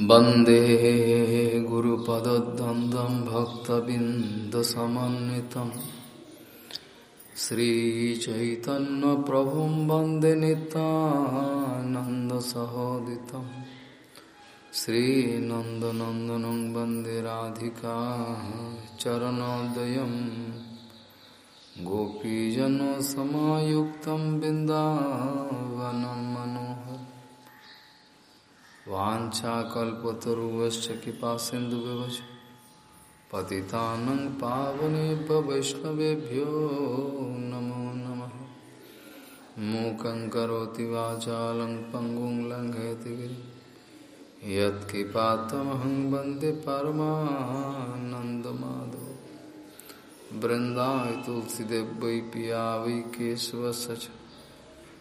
वंदे गुरुपदद्वन्द्वं भक्तबिन्दसमन्वितं। श्रीचैतन्यप्रभुं वंदे नितानन्दसहोदितं श्रीनन्दनन्दनं वंदे राधिका चरणोदयं। गोपीजनसमायुक्तं बिन्दावनं मनोहर वाछाकल्पतरुश्च कृपा सिंधु पतितानं पावनेभ्य वैष्णवेभ्यो नमो नमः। मूकं करोति वाचालं पङ्गुं लङ्घयति यत्कृपातमहं तुलसीदेव वै पिया वै केशवस्य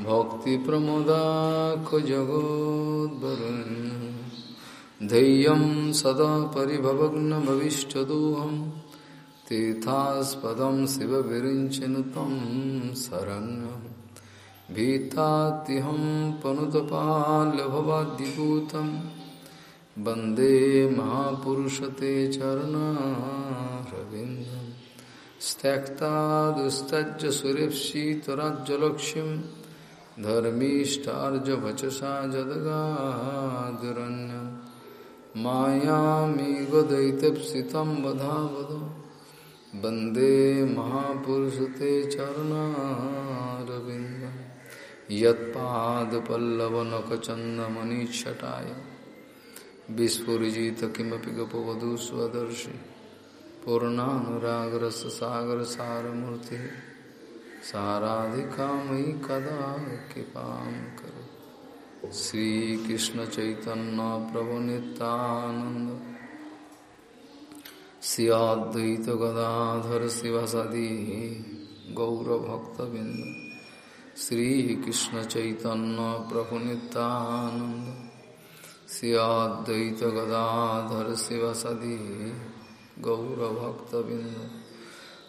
भक्तिप्रमोदाखजगोद्वरुन् धैर्यं सदा परिभवग्नभविष्टदोहं तीर्थास्पदं शिवविरिञ्चनु तं शरण्यं। भीतात्यहं पनुतपाल्यभवाद्दिभूतं वंदे महापुरुषते चरणारविन्दं। त्यक्ता दुस्तज्य सुरेप्सितराज्यलक्ष्यम् धर्मीष्टार्जवचसा जदगादुरन्यं मायामेव दैत्यप्सितं वधावद। वंदे महापुरुषते चरणारविन्दं। यत्पादपल्लवनखचन्दमनिच्छटाय विस्फुरिजित किमपि गपवधू स्वदर्शि पूर्णानुरागरस्य सागरसारमूर्तिः साराधिका मयि कदा कृपा करो। श्रीकृष्ण चैतन्य प्रभु नित्यानंद सियाद्वैत गदाधर शिवसदी गौरभक्तबिंद श्रीकृष्ण चैतन्य प्रभु नित्यानंद सियाद्वैत गदाधर शिवसदी गौरभक्तबिंद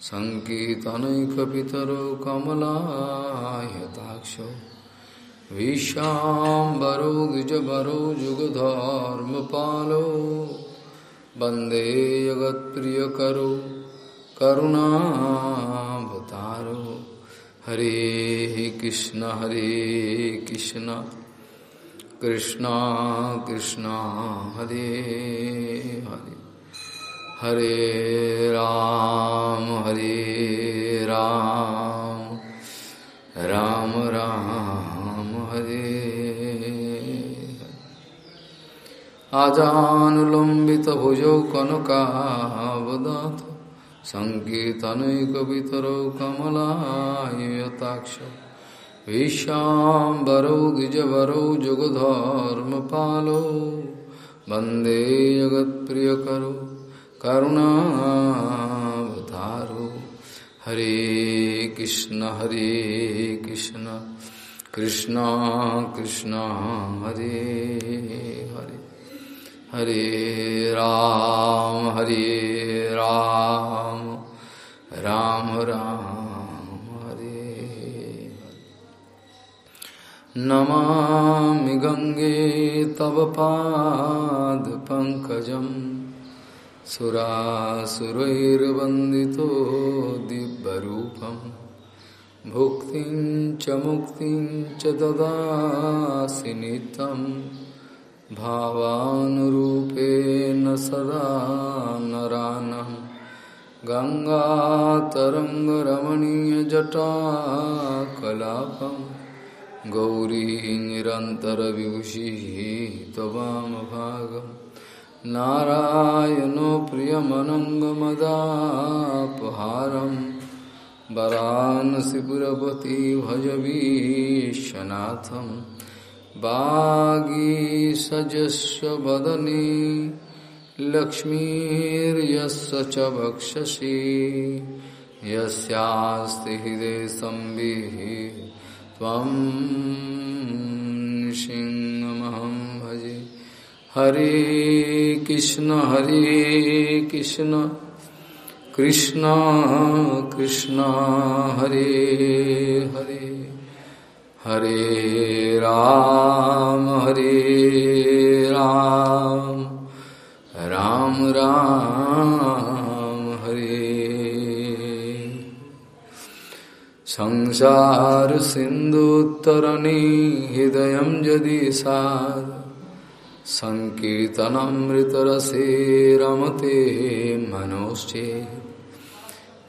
सङ्कीर्तनैकपितरो कमलायताक्षौ विशाम्बरो द्विजबरो जुगधर्मपालो वंदे जगत्प्रियकरो, करुणावतारो। हरे कृष्ण हरे कृष्ण। कृष्ण कृष्ण, हरे हरे। हरे राम हरे राम। राम राम, हरे। आजानुलम्बितभुजौ कनकावदात सङ्कीर्तनैकवितरौ कमलायताक्ष, विश्वाम्बरौ द्विजवरौ जुगधर्मपालो, वंदे जगत्प्रियकरो। करुणावतारो। हरे कृष्ण हरे कृष्ण कृष्ण कृष्ण, हरे हरे। हरे राम हरे राम राम राम, हरे नमामि गंगे तव पादपङ्कजम् सुरासुरैर्वन्दितो दिव्यरूपं भुक्तिं च मुक्तिं च ददासि नित्यं भावानुरूपेण सदा नरानं गङ्गातरङ्गरमणीयजटा कलापं गौरी त्ववामभागम् नारायणो प्रियमनङ्गमदापहारं वरानसिपुरपति भजवीशनाथं वागीसजस्व वदने लक्ष्मीर्यस्य च वक्षसि यस्यास्ति हृदय संविः त्वं सिंहमहं भजे। हरे कृष्ण हरे कृष्ण कृष्ण कृष्ण, हरे हरे हरे राम हरे राम राम राम, हरे। संसार सिंधुत्तरणी हृदय यदि सार संकीर्तनमृतरसे रमते मनोश्चे।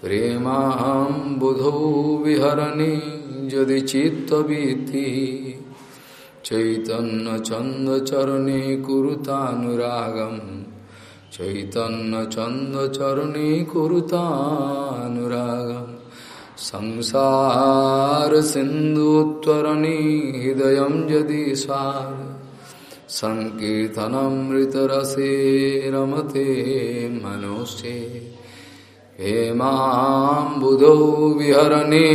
प्रेमां बुधौ विहरणी यदि चित्तवीति चैतन्यचन्दचरणे कुरुतानुरागम् चैतन्यचन्दचरणे कुरुतानुरागम् संसारसिन्धुत्वरणे हृदयं यदि सार सङ्कीर्तनमृतरसे रमते मनोश्चे हेमां बुधौ विहरणे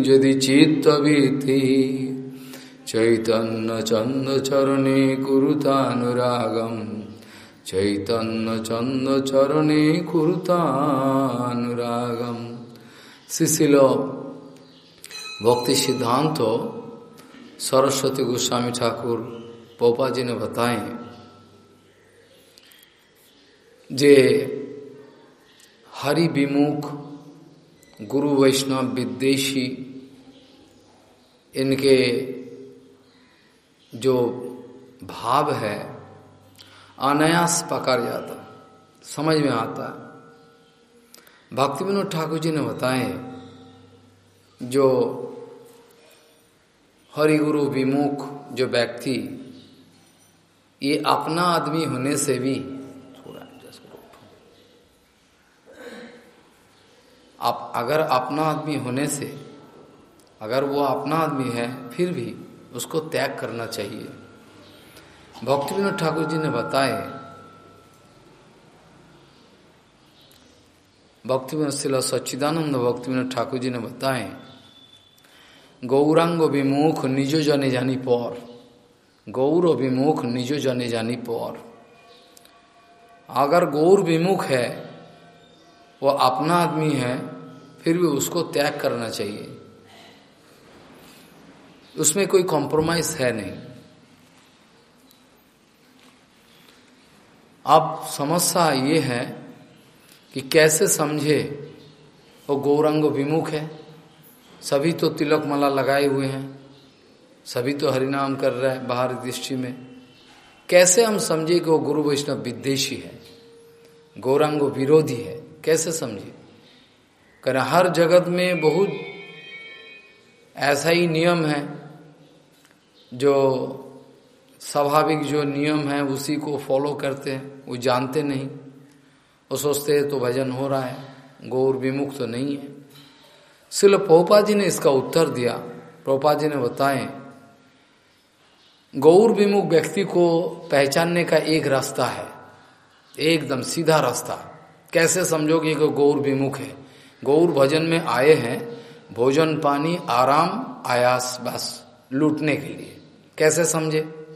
यदि चित्तवीति चैतन्यचन्दचरणे कुरुतानुरागम्। चैतन्यचन्दचरणे कुरुतानुरागम्। शिशिल भक्ति सिद्धांत, सरस्वती गोस्वामी ठाकुर पोपा जी ने बताए जे हरि विमुख, गुरु वैष्णव विदेशी इनके जो भाव है, अनायास पकड़ जाता, समझ में आता। है भक्ति विनोद ठाकुर जी ने बताए जो हरि गुरु विमुख जो व्यक्ति ये अपना आदमी होने से भी आप अगर अपना आदमी होने से, अगर वो अपना आदमी है, फिर भी उसको त्याग करना चाहिए। भक्ति विनोद ठाकुर जी ने बताए भक्ति विनोद शिला सच्चिदानंद भक्ति विनोद ठाकुर जी ने बताए गौरांग विमुख निजो जने जानी पर। गौर विमुख निजो जने जानी पर। अगर गौर विमुख है, वो अपना आदमी है, फिर भी उसको त्याग करना चाहिए। उसमें कोई कॉम्प्रोमाइज है नहीं। अब समस्या ये है कि कैसे समझे वो गौरंग विमुख है? सभी तो तिलक माला लगाए हुए हैं। सभी तो हरिनाम कर रहे हैं बाहर दृष्टि में। कैसे हम समझे कि वो गुरु वैष्णव विदेशी है? गौरांग विरोधी है? कैसे समझे? कर हर जगत में बहुत ऐसा ही नियम है जो स्वाभाविक जो नियम है, उसी को फॉलो करते हैं, वो जानते नहीं। वो सोचते तो भजन हो रहा है, गौर विमुख तो नहीं है। सिल पोपा जी ने इसका उत्तर दिया। पोपा जी ने बताए गौर विमुख व्यक्ति को पहचानने का एक रास्ता है। एकदम सीधा रास्ता। कैसे समझोगे कि गौर विमुख है? गौर भजन में आए हैं, भोजन, पानी, आराम, आयास, बस, लूटने के लिए। कैसे समझे?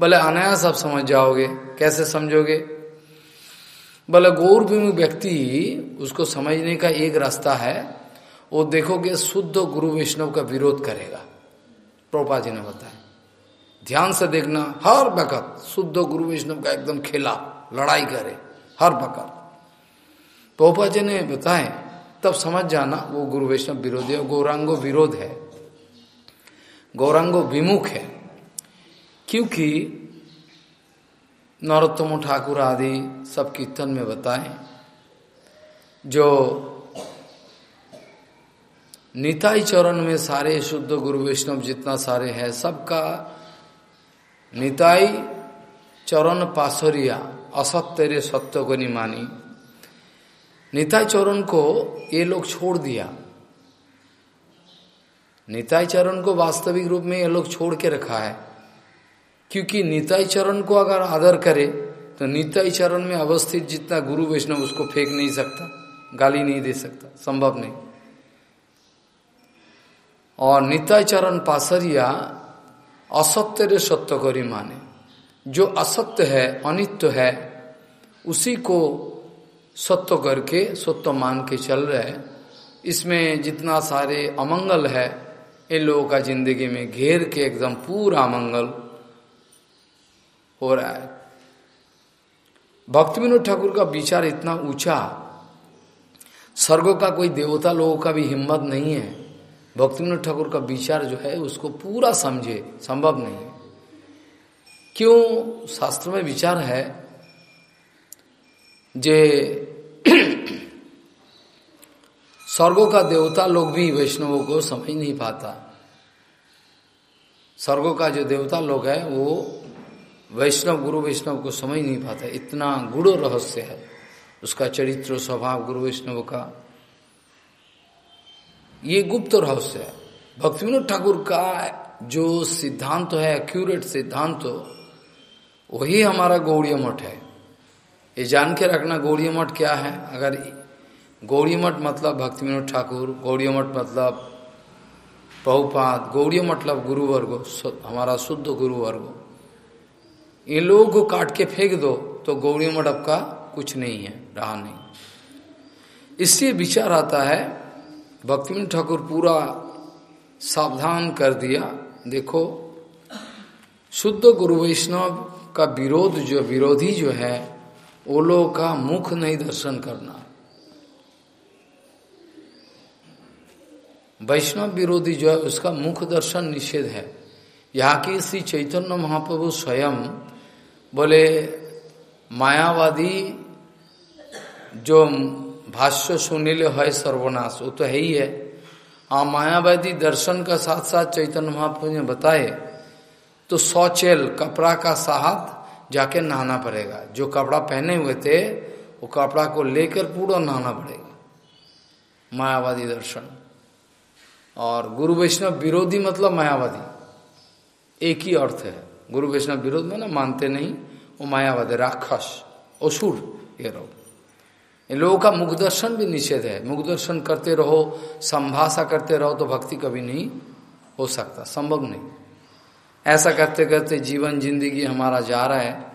भले अनायास आप समझ जाओगे, कैसे समझोगे? भले गौर विमुख व्यक्ति उसको समझने का एक रास्ता है, वो देखोगे शुद्ध गुरु वैष्णव का विरोध करेगा। प्रोपा जी ने बताया। ध्यान से देखना, हर वक्त शुद्ध गुरु वैष्णव का एकदम खेला, लड़ाई करे, हर वक्त। पोपा जी ने बताए, तब समझ जाना, वो गुरु वैष्णव विरोधी है, गौरांगो विरोध है। गौरांगो विमुख है। क्योंकि नरोत्तम, ठाकुर आदि सब कीर्तन में बताए, जो निताई चरण में सारे शुद्ध गुरु वैष्णव जितना सारे हैं, सबका निताई चरण पासरिया असत्य रे सत्य को नहीं मानी निताई चरण को ये लोग छोड़ दिया निताई चरण को वास्तविक रूप में ये लोग छोड़ के रखा है क्योंकि निताई चरण को अगर आदर करे तो निताई चरण में अवस्थित जितना गुरु वैष्णव, उसको फेंक नहीं सकता, गाली नहीं दे सकता, संभव नहीं। और निताई चरण पासरिया असत्य रे सत्य करी माने। जो असत्य है, अनित्य है, उसी को सत्य करके, सत्य मान के चल रहे इसमें जितना सारे अमंगल है, इन लोगों का ज़िंदगी में घेर के एकदम पूरा मंगल हो रहा है। भक्ति विनोद ठाकुर का विचार इतना ऊँचा, स्वर्गों का कोई देवता लोगों का भी हिम्मत नहीं है। भक्ति ठाकुर का विचार जो है, उसको पूरा समझे। संभव नहीं क्यों? शास्त्र में विचार है जे स्वर्गों का देवता लोग भी वैष्णवों को समझ नहीं पाता। स्वर्गों का जो देवता लोग है, वो वैष्णव, गुरु वैष्णव को समझ नहीं पाता। इतना गुड़ रहस्य है। उसका चरित्र, स्वभाव गुरु वैष्णव का। ये गुप्त रहस्य है। भक्ति विनोद ठाकुर का जो सिद्धांत तो है एक्यूरेट सिद्धांत तो वही हमारा गौड़ी मठ है। ये जान के रखना गौड़ी मठ क्या है? अगर गौड़ी मठ मतलब भक्ति विनोद ठाकुर गौड़ी मठ मतलब प्रभुपाद गौड़ी मतलब गुरु वर्ग हमारा शुद्ध गुरु वर्ग इन लोगों को काट के फेंक दो तो गौड़ी मठ का कुछ नहीं है, रहा नहीं। इससे विचार आता है भक्ति ठाकुर पूरा सावधान कर दिया। देखो, शुद्ध गुरु वैष्णव का विरोध जो, विरोधी जो है, वो लोगों का मुख नहीं दर्शन करना। वैष्णव विरोधी जो है, उसका मुख दर्शन निषेध है। यहाँ की श्री चैतन्य महाप्रभु स्वयं बोले, मायावादी जो भाष्य सुनील है सर्वनाश। वो तो है ही है। हाँ मायावादी दर्शन का साथ साथ चैतन्य महाप्रभु ने बताए तो सौचेल कपड़ा का साहत जाके नहाना पड़ेगा। जो कपड़ा पहने हुए थे, वो कपड़ा को लेकर पूरा नहाना पड़ेगा। मायावादी दर्शन। और गुरु वैष्णव विरोधी मतलब मायावादी। एक ही अर्थ है। गुरु वैष्णव विरोध में ना मानते नहीं। वो मायावादी राक्षस, असुर ये रहो इन लोगों का मुख दर्शन भी निषेध है। मुख दर्शन करते रहो, संभाषा करते रहो तो भक्ति कभी नहीं हो सकता, संभव नहीं। ऐसा करते करते जीवन ज़िंदगी हमारा जा रहा है।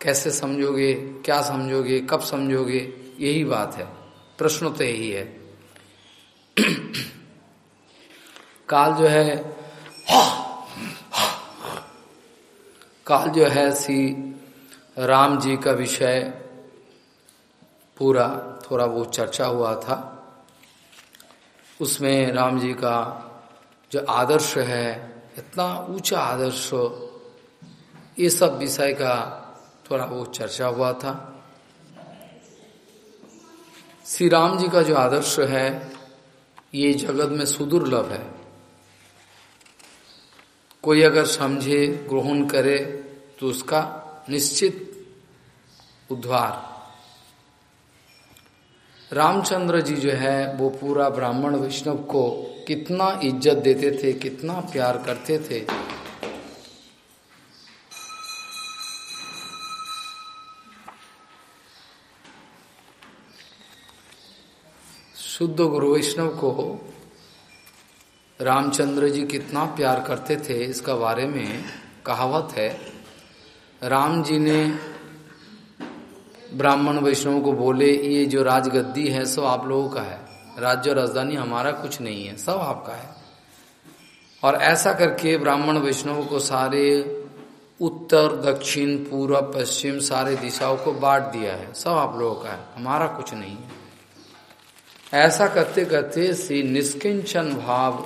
कैसे समझोगे, क्या समझोगे, कब समझोगे, यही बात है। प्रश्न तो यही है। काल जो है, काल जो है सी राम जी का विषय पूरा थोड़ा बहुत चर्चा हुआ था। उसमें राम जी का जो आदर्श है, इतना ऊँचा आदर्श, ये सब विषय का थोड़ा बहुत चर्चा हुआ था। श्री राम जी का जो आदर्श है, ये जगत में सुदुर्लभ है। कोई अगर समझे, ग्रहण करे तो उसका निश्चित उद्धार। रामचंद्र जी जो है, वो पूरा ब्राह्मण वैष्णव को कितना इज़्ज़त देते थे, कितना प्यार करते थे। शुद्ध गुरु वैष्णव को रामचंद्र जी कितना प्यार करते थे, इसका बारे में कहावत है, राम जी ने ब्राह्मण वैष्णव को बोले, ये जो राजगद्दी है सब आप लोगों का है। राज्य राजधानी हमारा कुछ नहीं है, सब आपका है। और ऐसा करके ब्राह्मण वैष्णव को सारे उत्तर, दक्षिण, पूर्व, पश्चिम, सारे दिशाओं को बांट दिया है, सब आप लोगों का है, हमारा कुछ नहीं है। ऐसा करते करते श्री निष्किंचन भाव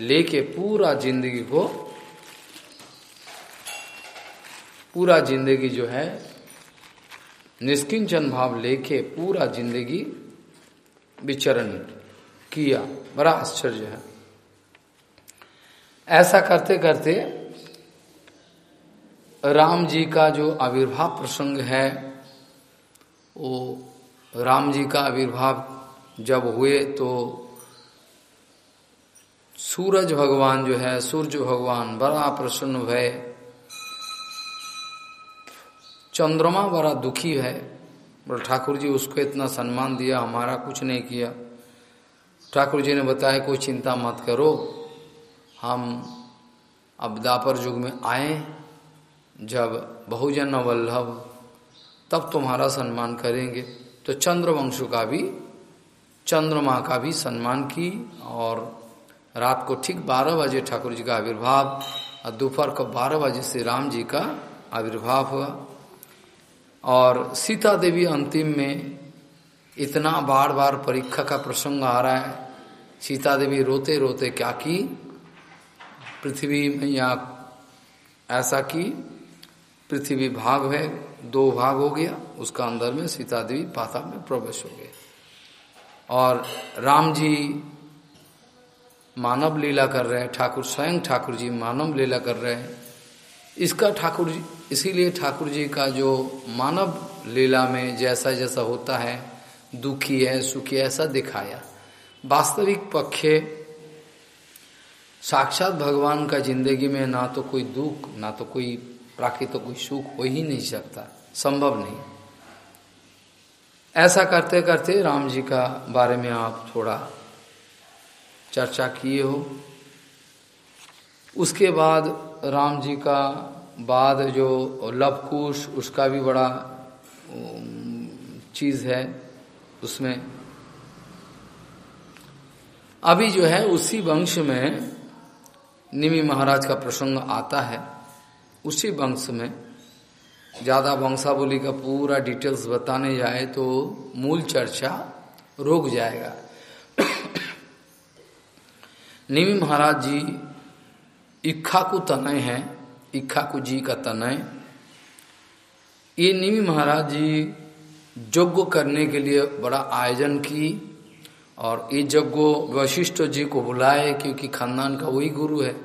लेके पूरा ज़िंदगी को, पूरा ज़िंदगी जो है निष्किंचन भाव लेके पूरा ज़िंदगी विचरण किया। बड़ा आश्चर्य है। ऐसा करते करते राम जी का जो आविर्भाव प्रसंग है, वो राम जी का आविर्भाव जब हुए तो सूरज भगवान जो है सूर्य भगवान बड़ा प्रसन्न हुए। चंद्रमा बड़ा दुखी है। बोले, ठाकुर जी, उसको इतना सम्मान दिया, हमारा कुछ नहीं किया। ठाकुर जी ने बताया, कोई चिंता मत करो, हम अब दापर युग में आए, जब बहुजन वल्लभ तब तुम्हारा सम्मान करेंगे। तो चंद्रवंश का भी, चंद्रमा का भी सम्मान की और रात को ठीक बारह बजे ठाकुर जी का आविर्भाव, और दोपहर को बारह बजे से राम जी का आविर्भाव हुआ। और सीता देवी अंतिम में इतना बार बार परीक्षा का प्रसंग आ रहा है, सीता देवी रोते रोते क्या की? पृथ्वी में या ऐसा की? पृथ्वी भाग है, दो भाग हो गया, उसका अंदर में सीता देवी पाता में प्रवेश हो गए और राम जी मानव लीला कर रहे हैं, ठाकुर, स्वयं ठाकुर जी मानव लीला कर रहे हैं। इसका ठाकुर जी इसीलिए ठाकुर जी का जो मानव लीला में जैसा जैसा होता है, दुखी है, सुखी ऐसा दिखाया। वास्तविक पक्षे साक्षात भगवान का ज़िंदगी में ना तो कोई दुख, ना तो कोई प्राकृतिक तो कोई सुख हो ही नहीं सकता, संभव नहीं। ऐसा करते करते राम जी का बारे में आप थोड़ा चर्चा किए हो। उसके बाद राम जी का बाद जो लवकुश, उसका भी बड़ा चीज़ है उसमें। अभी जो है, उसी वंश में निमि महाराज का प्रसंग आता है। उसी वंश में, ज़्यादा वंशावली का पूरा डिटेल्स बताने जाए तो मूल चर्चा रोक जाएगा। निमि महाराज जी इक्खाकु तनय है। इक्खाकु जी का तनय ये निमि महाराज जी यज्ञ करने के लिए बड़ा आयोजन की और ये यज्ञ वशिष्ठ जी को बुलाए क्योंकि खानदान का वही गुरु है।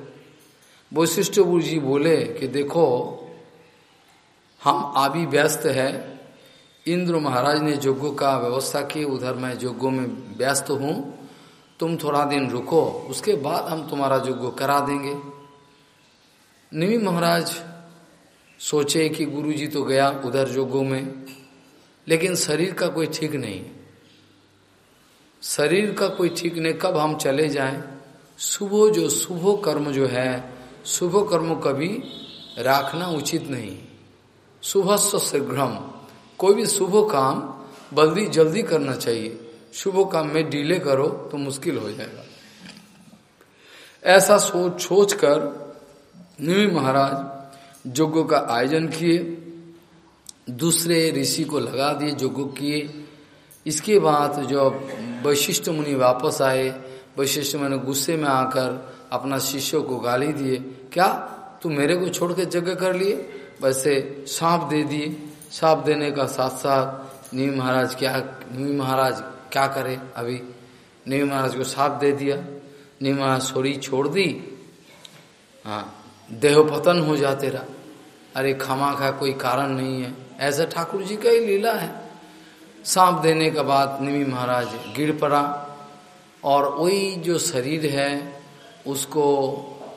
वशिष्ठ गुरु जी बोले कि देखो, हम अभी व्यस्त है। इंद्र महाराज ने यज्ञ का व्यवस्था की, उधर मैं यज्ञों में व्यस्त हूँ। तुम थोड़ा दिन रुको, उसके बाद हम तुम्हारा यज्ञ करा देंगे। निमी महाराज सोचे कि गुरु जी तो गया उधर योगों में, लेकिन शरीर का कोई ठीक नहीं। शरीर का कोई ठीक नहीं, कब हम चले जाएँ? सुबह जो शुभ कर्म जो है, शुभ कर्म कभी राखना उचित नहीं। शुभ शीघ्रम। कोई भी शुभ काम बल्दी जल्दी करना चाहिए। शुभ काम में डीले करो तो मुश्किल हो जाएगा। ऐसा सोच सोच कर निमि महाराज यज्ञ का आयोजन किए, दूसरे ऋषि को लगा दिए यज्ञ किए। इसके बाद जब वशिष्ठ मुनि वापस आए, वशिष्ठ मैंने गुस्से में आकर अपना शिष्यों को गाली दिए, क्या तू मेरे को छोड़ के जगह कर लिए? वैसे सांप दे दिए। सांप देने का साथ साथ नीम महाराज क्या नीम महाराज क्या करे अभी? नीम महाराज को सांप दे दिया। नीम महाराज छोड़ी छोड़ दी। हाँ। देह पतन हो जा तेरा अरे खमा खा कोई कारण नहीं है। ऐसा ठाकुर जी का ही लीला है। सांप देने के बाद निमी महाराज गिर पड़ा और वही जो शरीर है, उसको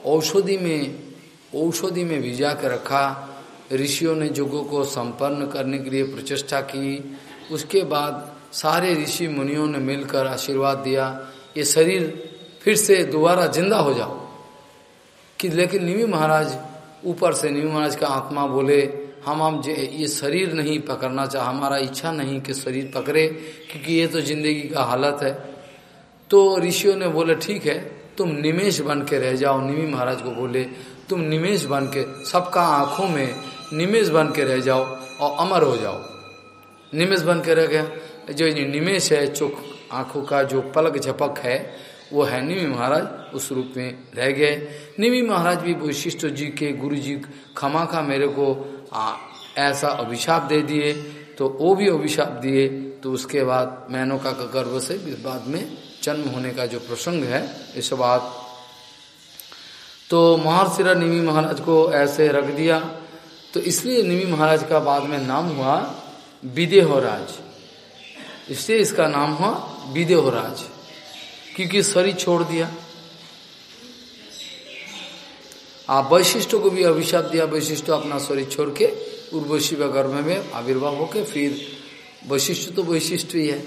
औषधि में औषधि में भिजा कर रखा। ऋषियों ने युगों को संपन्न करने के लिए प्रचेष्टा की। उसके बाद सारे ऋषि मुनियों ने मिलकर आशीर्वाद दिया। ये शरीर फिर से दोबारा ज़िंदा हो जाओ। कि लेकिन निमी महाराज, ऊपर से निमी महाराज का आत्मा बोले, हम हम ये शरीर नहीं पकड़ना चाह, हमारा इच्छा नहीं कि शरीर पकड़े, क्योंकि ये तो ज़िंदगी का हालत है। तो ऋषियों ने बोले, ठीक है, तुम निमेश बन के रह जाओ। निमी महाराज को बोले, तुम निमेश बन के, सबका आँखों में निमेश बन के रह जाओ और अमर हो जाओ। निमेश बन के रह गया। जो निमेश है, चुख, आँखों का जो पलक झपक है वो है निमी महाराज उस रूप में रह गए। निमी महाराज भी वशिष्ठ जी के गुरु जी खमा खा मेरे को आ, ऐसा अभिशाप दे दिए तो वो भी अभिशाप दिए तो उसके बाद मैनोका का गर्व से बाद में जन्म होने का जो प्रसंग है इस बात। तो महर्षिरा निमी महाराज को ऐसे रख दिया। तो इसलिए निमी महाराज का बाद में नाम हुआ विदेहराज। इसलिए इसका नाम हुआ विदेहराज। क्योंकि शरीर छोड़ दिया। आप वैशिष्ट को भी अभिशाप दिया, वैशिष्ट अपना शरीर छोड़ के उर्वशी व गर्भ में आविर्भाव होके फिर वैशिष्ट तो वैशिष्ट ही है,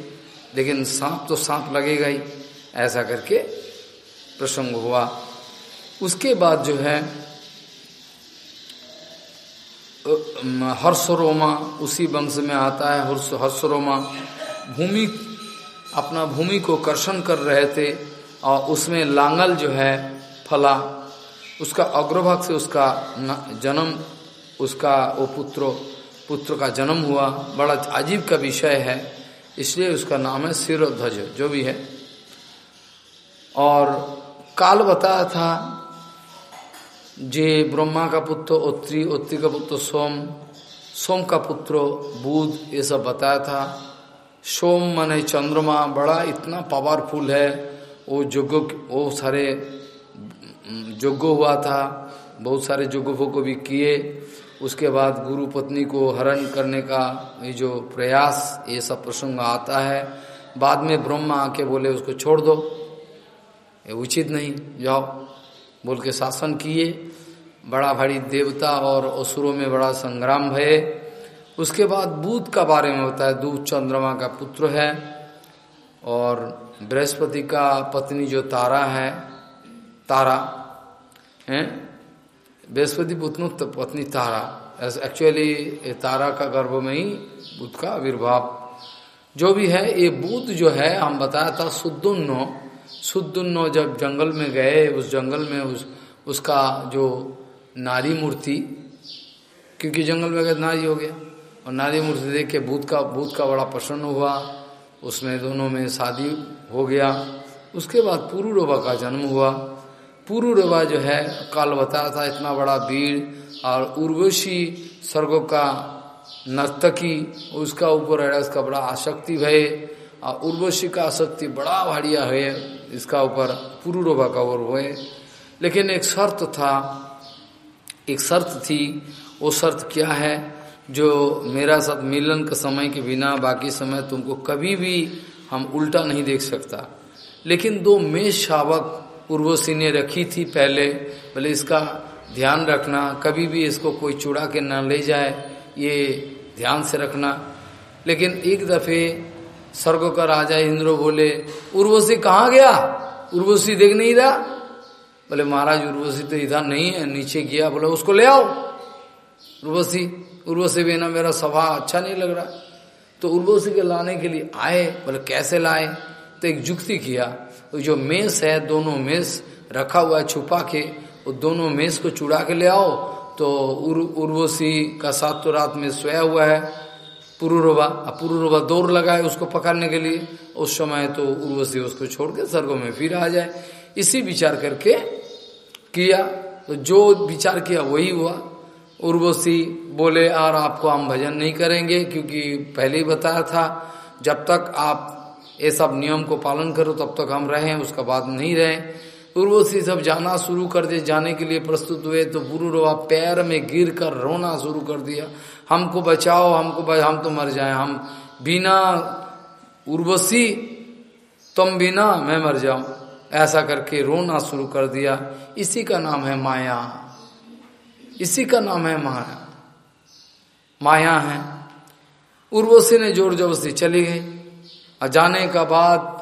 लेकिन सांप तो सांप लगेगा ही, ऐसा करके प्रसंग हुआ। उसके बाद जो है हर्षरोमा उसी वंश में आता है, हर्ष हर्षरोमा। भूमि अपना भूमि को कर्षण कर रहे थे और उसमें लांगल जो है फला, उसका अग्रभाग से उसका जन्म, उसका वो पुत्र पुत्र का जन्म हुआ। बड़ा अजीब का विषय है, इसलिए उसका नाम है सिरोध्वज, जो भी है। और काल बताया था जे ब्रह्मा का पुत्र ओत्री ओत्री का पुत्र, सोम सोम का पुत्र, बुध, ये सब बताया था। सोम माने चंद्रमा बड़ा इतना पावरफुल है। वो जोगो, वो सारे, जोगो हुआ था। बहुत सारे जोगों को भी किए। उसके बाद गुरु पत्नी को हरण करने का ये जो प्रयास, ये सब प्रसंग आता है। बाद में ब्रह्मा आके बोले, उसको छोड़ दो। ये उचित नहीं। जाओ। बोल के शासन किए। बड़ा भारी देवता और असुरों में बड़ा संग्राम भये उसके बाद बुध का बारे में होता है। दूध चंद्रमा का पुत्र है और बृहस्पति का पत्नी जो तारा है तारा, है? बृहस्पति पुत्र पत्नी तारा। एक्चुअली तारा का गर्भ में ही बुद्ध का आविर्भाव। जो भी है, ये बुद्ध जो है, हम बताया था सुदुन्नो सुदुन्नो जब जंगल में गए, उस जंगल में उस उसका जो नारी मूर्ति, क्योंकि जंगल में गए, नारी हो गया। और नारी मूर्ति देख के भूत का भूत का बड़ा प्रसन्न हुआ। उसमें दोनों में शादी हो गया। उसके बाद पुरुरोबा का जन्म हुआ। पुरुरोबा जो है, काल बताया था, इतना बड़ा वीर और उर्वशी, स्वर्गों का नर्तकी, उसका ऊपर है, उसका बड़ा आसक्ति भय और उर्वशी का आसक्ति बड़ा भारिया है, इसका ऊपर पुरुरोबा का और हुए। लेकिन एक शर्त था, एक शर्त थी, वो शर्त क्या है? जो मेरा साथ मिलन के समय के बिना बाकी समय तुमको कभी भी हम उल्टा नहीं देख सकता। लेकिन दो मेष शावक उर्वशी ने रखी थी पहले बोले इसका ध्यान रखना, कभी भी इसको कोई चुड़ा के ना ले जाए, ये ध्यान से रखना। लेकिन एक दफे स्वर्ग का राजा इंद्रो बोले, उर्वशी कहाँ गया? उर्वशी देख नहीं रहा? बोले, महाराज, उर्वशी तो इधर नहीं है, नीचे गया, बोले, उसको ले आओ। उर्वशी उर्वशी बिना मेरा स्वभाव अच्छा नहीं लग रहा। तो उर्वशी के लाने के लिए आए बोले कैसे लाए? तो एक जुक्ति किया जो मेष है दोनों मेष रखा हुआ है छुपा के वो दोनों मेष को चुड़ा के ले आओ। तो उर, उर्वशी का सात तो रात में सोया हुआ है पुरुरवा पुरुरवा दौड़ लगाए उसको पकड़ने के लिए। उस समय तो उर्वशी उसको छोड़ के सर्गों में फिर आ जाए। इसी विचार करके किया। तो जो विचार किया वही हुआ। उर्वशी बोले और आपको हम भजन नहीं करेंगे क्योंकि पहले ही बताया था जब तक आप ये सब नियम को पालन करो तब तक हम रहें उसका बाद नहीं रहें। उर्वशी सब जाना शुरू कर दे जाने के लिए प्रस्तुत हुए तो रोवा पैर में गिर कर रोना शुरू कर दिया। हमको बचाओ हमको बच, हम तो मर जाए हम बिना उर्वशी तुम बिना मैं मर जाऊँ। ऐसा करके रोना शुरू कर दिया। इसी का नाम है माया। इसी का नाम है माया। माया है। उर्वशी ने ज़ोर ज़बरदस्ती चली गई। और जाने का बाद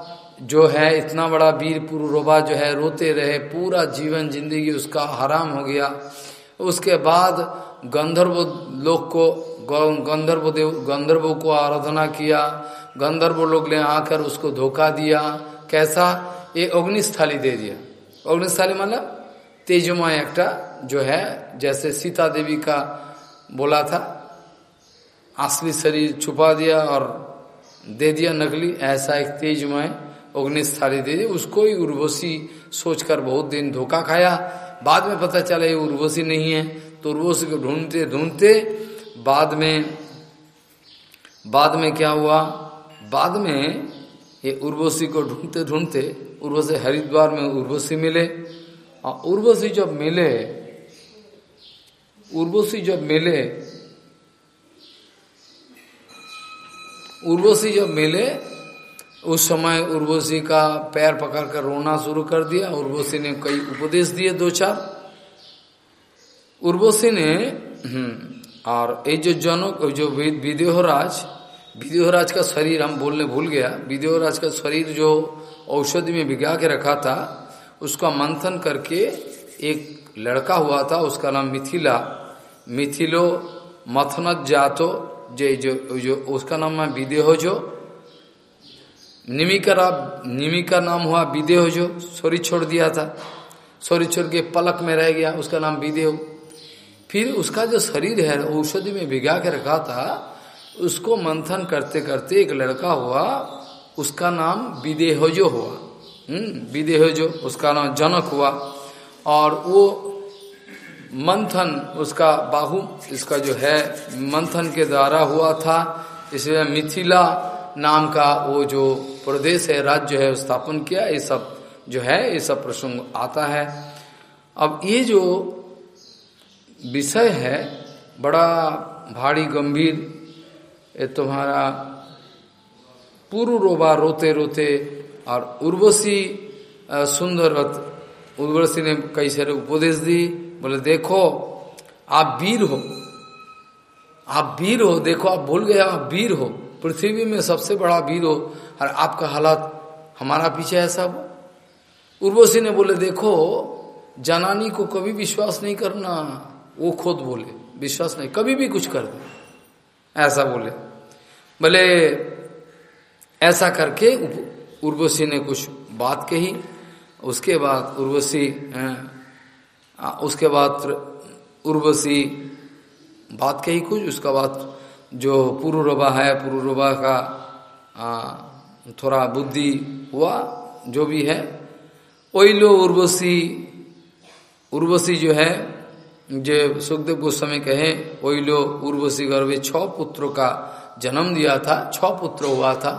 जो है, इतना बड़ा वीर पुरुरोबा जो है, रोते रहे। पूरा जीवन, ज़िंदगी उसका हराम हो गया। उसके बाद गंधर्व लोग को गंधर्व देव, गंधर्व को आराधना किया। गंधर्व लोग ने आकर उसको धोखा दिया। कैसा? ये अग्निस्थाली दे दिया। अग्निस्थाली मतलब तेजमय एक जो है, जैसे सीता देवी का बोला था, असली शरीर छुपा दिया और दे दिया नकली, ऐसा एक तेजमय अग्निस्थाली दे दिया। उसको ही उर्वशी सोचकर बहुत दिन धोखा खाया। बाद में पता चला, ये उर्वशी नहीं है। तो उर्वशी को ढूंढते ढूंढते बाद में बाद में क्या हुआ? बाद में ये उर्वशी को ढूंढते ढूंढते उर्वशी हरिद्वार में उर्वशी मिले। और उर्वशी जब मिले उर्वशी जब मिले उर्वशी जब मिले उस समय उर्वशी का पैर पकड़कर रोना शुरू कर दिया। उर्वशी ने कई उपदेश दिए दो चार। उर्वशी ने हम्म, और ये जो जनक जो विदेहराज विदेहराज का शरीर हम बोलने भूल गया। विदेहराज का शरीर जो औषधि में भिगा के रखा था उसका मंथन करके एक लड़का हुआ था, उसका नाम मिथिला। मिथिलो मथनत जातो, जो जो जो, उसका नाम है विदेह जो निमिका निमिका नाम हुआ विदेह जो शरीर छोड़ दिया था। शरीर छोड़ के पलक में रह गया, उसका नाम विदेह। फिर उसका जो शरीर है, औषधि में भिगा के रखा था, उसको मंथन करते करते एक लड़का हुआ, उसका नाम विदेहजो हुआ। हम्म विदेहजो, उसका नाम जनक हुआ। और वो मंथन, उसका बाहु, इसका जो है, मंथन के द्वारा हुआ था। इसलिए मिथिला नाम का वो जो प्रदेश है, राज्य है, स्थापन किया, ये सब जो है, ये सब प्रसंग आता है। अब ये जो विषय है, बड़ा भारी, गंभीर, ये तुम्हारा पूर्व रोबा रोते रोते और उर्वशी सुंदर उर्वशी ने कई सारे उपदेश दी बोले, देखो, आप वीर हो। आप वीर हो। देखो, आप भूल गए, आप वीर हो। पृथ्वी में सबसे बड़ा वीर हो। और आपका हालात हमारा पीछे है सब। उर्वशी ने बोले, देखो, जनानी को कभी विश्वास नहीं करना। वो खुद बोले, विश्वास नहीं, कभी भी कुछ कर दे। ऐसा बोले। बोले, ऐसा करके उर्वशी ने कुछ बात कही। उसके बाद उर्वशी उसके बाद उर्वशी बात कही कुछ? उसका बाद जो पुरुरबा है पुरुरबा का आ, थोड़ा बुद्धि हुआ जो भी है। वही लो उर्वशी उर्वशी जो है जो सुखदेव गोस्वामी कहे वही लो उर्वशी गर्भ छ पुत्रों का जन्म दिया था छ पुत्र हुआ था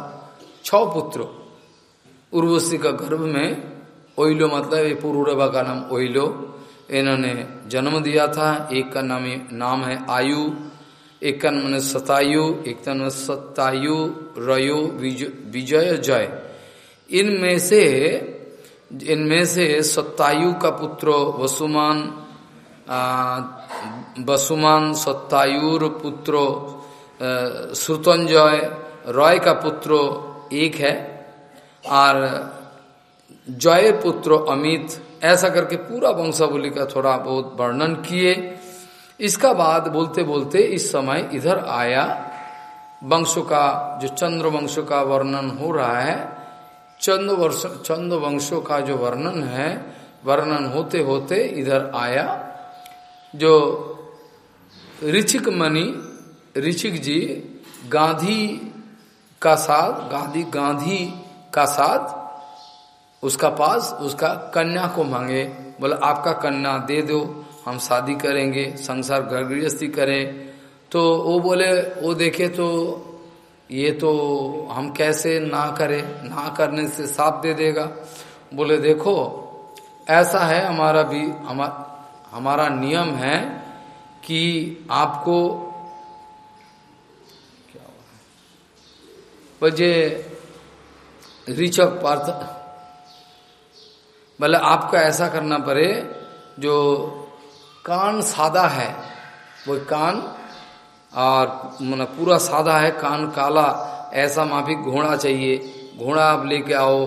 छ पुत्र। उर्वशी का गर्भ में ओइलो मतलब ये पुरुरबा का नाम ओइलो। इन्होंने जन्म दिया था। एक का नाम नाम है आयु। एक का नाम सतायु। एक का नाम सतायु रयो विजय जय। इनमें से इनमें से सत्तायु का पुत्र वसुमान वसुमान, सत्तायुर पुत्र श्रुतंजय रॉय का पुत्र एक है। और जय पुत्र अमित, ऐसा करके पूरा वंशावली का थोड़ा बहुत वर्णन किए। इसका बाद बोलते बोलते इस समय इधर आया। वंश का, जो चंद्र वंश का वर्णन हो रहा है, चंद्र वर्ष, चंद्र वंशों का जो वर्णन है, वर्णन होते होते इधर आया। जो ऋचिक मणि, ऋचिक जी, गांधी का साथ, गांधी गांधी का साथ उसका पास उसका कन्या को मांगे। बोले, आपका कन्या दे दो, हम शादी करेंगे, संसार घर गृहस्थी करें। तो वो बोले, वो देखे तो ये तो हम कैसे ना करें, ना करने से साथ दे देगा। बोले, देखो, ऐसा है हमारा भी हमारा हमारा नियम है कि आपको क्या बजे रिचक पार्थ बोले आपको ऐसा करना पड़े जो कान सादा है, वो कान और मतलब पूरा सादा है, कान काला, ऐसा माफिक घोड़ा चाहिए। घोड़ा आप लेके आओ,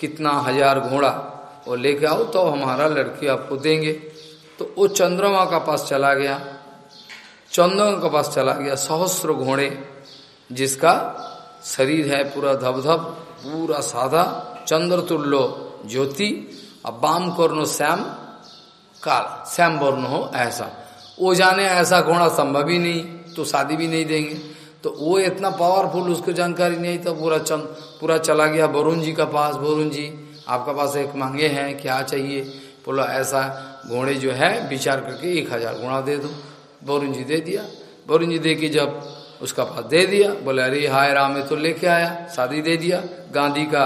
कितना हज़ार घोड़ा, वो लेके आओ तो हमारा लड़की आपको देंगे। तो वो चंद्रमा का पास चला गया। चंद्रमा का पास चला गया सहस्र घोड़े, जिसका शरीर है पूरा धबधब, पूरा सादा। चंद्र तुल्लो ज्योति अब बाम कर्ण श्याम काल, श्याम वर्ण हो, ऐसा। वो जाने ऐसा घोड़ा संभव ही नहीं तो शादी भी नहीं देंगे। तो वो इतना पावरफुल उसको जानकारी नहीं था पूरा चंद पूरा चला गया वरुण जी का पास, वरुण जी। आपका पास एक मांगे हैं, क्या चाहिए? बोलो, ऐसा घोड़े जो है, विचार करके एक हज़ार घोड़ा दे दो। वरुण जी दे दिया। वरुण जी दे के जब उसका पास दे दिया, बोले, अरे हाय राम तो लेके आया। शादी दे दिया। गांधी का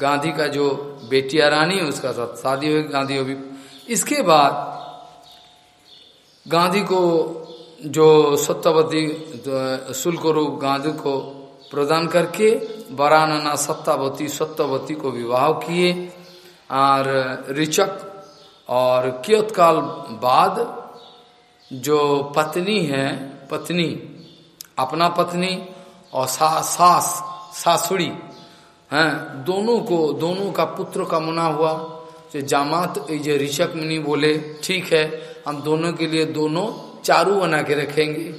गांधी का जो बेटिया रानी उसका साथ शादी हुई गांधी हो भी इसके बाद गांधी को जो सत्तावती शुल्क रूप गांधी को प्रदान करके बरानना सत्तावती सत्तावती को विवाह किए और रिचक और कियतकाल बाद जो पत्नी है पत्नी अपना पत्नी और सा, सास सासुड़ी हैं? दोनों को, दोनों का पुत्र का मुना हुआ। जो जामात, ये ऋषक मुनि बोले, ठीक है, हम दोनों के लिए दोनों चारू बना के रखेंगे।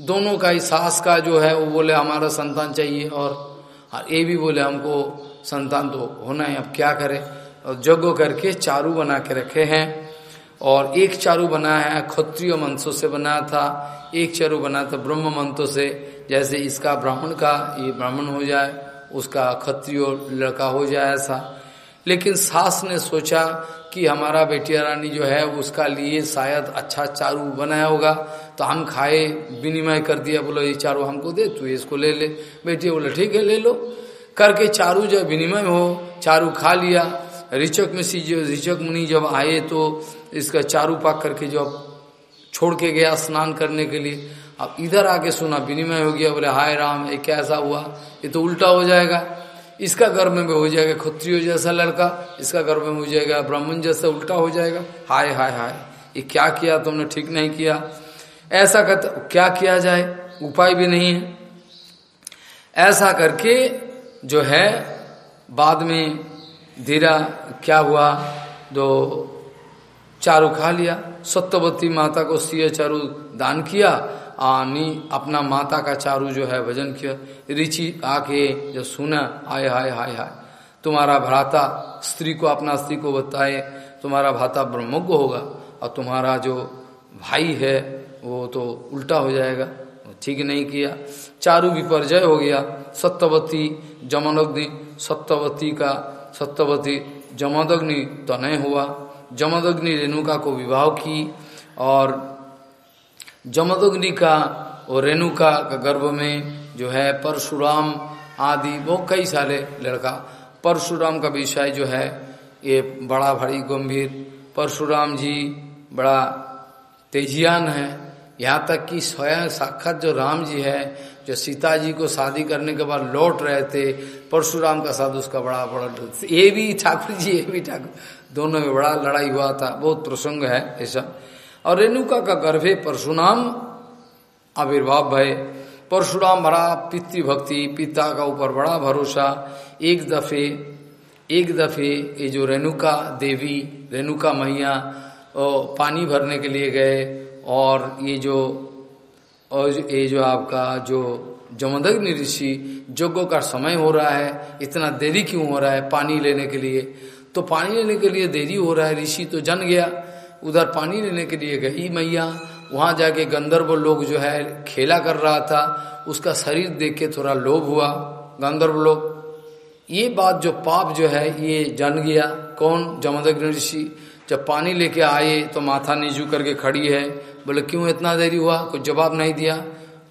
दोनों का ही सास का जो है, वो बोले, हमारा संतान चाहिए। और ये भी बोले, हमको संतान तो होना है, अब क्या करें? और जगो करके चारू बना के रखे हैं। और एक चारू बनाया है, क्षत्रिय मंत्रों से बनाया था। एक चारू बना था ब्रह्म मंत्रों से, जैसे इसका ब्राह्मण का, ये ब्राह्मण हो जाए। उसका क्षत्रिय लड़का हो जाए ऐसा लेकिन सास ने सोचा कि हमारा बेटिया रानी जो है, उसका लिए शायद अच्छा चारू बनाया होगा। तो हम खाए, विनिमय कर दिया, बोलो, ये चारू हमको दे, तू इसको ले ले। बेटी बोले, ठीक है, ले लो। करके चारू जब विनिमय हो, चारू खा लिया। ऋचक में सी जो, ऋचक मुनि जब आए तो इसका चारू पाक करके जब छोड़ के गया स्नान करने के लिए अब इधर आके सुना, विनिमय हो गया, बोले, हाय राम, ये कैसा हुआ? ये तो उल्टा हो जाएगा। इसका गर्भ में हो जाएगा, क्षत्रियो जैसा लड़का, इसका गर्भ में हो जाएगा, ब्राह्मण जैसा उल्टा हो जाएगा। हाय हाय हाय, ये क्या किया तुमने? ठीक नहीं किया। ऐसा कर, क्या किया जाए? उपाय भी नहीं है। ऐसा करके जो है, बाद में धीरा क्या हुआ? दो चारू खा लिया। सत्यवती माता को सिया चारू दान किया। आनी अपना माता का चारू जो है भजन किया। रिचि आके जो सुना आय हाय हाय हाय तुम्हारा भ्राता स्त्री को, अपना स्त्री को बताए, तुम्हारा भ्राता ब्रह्मज्ञ होगा और तुम्हारा जो भाई है, वो तो उल्टा हो जाएगा। ठीक नहीं किया। चारू विपर्जय हो गया। सत्यवती जमनग्नि सत्यवती का सत्यवती जमदग्नि तनय हुआ। जमदग्नि रेणुका को विवाह की और जमदग्नि का और रेणुका का गर्भ में जो है परशुराम आदि, वो कई सारे लड़का। परशुराम का विषय जो है, ये बड़ा भारी गंभीर। परशुराम जी बड़ा तेजियान है। यहाँ तक कि स्वयं साक्षात जो राम जी है, जो सीता जी को शादी करने के बाद लौट रहे थे, परशुराम का साथ उसका बड़ा बड़ा ये भी ठाकुर जी, ये भी ठाकुर। दोनों में बड़ा लड़ाई हुआ था। बहुत प्रसंग है ऐसा। और रेणुका का गर्भे परशुराम। आविर्भाव भय। परशुराम बड़ा पितृभक्ति, पिता का ऊपर बड़ा भरोसा। एक दफे एक दफे ये जो रेणुका देवी, रेणुका मैया पानी भरने के लिए गए और ये जो और ये जो आपका जो जमदग्नि ऋषि, जोगो का समय हो रहा है, इतना देरी क्यों हो रहा है पानी लेने के लिए? तो पानी लेने के लिए देरी हो रहा है, ऋषि तो जन गया। उधर पानी लेने के लिए गई मैया। वहाँ जाके गंधर्व लोग जो है खेला कर रहा था। उसका शरीर देख के थोड़ा लोभ हुआ। गंधर्व लोग, ये बात जो पाप जो है, ये जन गया। कौन? जमदग्नि ऋषि, जब पानी लेके आए तो माथा निजू करके खड़ी है। बोले, क्यों इतना देरी हुआ? कुछ जवाब नहीं दिया।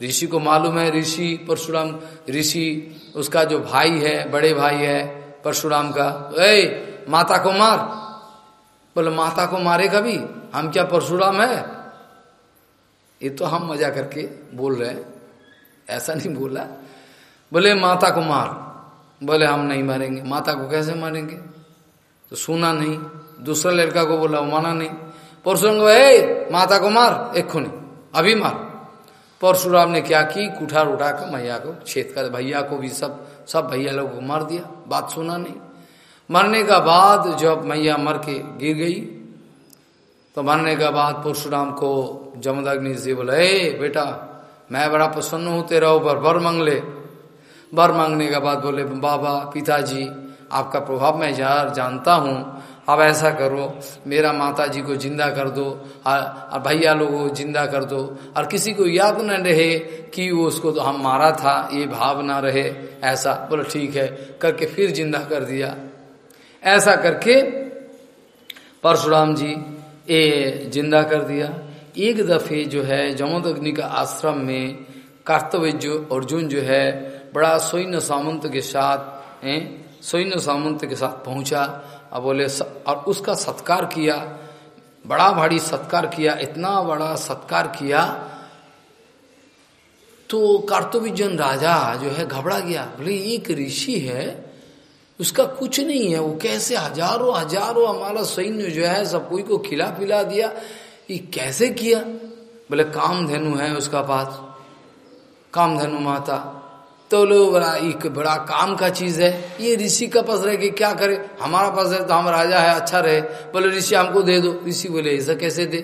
ऋषि को मालूम है, ऋषि, परशुराम ऋषि, उसका जो भाई है, बड़े भाई है परशुराम का, ए, माता को मार। बोले, माता को मारे कभी हम क्या परशुराम है? ये तो हम मज़ा करके बोल रहे हैं। ऐसा नहीं बोला। बोले, माता को मार। बोले, हम नहीं मारेंगे। माता को कैसे मारेंगे? तो सुना नहीं। दूसरा लड़का को बोला, वो माना नहीं। परशुराम को ए, माता को मार, एक खूनी। अभी मार। परशुराम ने क्या की? कुठार उठा कर मैया को, छेद कर, भैया को भी सब सब भैया लोग को मार दिया। बात सुना नहीं। मरने का बाद जब मैया मर के गिर गई तो मरने का बाद परशुराम को जमदग्नि से बोला हे बेटा, मैं बड़ा प्रसन्न हूँ, तेरा ऊपर बर मांग ले। बर मांगने के बाद बोले, बाबा, पिताजी, आपका प्रभाव मैं यार जानता हूँ। अब ऐसा करो, मेरा माता जी को ज़िंदा कर दो और भैया लोगों को ज़िंदा कर दो। और किसी को याद न रहे कि वो उसको तो हम मारा था, ये भाव ना रहे, ऐसा। बोलो, ठीक है। करके फिर ज़िंदा कर दिया। ऐसा करके परशुराम जी ये ज़िंदा कर दिया। एक दफे जो है जमोदग्नि का आश्रम में कार्तव्य जो अर्जुन जो है बड़ा सैन्य सामंत के साथ सैन्य सामंत के साथ पहुँचा। और बोले स, और उसका सत्कार किया बड़ा भारी सत्कार किया इतना बड़ा सत्कार किया तो कार्तविजन राजा जो है घबरा गया। बोले एक ऋषि है उसका कुछ नहीं है, वो कैसे हज़ारों हज़ारों हमारा सैन्य जो है, सब कोई को खिला पिला दिया, ये कैसे किया? बोले काम कामधेनु है उसका पास। काम कामधेनु माता तो लोग बड़ा एक बड़ा काम का चीज़ है। ये ऋषि का पास रह के क्या करे? हमारा पास है तो हम राजा है अच्छा रहे। बोले, ऋषि, हमको दे दो। ऋषि बोले, ऐसा कैसे दे?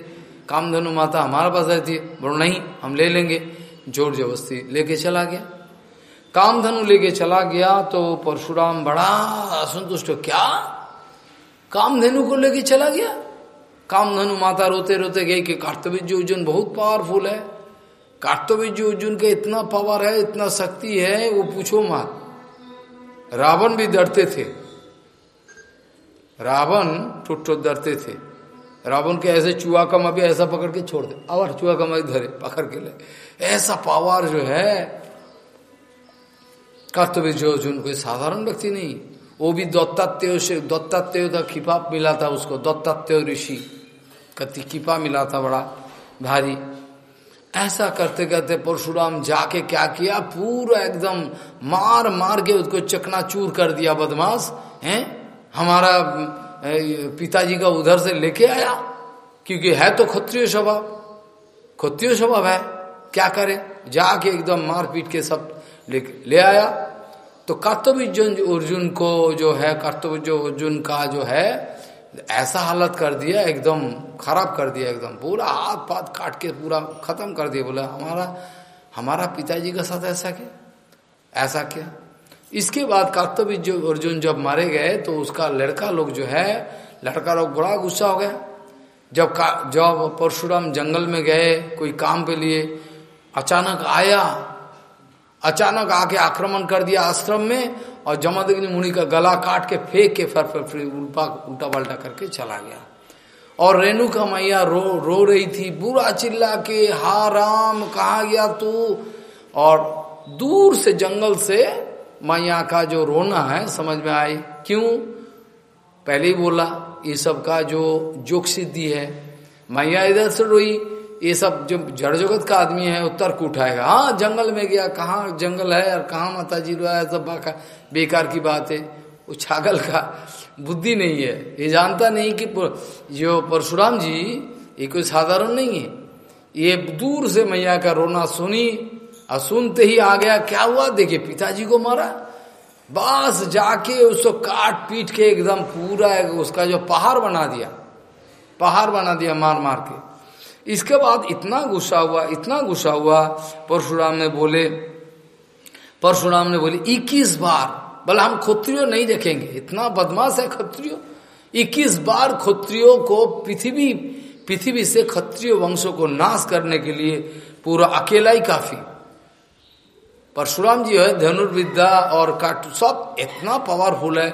काम कामधेनु माता हमारा पास रहती है। बोलो, नहीं, हम ले लेंगे। ज़ोर जबरस्ती लेके चला गया। कामधनु लेके चला गया तो परशुराम बड़ा असंतुष्ट। क्या? कामधेनु को लेके चला गया? कामधनु माता रोते रोते गए कि कार्तवीज अर्जुन बहुत पावरफुल है। कार्तवीज अर्जुन का इतना पावर है, इतना शक्ति है, वो पूछो मत। रावण भी डरते थे। रावण टुट डरते थे। रावण के ऐसे चूहा कम अभी ऐसा पकड़ के छोड़ दे। आवर चूहा कम धरे पकड़ के ले। ऐसा पावर जो है कर्तव्य जो अर्जुन कोई साधारण व्यक्ति नहीं। वो भी दत्तात्य से दत्तात्य का कृपा मिला था उसको। दत्तात्य ऋषि। कति कृपा मिला था बड़ा भारी। ऐसा करते करते परशुराम जाके क्या किया? पूरा एकदम मार मार के उसको चकनाचूर कर दिया बदमाश, हैं? हमारा पिताजी का उधर से लेके आया। क्योंकि है तो क्षत्रिय स्वभाव। क्षत्रिय स्वभाव है। क्या करे? जाके एकदम मार पीट के सब ले, आया। तो कर्तव्य अर्जुन को जो है कर्तव्य अर्जुन का जो है ऐसा हालत कर दिया एकदम खराब कर दिया एकदम पूरा हाथ पात काट के पूरा खत्म कर दिया बोला हमारा हमारा पिताजी का साथ ऐसा क्या? ऐसा क्या? इसके बाद कर्तव्य जो अर्जुन जब मारे गए तो उसका लड़का लोग जो है लड़का लोग बड़ा गुस्सा हो गया। जब जब परशुराम जंगल में गए कोई काम के लिए अचानक आया अचानक आके आक्रमण कर दिया आश्रम में और जमादग्नि मुनि का गला काट के फेंक के फर फिर फिर उल्टा उल्टा पल्टा करके चला गया। और रेणु का मैया रो रो रही थी, बुरा चिल्ला के, हा राम, कहा गया तू? और दूर से जंगल से मैया का जो रोना है, समझ में आई? क्यों? पहले ही बोला, ये सब का जो जोक सिद्धि है। मैया इधर से रोई ये सब जो जड़ जगत का आदमी है उत्तर को उठाएगा। हाँ जंगल में गया, कहाँ जंगल है और कहाँ माता जी रो है, सब बाका, बेकार की बात है। वो छागल का बुद्धि नहीं है। ये जानता नहीं कि जो परशुराम जी, ये कोई साधारण नहीं है। ये दूर से मैया का रोना सुनी, और सुनते ही आ गया, क्या हुआ? देखिए, पिताजी को मारा। बस जाके उसको काट पीट के एकदम पूरा उसका जो पहाड़ बना दिया। पहाड़ बना दिया मार मार के। इसके बाद इतना गुस्सा हुआ, इतना गुस्सा हुआ, परशुराम ने बोले, परशुराम ने बोले, इक्कीस बार बोले हम क्षत्रियो नहीं देखेंगे, इतना बदमाश है क्षत्रियो। इक्कीस बार क्षत्रियो को पृथ्वी पृथ्वी से क्षत्रिय वंशों को नाश करने के लिए पूरा अकेला ही काफ़ी। परशुराम जी है, धनुर्विद्या और काट, सब इतना पावरफुल है।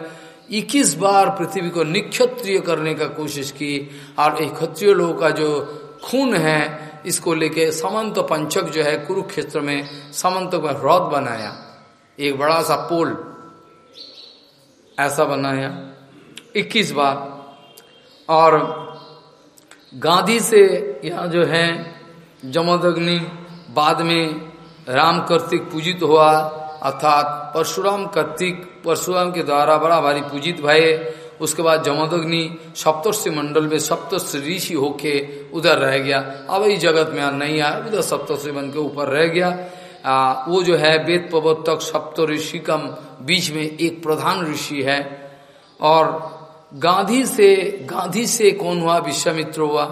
इक्कीस बार पृथ्वी को निक्षत्रिय करने का कोशिश की, और एक क्षत्रिय लोगों का जो खून है, इसको लेके समंत पंचक जो है कुरुक्षेत्र में समंत का ह्रद बनाया। एक बड़ा सा पोल ऐसा बनाया। 21 बार। और गांधी से यहाँ जो है जमदग्नि, बाद में राम कर्तिक पूजित हुआ, अर्थात परशुराम कर्तिक, परशुराम के द्वारा बड़ा भारी पूजित भय उसके बाद जमदग्नि सप्तर्षि मंडल में सप्तर्षि ऋषि होके उधर रह गया। अब इस जगत में नहीं आया उधर सप्तर्षि बन के ऊपर रह गया। आ, वो जो है वेद प्रवर्तक सप्त ऋषि का बीच में एक प्रधान ऋषि है। और गांधी से गांधी से कौन हुआ? विश्वामित्र हुआ।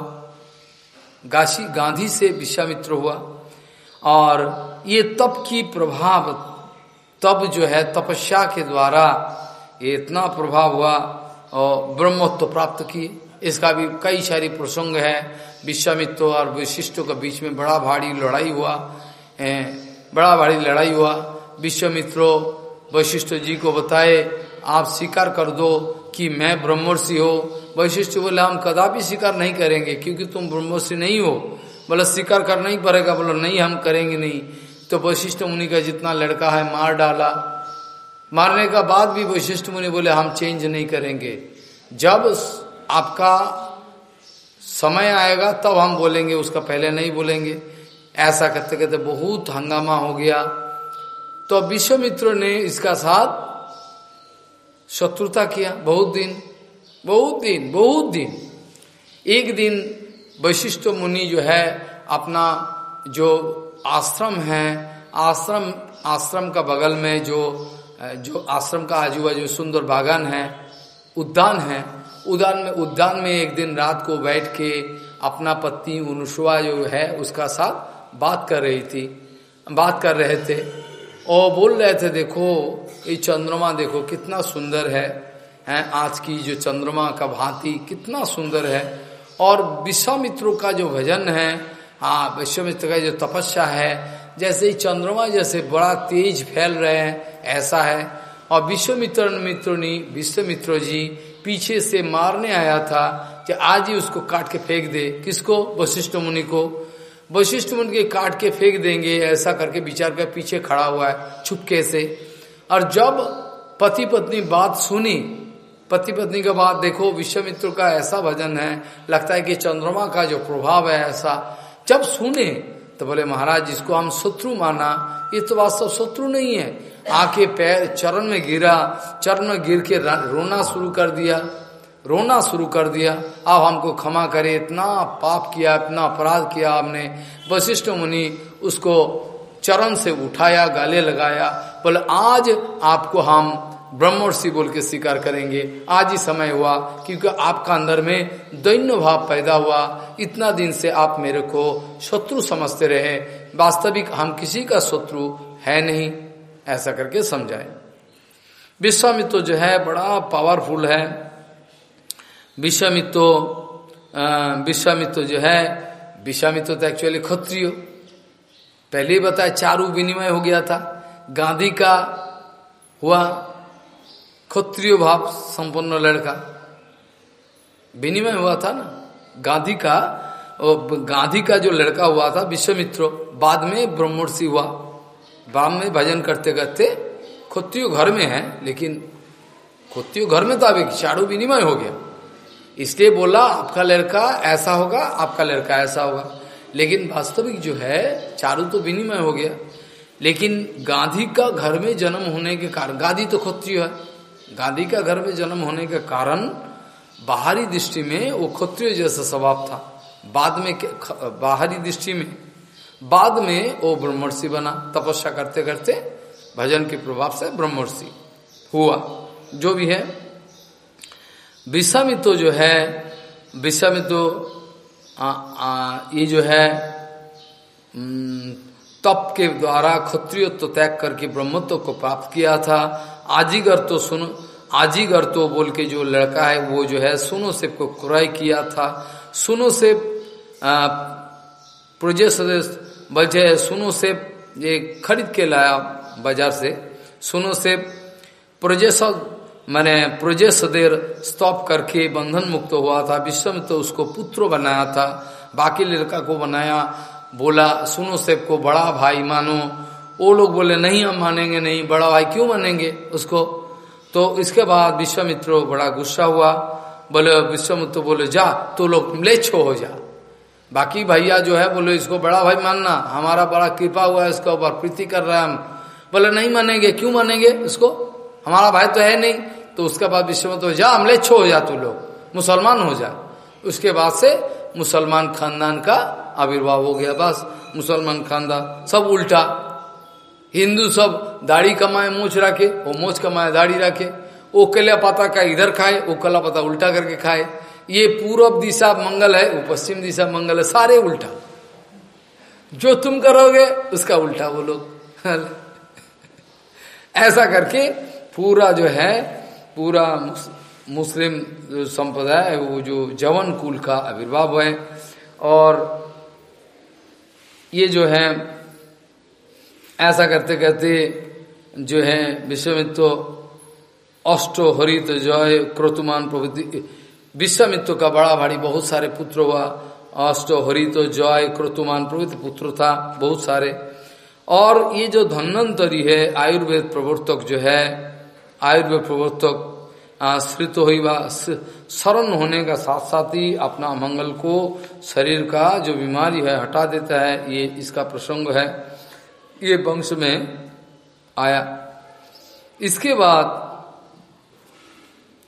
गाशी गांधी से विश्वामित्र हुआ। और ये तप की प्रभाव तब जो है तपस्या के द्वारा ये इतना प्रभाव हुआ और ब्रह्मत्व प्राप्त किए इसका भी कई सारी प्रसंग है। विश्वामित्र और विशिष्टों के बीच में बड़ा भारी लड़ाई हुआ। बड़ा भारी लड़ाई हुआ। विश्वामित्रो वशिष्ठ जी को बताए, आप स्वीकार कर दो कि मैं ब्रह्मर्षि हो। वशिष्ठ बोले, हम कदापि स्वीकार नहीं करेंगे, क्योंकि तुम ब्रह्मर्षि नहीं हो। बोले, स्वीकार करना ही पड़ेगा। बोलो, नहीं, हम करेंगे नहीं। तो वशिष्ठ मुनि का जितना लड़का है, मार डाला। मारने का बाद भी वशिष्ठ मुनि बोले, हम चेंज नहीं करेंगे। जब आपका समय आएगा, तब हम बोलेंगे, उसका पहले नहीं बोलेंगे। ऐसा करते करते बहुत हंगामा हो गया। तो विश्वमित्र ने इसका साथ शत्रुता किया। बहुत दिन बहुत दिन बहुत दिन। एक दिन वशिष्ठ मुनि जो है, अपना जो आश्रम है, आश्रम आश्रम का बगल में जो जो आश्रम का आजू बाजू सुंदर बागान है, उद्यान है, उद्यान में उद्यान में एक दिन रात को बैठ के अपना पत्नी उनुषवा जो है, उसका साथ बात कर रही थी। बात कर रहे थे और बोल रहे थे, देखो, ये चंद्रमा देखो, कितना सुंदर है, हैं, आज की जो चंद्रमा का भांति कितना सुंदर है। और विश्वामित्रों का जो भजन है हाँ विश्वामित्र का जो तपस्या है जैसे ही चंद्रमा जैसे बड़ा तेज फैल रहे हैं, ऐसा है। और विश्वमित्र मित्रोनी, विश्वमित्र जी पीछे से मारने आया था कि आज ही उसको काट के फेंक दे। किसको? वशिष्ठ मुनि को। वशिष्ठ मुनि के काट के फेंक देंगे, ऐसा करके विचार कर पीछे खड़ा हुआ है छुपके से। और जब पति पत्नी बात सुनी पति पत्नी का बात देखो, विश्वमित्र का ऐसा भजन है, लगता है कि चंद्रमा का जो प्रभाव है ऐसा। जब सुने तो बोले, महाराज, जिसको हम शत्रु माना, ये तो वास्तव शत्रु नहीं है। आके पैर चरण में गिरा, चरण में गिर के रोना शुरू कर दिया, रोना शुरू कर दिया। अब हमको क्षमा करे, इतना पाप किया, इतना अपराध किया आपने वशिष्ठ मुनि उसको चरण से उठाया, गाले लगाया, बोले, आज आपको हम ब्रह्मर्षि बोल के स्वीकार करेंगे। आज ही समय हुआ, क्योंकि आपका अंदर में दैन्य भाव पैदा हुआ। इतना दिन से आप मेरे को शत्रु समझते रहे। वास्तविक हम किसी का शत्रु है नहीं, ऐसा करके समझाए। विश्वामित्र जो है, बड़ा पावरफुल है। विश्वामित्र विश्वामित्र जो है, विश्वामित्र तो एक्चुअली क्षत्रिय। पहले ही बताया, चारू विनिमय हो गया था। गांधी का हुआ क्षत्रिय भाव संपन्न लड़का। विनिमय हुआ था ना? गांधी का गांधी का जो लड़का हुआ था, विश्वमित्र, बाद में ब्रह्मर्षि हुआ। बाद में भजन करते करते खुत्तियों घर में है, लेकिन खुत्तियों घर में तो अभी चारू विनिमय हो गया। इसलिए बोला, आपका लड़का ऐसा होगा, आपका लड़का ऐसा होगा। लेकिन वास्तविक जो है, चारू तो विनिमय हो गया। लेकिन गांधी का घर में जन्म होने के कारण, गांधी तो क्षत्रिय है। गांधी का घर में जन्म होने के कारण बाहरी दृष्टि में वो क्षत्रिय जैसा स्वभाव था। बाद में बाहरी दृष्टि में। बाद में वो ब्रह्मर्षि बना। तपस्या करते करते भजन के प्रभाव से ब्रह्मर्षि हुआ। जो भी है। विषामितो जो है, विषामितो ये जो है तप के द्वारा क्षत्रियत्व त्याग करके ब्रह्मत्व को प्राप्त किया था। आजीगर तो सुनो, आजीगर तो बोल के जो लड़का है, वो जो है, सुनो से को क्रय किया था। सुनो से प्रोजेस बोलते सुनो से ये खरीद के लाया बाज़ार से। सुनो से प्रोजेस, मैंने प्रोजेस देर स्टॉप करके बंधन मुक्त हुआ था। विश्व में तो उसको पुत्र बनाया था। बाकी लड़का को बनाया, बोला, सुनो सेब को बड़ा भाई मानो। वो लोग बोले, नहीं, हम मानेंगे नहीं, बड़ा भाई क्यों मानेंगे उसको? तो इसके बाद विश्वामित्र बड़ा गुस्सा हुआ। बोले, विश्वामित्र बोले, जा तो लोग म्लेच्छो हो जा। बाकी भैया जो है, बोले, इसको बड़ा भाई मानना। हमारा बड़ा कृपा हुआ है, इसके ऊपर प्रीति कर रहा है हम। बोले, नहीं मानेंगे, क्यों मानेंगे इसको हमारा भाई तो है नहीं। तो उसके बाद विश्वामित्र, जा म्लेच्छो हो जा तू लोग। मुसलमान हो जा। उसके बाद से मुसलमान खानदान का आविर्भाव हो गया बस। मुसलमान खानदान सब उल्टा। हिंदू सब दाढ़ी कमाए मोच रखे, वो मोच कमाए, दाढ़ी रखे। वो कल्या पता का इधर खाए, वो कला पता उल्टा करके खाए। ये पूर्व दिशा मंगल है, वो पश्चिम दिशा मंगल है, सारे उल्टा। जो तुम करोगे, उसका उल्टा वो लोग। ऐसा करके पूरा जो है, पूरा मुस्लिम संप्रदाय वो जो जवन कुल का आविर्भाव है। और ये जो है ऐसा करते करते जो है विश्वमित्र अष्टो हरित जय क्रतुमान प्रभृति। विश्वामित्र का बड़ा भारी बहुत सारे पुत्र हुआ। अष्टो हरित जय क्रतुमान प्रभृति पुत्र था बहुत सारे। और ये जो धन्वंतरी है, आयुर्वेद प्रवर्तक जो है, आयुर्वेद प्रवर्तक आश्रित हो शरण होने का साथ साथ ही अपना मंगल को शरीर का जो बीमारी है हटा देता है, ये इसका प्रसंग है। ये वंश में आया। इसके बाद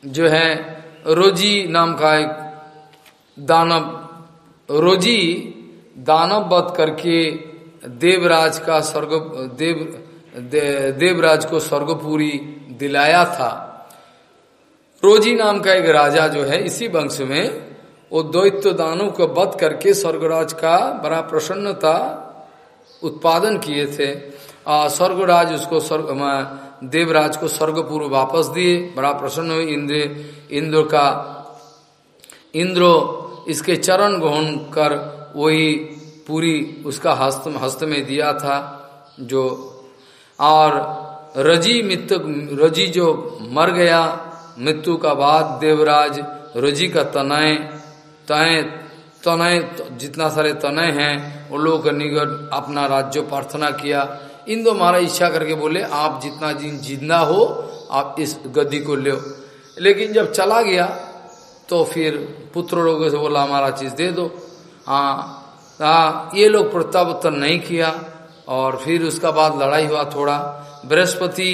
जो है रोजी नाम का एक दानव रोजी दानव वध करके देवराज का स्वर्ग देव दे, देवराज को स्वर्गपुरी दिलाया था। रोजी नाम का एक राजा जो है इसी वंश में वो द्वैत्य दानों को बध करके स्वर्गराज का बड़ा प्रसन्नता उत्पादन किए थे। स्वर्गराज उसको स्वर्ग देवराज को स्वर्गपुर वापस दिए। बड़ा प्रसन्न हुए इंद्र इंद्र का, इंद्र इसके चरण ग्रहण कर वही पूरी उसका हस्त हस्त में दिया था, जो, और रज़ी मित्र रज़ी जो मर गया, मृत्यु का बाद देवराज रज़ी का तनय, तय तनय, जितना सारे तनय हैं, उन लोगों का निकट अपना राज्य प्रार्थना किया। इन दो महाराज इच्छा करके बोले, आप जितना जिन ज़िंदा हो, आप इस गद्दी को ले लेकिन जब चला गया तो फिर पुत्र लोगों से बोला, हमारा चीज़ दे दो। हाँ हाँ ये लोग प्रत्यावर्तन नहीं किया, और फिर उसका बाद लड़ाई हुआ थोड़ा। बृहस्पति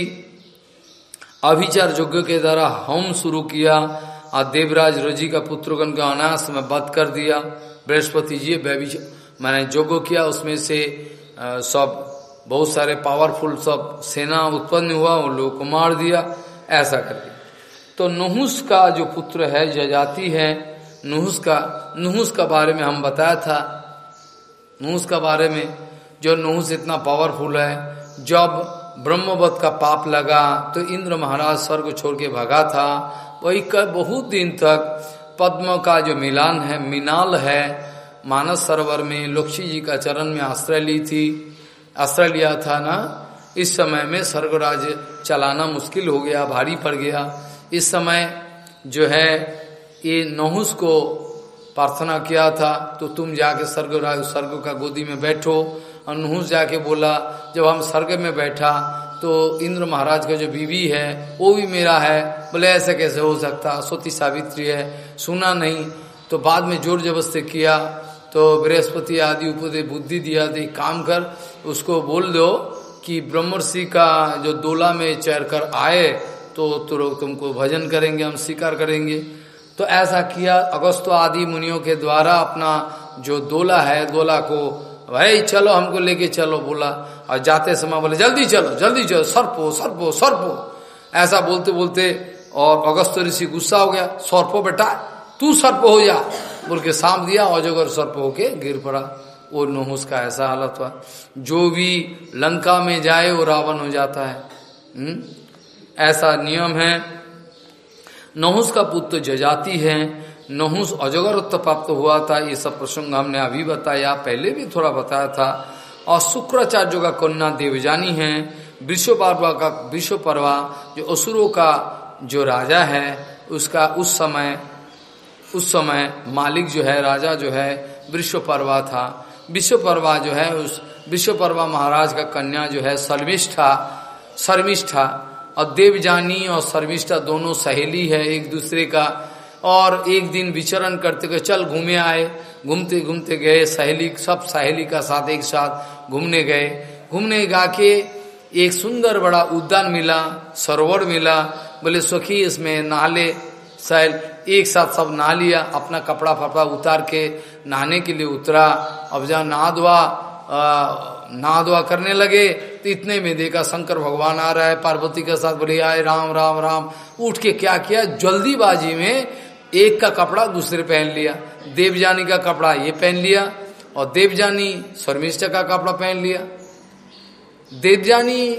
अभिचार योग्य के द्वारा होम शुरू किया। और देवराज रोजी का पुत्रगण का अनाश में बद कर दिया। बृहस्पति जी मैंने योग्य किया। उसमें से सब, बहुत सारे पावरफुल सब सेना उत्पन्न हुआ उन लोगों को मार दिया। ऐसा कर दिया। तो नुहुस का जो पुत्र है, जजाति है, नुहुस का नुहुस का बारे में हम बताया था। नुहुस का बारे में जो नुहुस इतना पावरफुल है, जब ब्रह्मवत का पाप लगा तो इंद्र महाराज स्वर्ग छोड़ के भागा था। वही कर बहुत दिन तक पद्म का जो मिलान है, मिनाल है, मानस सरोवर में लोक्षी जी का चरण में आश्रय ली थी, आश्रय लिया था ना? इस समय में स्वर्गराज चलाना मुश्किल हो गया, भारी पड़ गया। इस समय जो है, ये नहुस को प्रार्थना किया था तो तुम जाके स्वर्गराज स्वर्ग का गोदी में बैठो। और नहुस जाके बोला, जब हम स्वर्ग में बैठा तो इंद्र महाराज का जो बीवी है, वो भी मेरा है। बोले, ऐसे कैसे हो सकता? सोती सावित्री है। सुना नहीं। तो बाद में ज़ोर ज़बरदस्ती किया। तो बृहस्पति आदि उपदेश बुद्धि दिया, दे काम कर। उसको बोल दो कि ब्रह्मर्षि का जो दोला में चढ़ कर आए तो तुमको भजन करेंगे, हम स्वीकार करेंगे। तो ऐसा किया। अगस्त आदि मुनियों के द्वारा अपना जो दोला है, दोला को, भाई, चलो, हमको लेके चलो, बोला। और जाते समय बोले, जल्दी चलो जल्दी चलो, सर्पो सर्पो सर्पो ऐसा बोलते बोलते, और अगस्त ऋषि गुस्सा हो गया, सर्पो बेटा, तू सर्प हो जा। बोल के सांप दिया अजगर सर्प होके गिर पड़ा। वो नहुस का ऐसा हालत हुआ। जो भी लंका में जाए, वो रावण हो जाता है। हुँ? हम्म? ऐसा नियम है। नहुस का पुत्र जजाति है। नहुस अजगर उत्तर प्राप्त हुआ था। ये सब प्रसंग हमने अभी बताया। पहले भी थोड़ा बताया था। और शुक्राचार्य का कन्या देवजानी है विश्व पर्वा का विश्व पर्वा जो असुरों का जो राजा है, उसका उस समय उस समय मालिक जो है, राजा जो है विश्व पर्वा था। विश्व पर्वा जो है, उस विश्व पर्वा महाराज का कन्या जो है, शर्मिष्ठा शर्मिष्ठा। और देवजानी और शर्मिष्ठा दोनों सहेली है, एक दूसरे का और एक दिन विचरण करते गए चल घूमे आए। घूमते घूमते गए, सहेली, सब सहेली का साथ, एक साथ घूमने गए। घूमने गा के एक सुंदर बड़ा उद्यान मिला, सरोवर मिला। बोले, सुखी, इसमें नहाले। सैल एक साथ सब नहा लिया, अपना कपड़ा फपड़ा उतार के नहाने के लिए उतरा। अब जहाँ नहा धोआ नहा धोआ करने लगे। तो इतने में देखा शंकर भगवान आ रहा है, पार्वती के साथ बोले, आए, राम राम राम। उठ के क्या किया? जल्दीबाजी में एक का कपड़ा दूसरे पहन लिया देवजानी का कपड़ा ये पहन लिया और देवजानी शर्मिष्ठा का कपड़ा पहन लिया। देवजानी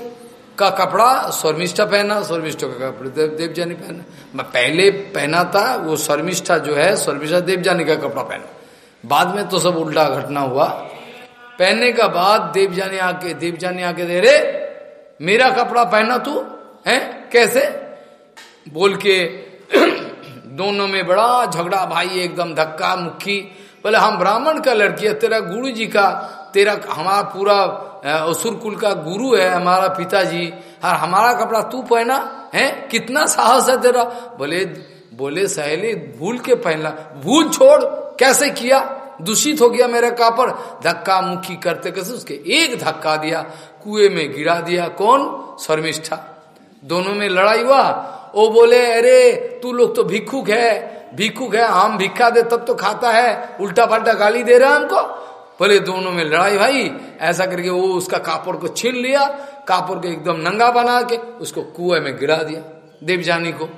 का कपड़ा शर्मिष्ठा पहना शर्मिष्ठा का कपड़ा देव, देवजानी पहना। मैं पहले पहना था वो शर्मिष्ठा जो है शर्मिष्ठा देवजानी का कपड़ा पहना। बाद में तो सब उल्टा घटना हुआ। पहनने का बाद देवजानी आके देवजानी आके दे रे मेरा कपड़ा पहना तू है? कैसे? बोल के दोनों में बड़ा झगड़ा, भाई एकदम धक्का, मुक्की। बोले, हम ब्राह्मण का लड़की है, तेरा गुरु जी का, तेरा हमारा पूरा असुर कुल का गुरु है, हमारा पिताजी। और हमारा कपड़ा तू पहना, है? कितना साहस है तेरा? बोले बोले, सहेली, भूल के पहनला। भूल छोड़, कैसे किया? दूषित हो गया मेरे कापड़। धक्का, मुक्की करते कैसे उसके एक धक्का दिया, कुएँ में गिरा दिया। कौन? शर्मिष्ठा। दोनों में लड़ाई हुआ वो बोले, अरे, तू लोग तो भिक्षुक है भिक्षुक है हम भिक्खा दे, तब तो खाता है उल्टा पल्टा गाली दे रहा हमको। बोले, दोनों में लड़ाई भाई। ऐसा करके वो उसका कापड़ को छीन लिया, कापड़ को एकदम नंगा बना के उसको कुएँ में गिरा दिया देवजानी को।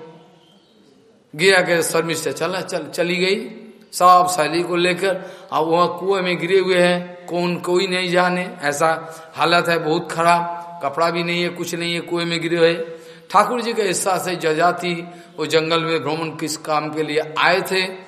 गिरा के शर्मिष्ठा चला, चल, चली गई सब शैली को लेकर। अब वह कुएँ में गिरे हुए हैं, कौन कोई नहीं जाने, ऐसा हालत है, बहुत खराब, कपड़ा भी नहीं है, कुछ नहीं है, कुएँ में गिरे हुए। ठाकुर जी के हिस्सा से जजाति वो जंगल में भ्रमण किस काम के लिए आए थे?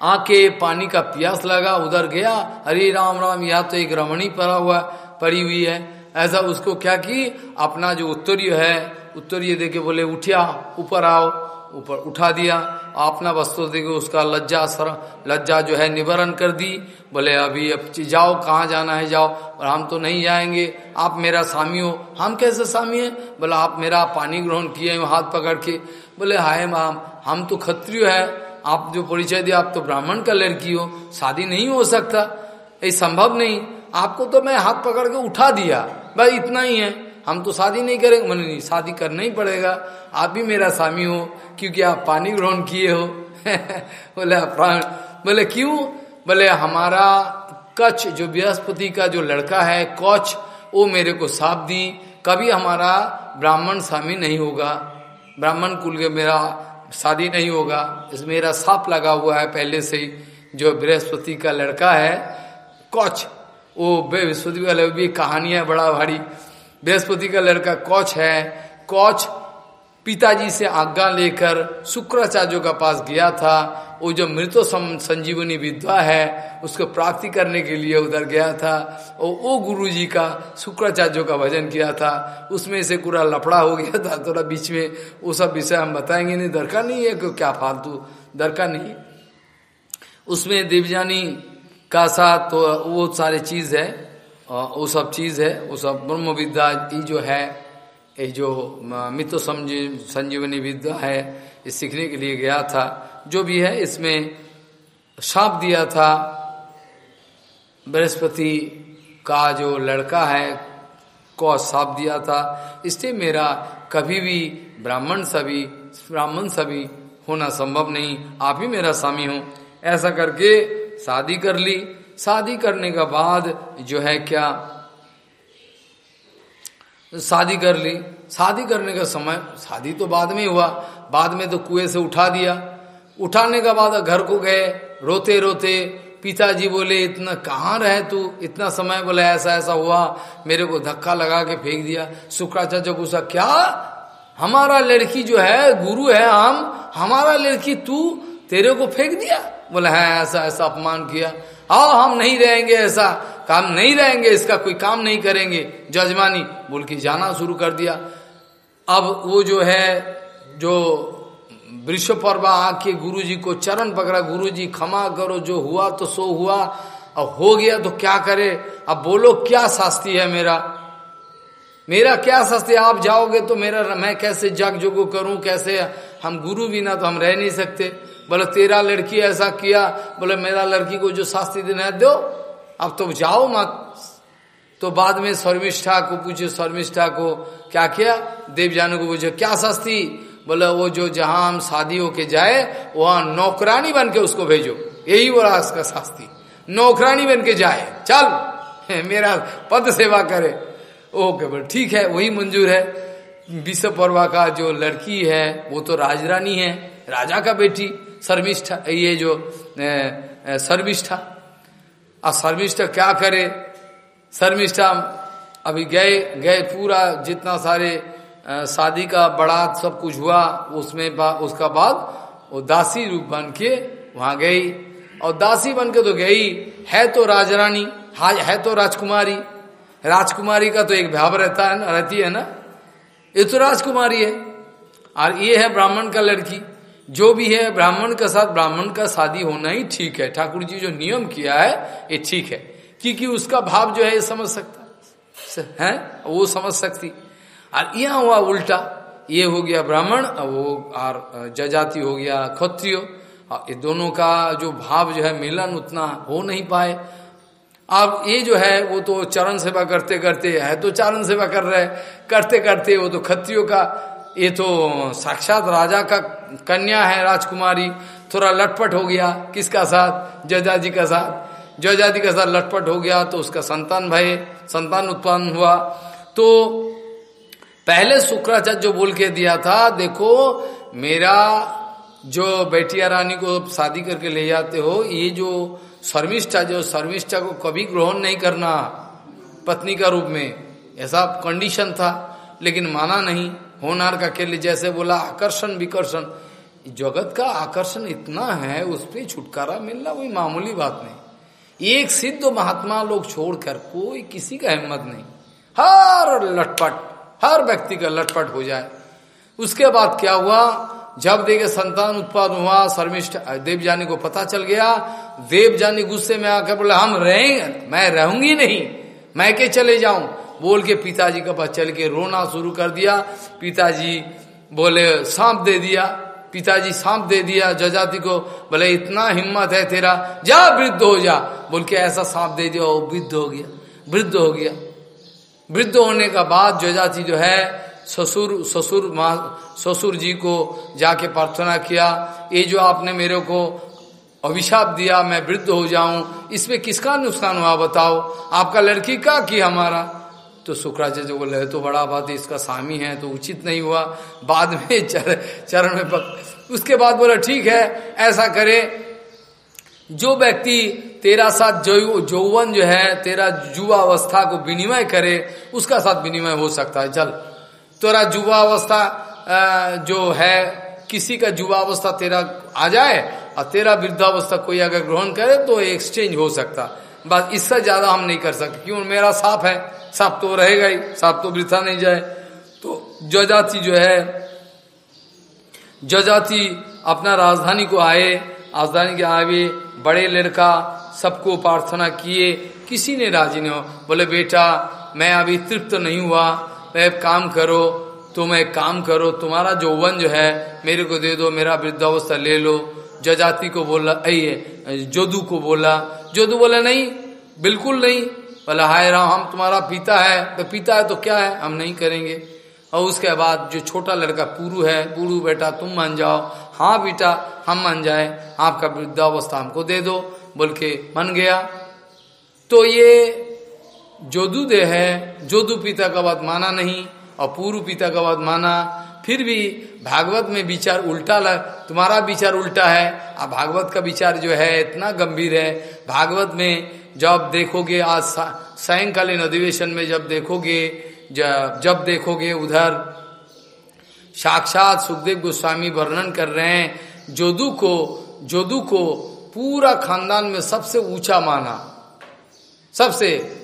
आके पानी का प्यास लगा, उधर गया हरे राम राम, यह तो एक रमणी पड़ा हुआ, पड़ी हुई है। ऐसा उसको क्या की? अपना जो उत्तरीय है, उत्तरीय देके बोले, उठिया, ऊपर आओ। ऊपर उठा दिया। अपना वस्तु देखो उसका लज्जा सर, लज्जा जो है निवारण कर दी। बोले, अभी अब जाओ, कहाँ जाना है, जाओ। और हम तो नहीं जाएँगे। आप मेरा स्वामी हो। हम कैसे स्वामी हैं? बोले, आप मेरा पानी ग्रहण किए हाथ पकड़ के। बोले, हाय माम, हम तो क्षत्रिय है। आप जो परिचय दिया, आप तो ब्राह्मण का लड़की हो। शादी नहीं हो सकता। ये संभव नहीं। आपको तो मैं हाथ पकड़ के उठा दिया। भाई इतना ही है। हम तो शादी नहीं करेंगे। मैंने नहीं, शादी करना ही पड़ेगा। आप भी मेरा स्वामी हो, क्योंकि आप पानी ग्रहण किए हो। बोले, प्राण। बोले, क्यों? बोले, हमारा कच्छ जो बृहस्पति का जो लड़का है, कौच, वो मेरे को साप दी। कभी हमारा ब्राह्मण स्वामी नहीं होगा। ब्राह्मण कुल के मेरा शादी नहीं होगा। इस मेरा साप लगा हुआ है पहले से ही। जो बृहस्पति का लड़का है, कौच, वो बृहस्पति वाले भी कहानियाँ बड़ा भारी। बृहस्पति का लड़का कौच है। कौच पिताजी से आज्ञा लेकर शुक्राचार्यों का पास गया था। वो जो मृतो संजीवनी विद्वा है, उसको प्राप्ति करने के लिए उधर गया था। और वो गुरु जी का, शुक्राचार्यों का भजन किया था। उसमें से पूरा लफड़ा हो गया था। थोड़ा बीच में वो सब विषय हम बताएँगे नहीं। दरकार नहीं है कि क्या फालतू। दरकार नहीं। उसमें देवजानी का साथ तो वो सारे चीज़ है। वो सब चीज़ है, वो सब ब्रह्म विद्या जो है, ये जो मित्र संजीवनी विद्या है, ये सीखने के लिए गया था। जो भी है, इसमें साप दिया था। बृहस्पति का जो लड़का है, को साप दिया था। इसलिए मेरा कभी भी ब्राह्मण सभी ब्राह्मण सभी होना संभव नहीं। आप ही मेरा स्वामी हो। ऐसा करके शादी कर ली। शादी करने के बाद जो है क्या शादी कर ली। शादी करने का समय, शादी तो बाद में हुआ। बाद में तो कुएँ से उठा दिया। उठाने के बाद घर को गए रोते रोते पिताजी बोले, इतना कहाँ रहे तू? इतना समय? बोले, ऐसा ऐसा हुआ। मेरे को धक्का लगा के फेंक दिया। शुक्राचार्य गुस्सा क्या? हमारा लड़की जो है, गुरु है हम? हमारा लड़की तू? तेरे को फेंक दिया? बोले, है, ऐसा ऐसा अपमान किया। हाँ हम नहीं रहेंगे ऐसा काम नहीं रहेंगे, इसका कोई काम नहीं करेंगे। जजमानी बोल के जाना शुरू कर दिया। अब वो जो है, जो वृक्ष पर्वा आके गुरु जी को चरण पकड़ा। गुरु जी क्षमा करो, जो हुआ तो सो हुआ, अब हो गया तो क्या करे? अब बोलो, क्या शास्ति है मेरा? मेरा क्या शास्ति आप जाओगे तो मेरा, मैं कैसे जग जोगो करूँ? कैसे हम गुरु बिना तो हम रह नहीं सकते। बोले, तेरा लड़की ऐसा किया। बोले, मेरा लड़की को जो शास्ति देना दो। अब तो जाओ मत। तो बाद में शर्मिष्ठा को पूछे, शर्मिष्ठा को क्या किया? देवजानु को पूछे, क्या शास्ति? बोले, वो जो जहाँ हम शादी होके जाए, वहाँ नौकरानी बन के उसको भेजो। यही बोला उसका शास्त्री नौकरानी बन के जाए। चल, मेरा पद सेवा करे। ओके, बोले, ठीक है, वही मंजूर है। विश्व पर्वा का जो लड़की है, वो तो राजरानी है, राजा का बेटी। शर्मिष्ठा ये जो शर्मिष्ठा अब शर्मिष्ठा क्या करे? शर्मिष्ठा अभी गए गए पूरा जितना सारे शादी का बड़ा सब कुछ हुआ उसमें बा, उसका बाद वो दासी रूप बन के वहाँ गई। और दासी बन के तो गई है तो राजरानी है तो राजकुमारी। राजकुमारी का तो एक भाव रहता है ना रहती है ना। ये तो राजकुमारी है। और ये है ब्राह्मण का लड़की। जो भी है, ब्राह्मण के साथ ब्राह्मण का शादी होना ही ठीक है। ठाकुर जी जो नियम किया है, ये ठीक है। क्योंकि उसका भाव जो है, ये समझ सकता है। वो समझ सकती। और यह हुआ उल्टा। ये हो गया ब्राह्मण और वो और जजाति हो गया क्षत्रिय। ये दोनों का जो भाव जो है, मिलन उतना हो नहीं पाए। अब ये जो है, वो तो चरण सेवा करते करते है तो चरण सेवा कर रहे करते करते वो तो खत्रियों का, ये तो साक्षात राजा का कन्या है राजकुमारी, थोड़ा लटपट हो गया किसका साथ? जजा जी का साथ। जजा जी का साथ लटपट हो गया तो उसका संतान भय, संतान उत्पन्न हुआ। तो पहले शुक्राचार्य जो बोल के दिया था, देखो, मेरा जो बेटिया रानी को शादी करके ले जाते हो, ये जो शर्मिष्ठा जो शर्मिष्ठा को कभी ग्रहण नहीं करना, पत्नी का रूप में, ऐसा कंडीशन था, लेकिन माना नहीं। होनार का केले जैसे बोला, आकर्षण विकर्षण। जगत का आकर्षण इतना है, उस पर छुटकारा मिलना कोई मामूली बात नहीं। एक सिद्ध महात्मा लोग छोड़कर कोई किसी का हिम्मत नहीं। हर लटपट, हर व्यक्ति का लटपट हो जाए। उसके बाद क्या हुआ? जब देखे संतान उत्पादन हुआ, शर्मिष्ठ देवजानी को पता चल गया। देवजानी गुस्से में आकर बोले, हम रहेंगे, मैं रहूँगी नहीं, मैं के चले जाऊँ? बोल के पिताजी के पास चल के रोना शुरू कर दिया। पिताजी बोले, सांप दे दिया। पिताजी सांप दे दिया जजाति को। बोले, इतना हिम्मत है तेरा, जा वृद्ध हो जा। बोल के ऐसा सांप दे दिया, वो वृद्ध हो गया, वृद्ध हो गया। वृद्ध होने का बाद जजाति जो है, ससुर ससुर ससुर जी को जाके प्रार्थना किया, ये जो आपने मेरे को अभिशाप दिया, मैं वृद्ध हो जाऊँ, इसमें किसका नुकसान हुआ, बताओ? आपका लड़की का कि हमारा? तो शुक्राचार्य बोले तो बड़ा बात इसका स्वामी है तो उचित नहीं हुआ। बाद में चर, चरण में पक उसके बाद बोला ठीक है ऐसा करे। जो व्यक्ति तेरा साथ जो जौवन जो है तेरा युवा अवस्था को विनिमय करे उसका साथ विनिमय हो सकता है। चल तेरा युवा अवस्था जो है किसी का युवा अवस्था तेरा आ जाए और तेरा वृद्धावस्था कोई अगर ग्रहण करे तो एक्सचेंज हो सकता। बस इससे ज़्यादा हम नहीं कर सकते। क्यों? मेरा साफ़ है। साफ़ तो रहेगा ही। साफ़ तो वृथा नहीं जाए। तो जजाति जो है, जजाति अपना राजधानी को आए, राजधानी के आवे बड़े लड़का सबको प्रार्थना किए। किसी ने राज़ी नहीं हो। बोले, बेटा, मैं अभी तृप्त नहीं हुआ। मैं काम करो। तुम एक काम करो। तुम्हारा जो वन जो है, मेरे को दे दो। मेरा वृद्धावस्था ले लो। जजाति को बोला जोदू को बोला। जोदू बोला, नहीं, बिल्कुल नहीं। बोला, हाय राम, हम तुम्हारा पिता है। तो पिता है तो क्या है? हम नहीं करेंगे। और उसके बाद जो छोटा लड़का, पुरु है, पुरु बेटा, तुम मान जाओ। हाँ बेटा, हम मान जाए। आपका वृद्धावस्था हमको दे दो। बोल के मन गया। तो ये जोदू दे है, जोदू पिता का बात माना नहीं और पूर्व पिता का बात माना। फिर भी भागवत में विचार उल्टा लग तुम्हारा विचार उल्टा है और भागवत का विचार जो है इतना गंभीर है। भागवत में जब देखोगे, आज सायंकालीन अधिवेशन में जब देखोगे, जब जब देखोगे उधर साक्षात सुखदेव गोस्वामी वर्णन कर रहे हैं, जोदू को जोदू को पूरा खानदान में सबसे ऊँचा माना। सबसे,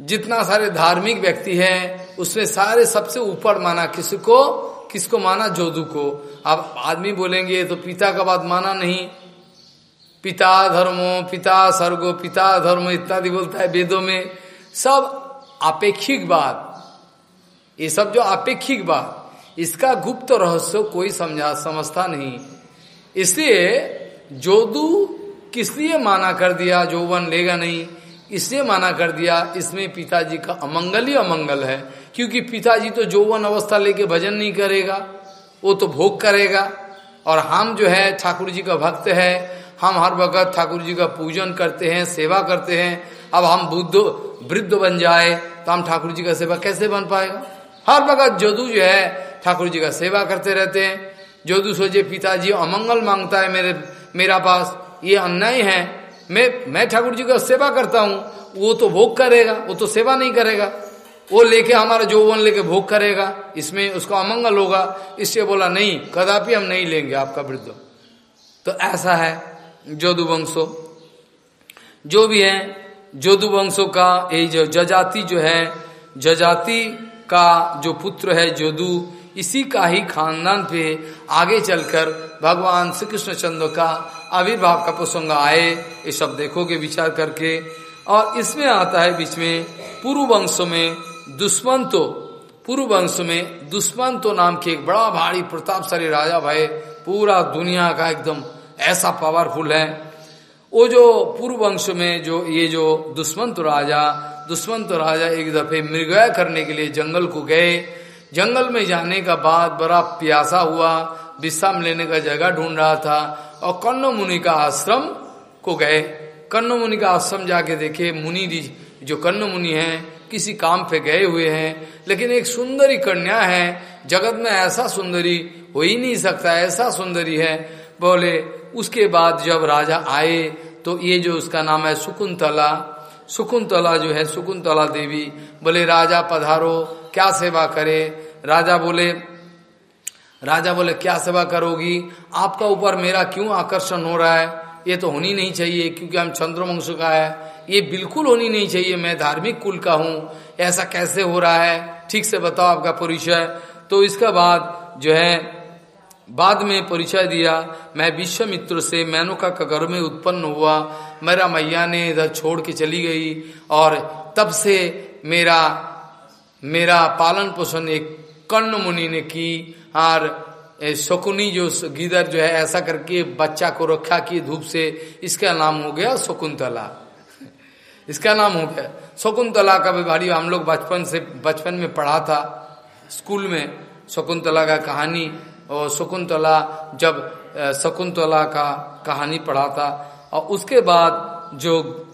जितना सारे धार्मिक व्यक्ति हैं उसमें सारे सबसे ऊपर माना किसको? किसको माना? जोदू को। अब आदमी बोलेंगे तो पिता का बात माना नहीं। पिता धर्मो, पिता सर्गो, पिता धर्म, इत्यादि बोलता है वेदों में। सब अपेक्षिक बात। ये सब जो अपेक्षिक बात, इसका गुप्त रहस्य कोई समझा, समझता नहीं। इसलिए जोदू किस लिए माना कर दिया? जो वन लेगा नहीं। इसलिए माना कर दिया। इसमें पिताजी का अमंगल ही अमंगल है। क्योंकि पिताजी तो जौवन अवस्था लेके भजन नहीं करेगा, वो तो भोग करेगा। और हम जो है, ठाकुर जी का भक्त है, हम हर वक्त ठाकुर जी का पूजन करते हैं, सेवा करते हैं। अब हम बुद्ध, वृद्ध बन जाए तो हम ठाकुर जी का सेवा कैसे बन पाएगा? हर वक्त जदू जो है, ठाकुर जी का सेवा करते रहते हैं। जदू सोचे, पिताजी, अमंगल माँगता है मेरे, मेरा पास, ये अन्याय है। मैं मैं ठाकुर जी का सेवा करता हूँ, वो तो भोग करेगा, वो तो सेवा नहीं करेगा। वो लेके हमारा जो वन लेके भोग करेगा, इसमें उसका अमंगल होगा। इससे बोला, नहीं, कदापि हम नहीं लेंगे आपका वृद्ध। तो ऐसा है जोदु वंशो जो भी है जोदु वंशों का, ये जो जजाति जो है, जजाति का जो पुत्र है जोदू, इसी का ही खानदान पे आगे चलकर भगवान श्री कृष्ण चंद्र का आविर्भाव का प्रसंग आए। ये सब देखोगे, विचार करके। और इसमें आता है बीच में पूर्व वंश में दुष्मंतो पूर्व वंश में दुष्मंतो नाम के एक बड़ा भारी प्रतापशाली राजा भाई, पूरा दुनिया का एकदम ऐसा पावरफुल है। वो जो पूर्व वंश में जो, ये जो दुष्मंत राजा दुष्मंत राजा एक दफे मृगया करने के लिए जंगल को गए। जंगल में जाने का बाद बड़ा प्यासा हुआ, विश्राम लेने का जगह ढूंढ रहा था और कन्न मुनि का आश्रम को गए। कन्न मुनि का आश्रम जाके देखे, मुनि जो कन्न मुनि है किसी काम पे गए हुए हैं, लेकिन एक सुंदरी कन्या है। जगत में ऐसा सुंदरी हो ही नहीं सकता, ऐसा सुंदरी है। बोले, उसके बाद जब राजा आए तो ये जो उसका नाम है सुकुंतला सुकुंतला जो है सुकुंतला देवी, बोले, राजा पधारो, क्या सेवा करे? राजा बोले राजा बोले, क्या सेवा करोगी? आपका ऊपर मेरा क्यों आकर्षण हो रहा है? ये तो होनी नहीं चाहिए, क्योंकि हम चंद्रवंश का है। ये बिल्कुल होनी नहीं चाहिए, मैं धार्मिक कुल का हूँ। ऐसा कैसे हो रहा है? ठीक से बताओ आपका परिचय। तो इसका बाद जो है, बाद में परिचय दिया। मैं विश्वमित्र से मैनुका का घर में उत्पन्न हुआ। मेरा मैया ने इधर छोड़ के चली गई और तब से मेरा मेरा पालन पोषण एक कर्ण मुनि ने की। और शकुनी जो गिदर जो है, ऐसा करके बच्चा को रखा की धूप से, इसका नाम हो गया शकुंतला। इसका नाम हो गया। शकुंतला का भारी, हम लोग बचपन से, बचपन में पढ़ा था, स्कूल में, शकुंतला का कहानी, और शकुंतला जब शकुंतला का कहानी पढ़ा था, और उसके बाद जो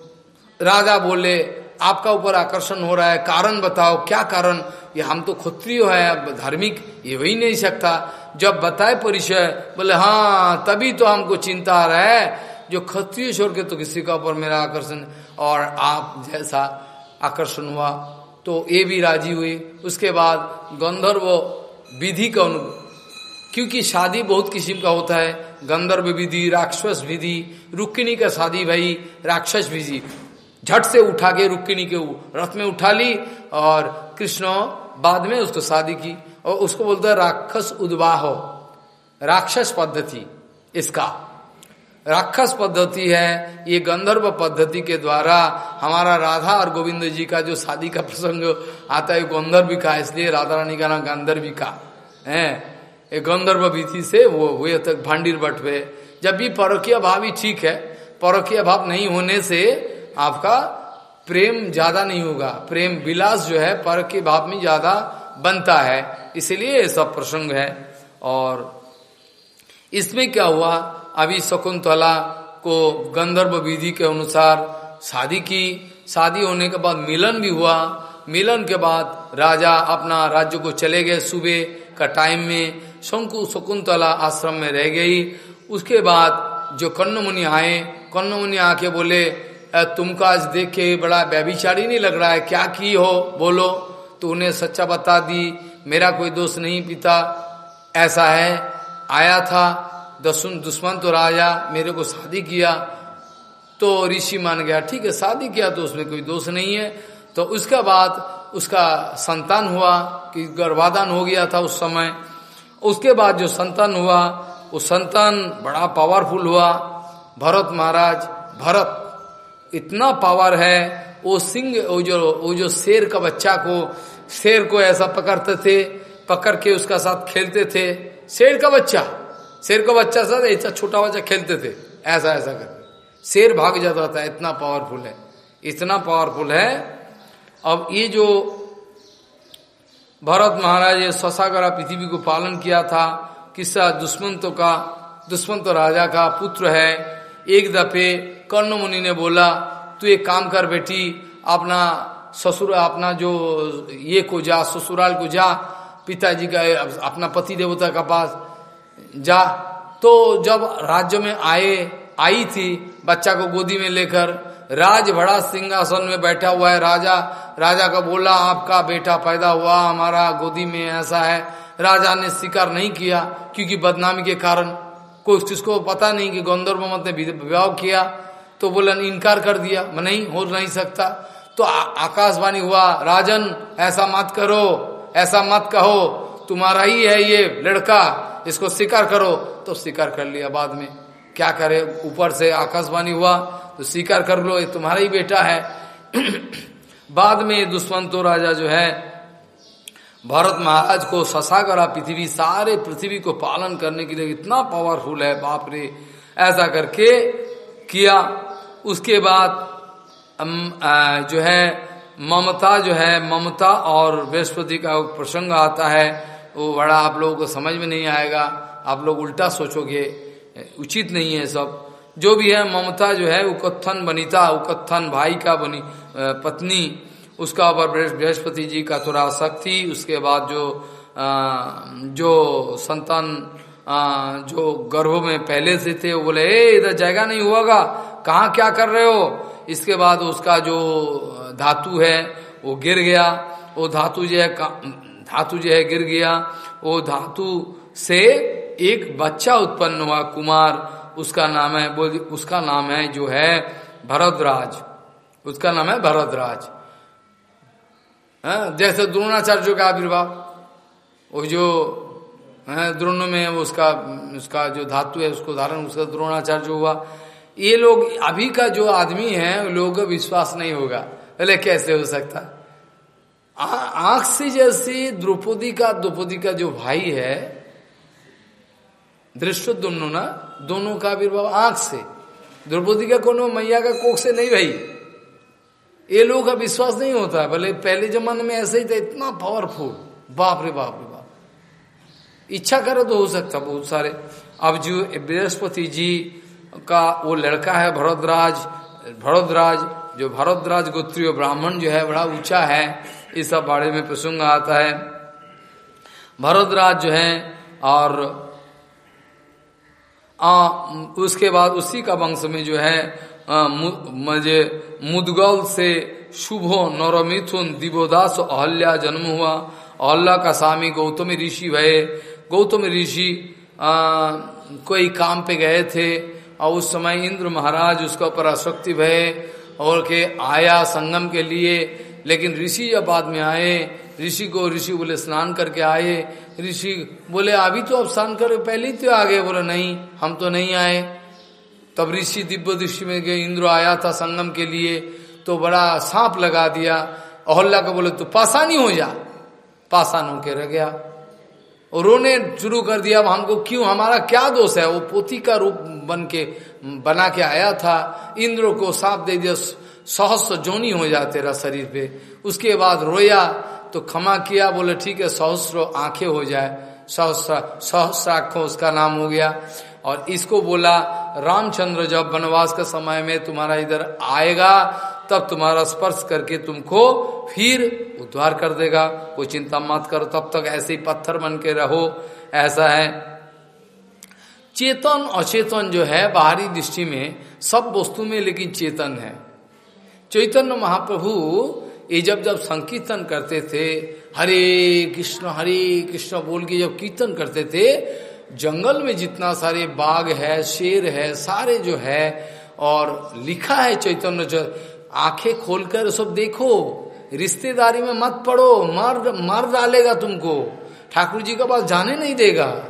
राजा बोले, आपका ऊपर आकर्षण हो रहा है, कारण बताओ, क्या कारण? ये हम तो क्षत्रिय है धार्मिक, ये वही नहीं सकता। जब बताए परिचय, बोले हाँ तभी तो हमको चिंता आ रहा है जो क्षत्रिय छोड़ के तो किसी का ऊपर मेरा आकर्षण और आप जैसा आकर्षण हुआ तो ये भी राज़ी हुई उसके बाद गंधर्व विधि का अनुभव क्योंकि शादी बहुत किस्म का होता है, गंधर्व विधि, राक्षस विधि रुक्किणी का शादी भाई, राक्षस विधि। झट से उठा के रुक्किणी के रथ में उठा ली और कृष्ण बाद में उसको शादी की। और उसको बोलते हैं राक्षस उद्वाह। राक्षस पद्धति इसका। राक्षस पद्धति है, ये गंधर्व पद्धति के द्वारा हमारा राधा और गोविंद जी का जो शादी का प्रसंग आता है गंधर्विका इसलिए राधा रानी का नाम गंधर्विका। है? एक गंधर्व विधि से वो हुए तक भांडिर हुए। जब भी परकीय भाव ही ठीक है, परकीय भाव नहीं होने से आपका प्रेम ज़्यादा नहीं होगा। प्रेम विलास जो है पर के भाव में ज़्यादा बनता है, इसलिए सब प्रसंग है। और इसमें क्या हुआ? अभी शकुंतला को गंधर्व विधि के अनुसार शादी की। शादी होने के बाद मिलन भी हुआ। मिलन के बाद राजा अपना राज्य को चले गए सुबह का टाइम में। शंकु शकुंतला आश्रम में रह गई। उसके बाद जो कन्न मुनि आए कन्न मुनि आके बोले तुमको आज देख के बड़ा व्यभिचारी नहीं लग रहा है। क्या की हो? बोलो। तो उन्हें सच्चा बता दी, मेरा कोई दोष नहीं पिता। ऐसा है, आया था दसुन दुश्मन तो राजा, मेरे को शादी किया तो ऋषि मान गया, ठीक है, शादी किया तो उसमें कोई दोष नहीं है। तो उसका बाद उसका संतान हुआ, कि गर्भाधान हो गया था उस समय। उसके बाद जो संतान हुआ, वो संतान बड़ा पावरफुल हुआ। भरत महाराज, भरत, इतना पावर है वो सिंह, वो जो वो जो शेर का बच्चा को, शेर को ऐसा पकड़ते थे, पकड़ के उसका साथ खेलते थे। शेर का बच्चा, शेर का बच्चा साथ ऐसा छोटा बच्चा खेलते थे। ऐसा ऐसा कर शेर भाग जाता था, इतना पावरफुल है, इतना पावरफुल है। अब ये जो भरत महाराज ये ससागरा पृथ्वी को पालन किया था, किस्सा दुष्मंतों का, दुष्मंत राजा का पुत्र है, एक दफे कर्ण मुनि ने बोला तू एक काम कर बेटी, अपना ससुर, अपना जो ये को जा, ससुराल को जा, पिताजी का, अपना पति देवता का पास जा। तो जब राज्य में आए, आई थी, बच्चा को गोदी में लेकर, राज बड़ा सिंहासन में बैठा हुआ है राजा। राजा का बोला, आपका बेटा पैदा हुआ, हमारा गोदी में ऐसा है। राजा ने स्वीकार नहीं किया, क्योंकि बदनामी के कारण। कोई जिसको पता नहीं कि गंधर्व मत ने विवाह किया। तो बोला, इनकार कर दिया। मैं नहीं हो नहीं सकता। तो आकाशवाणी हुआ, राजन, ऐसा मत करो, ऐसा मत कहो। तुम्हारा ही है ये लड़का, इसको स्वीकार करो। तो स्वीकार कर लिया बाद में। क्या करे, ऊपर से आकाशवाणी हुआ तो स्वीकार कर लो, ये तुम्हारा ही बेटा है। बाद में दुष्वंतो राजा जो है, भरत महाराज को ससा करा पृथ्वी, सारे पृथ्वी को पालन करने के लिए इतना पावरफुल है, बाप रे, ऐसा करके किया। उसके बाद जो है ममता जो है ममता और बृहस्पति का प्रसंग आता है वो बड़ा आप लोगों को समझ में नहीं आएगा आप लोग उल्टा सोचोगे उचित नहीं है सब। जो भी है ममता जो है उकत्थन बनीता उकत्थन भाई का बनी पत्नी उसका ऊपर बृहस्पति जी का थोड़ा शक्ति उसके बाद जो आ, जो संतान जो गर्भ में पहले से थे वो बोले ए इधर जगह नहीं हुआगा। कहाँ क्या कर रहे हो? इसके बाद उसका जो धातु है वो गिर गया। वो धातु जो है धातु जो है गिर गया। वो धातु से एक बच्चा उत्पन्न हुआ कुमार। उसका नाम है बोल उसका नाम है जो है भरतराज उसका नाम है भरतराज हाँ, जैसे द्रोणाचार्य का आविर्भाव। वो जो द्रोण में उसका उसका जो धातु है, उसको धारण, उसका द्रोणाचार्य हुआ, ये लोग, अभी का जो आदमी है, लोगों विश्वास नहीं होगा। पहले कैसे हो सकता? आँख से जैसे द्रौपदी का द्रौपदी का जो भाई है, दृष्ट दोनों ना, दोनों का आविर्भाव आँख से। द्रौपदी का कोनो, मैया का कोख से नहीं भाई। ये लोगों का विश्वास नहीं होता, भले पहले जमाने में ऐसे ही था, इतना पावरफुल बाप रे बाप इच्छा करो तो हो सकता बहुत सारे। अब जो बृहस्पति जी का वो लड़का है भरतराज भरतराज जो भरतराज गोत्रीय ब्राह्मण जो है बड़ा ऊँचा है इस सब बारे में प्रसंग आता है। भरतराज जो है और आ, उसके बाद उसी का वंश में जो है मुझे मुदगल से शुभो नौरमिथुन दिवोदास अहल्या जन्म हुआ। अहल्या का स्वामी गौतमी ऋषि भये। गौतम ऋषि कोई काम पे गए थे, और उस समय इंद्र महाराज उसका आसक्ति भये और के आया संगम के लिए। लेकिन ऋषि जब बाद में आए, ऋषि को ऋषि बोले, स्नान करके आए। ऋषि बोले, अभी तो अब स्नान कर पहले ही तो आ गए बोले, नहीं, हम तो नहीं आए। तब ऋषि दिव्य दृष्टि में गए, इंद्र आया था संगम के लिए तो बड़ा सांप लगा दिया। अहल्ला को बोले तो पासानी हो जा। पासान होके रह गया। रोने शुरू कर दिया, अब हमको क्यों? हमारा क्या दोष है? वो पोती का रूप बन के बना के आया था। इंद्र को सांप दे दिया, सहस्र जोनी हो जाते तेरा शरीर पे। उसके बाद रोया तो क्षमा किया, बोले, ठीक है, सहस्र आँखें हो जाए। सहस्र सहस्र उसका नाम हो गया। और इसको बोला, रामचंद्र, जब वनवास का समय में तुम्हारा इधर आएगा तब तुम्हारा स्पर्श करके तुमको फिर उद्धार कर देगा। कोई चिंता मत करो, तब तक ऐसे ही पत्थर बन के रहो। ऐसा है। चेतन, अचेतन जो है, बाहरी दृष्टि में सब वस्तु में लेकिन चेतन है। चैतन्य महाप्रभु, ये जब जब संकीर्तन करते थे, हरे कृष्ण हरे कृष्ण बोल के जब कीर्तन करते थे, जंगल में जितना सारे बाघ है, शेर है, सारे जो है, और लिखा है चैतन्य आँखें खोलकर सब देखो, रिश्तेदारी में मत पड़ो, मार मार डालेगा तुमको। ठाकुर जी के पास जाने नहीं देगा।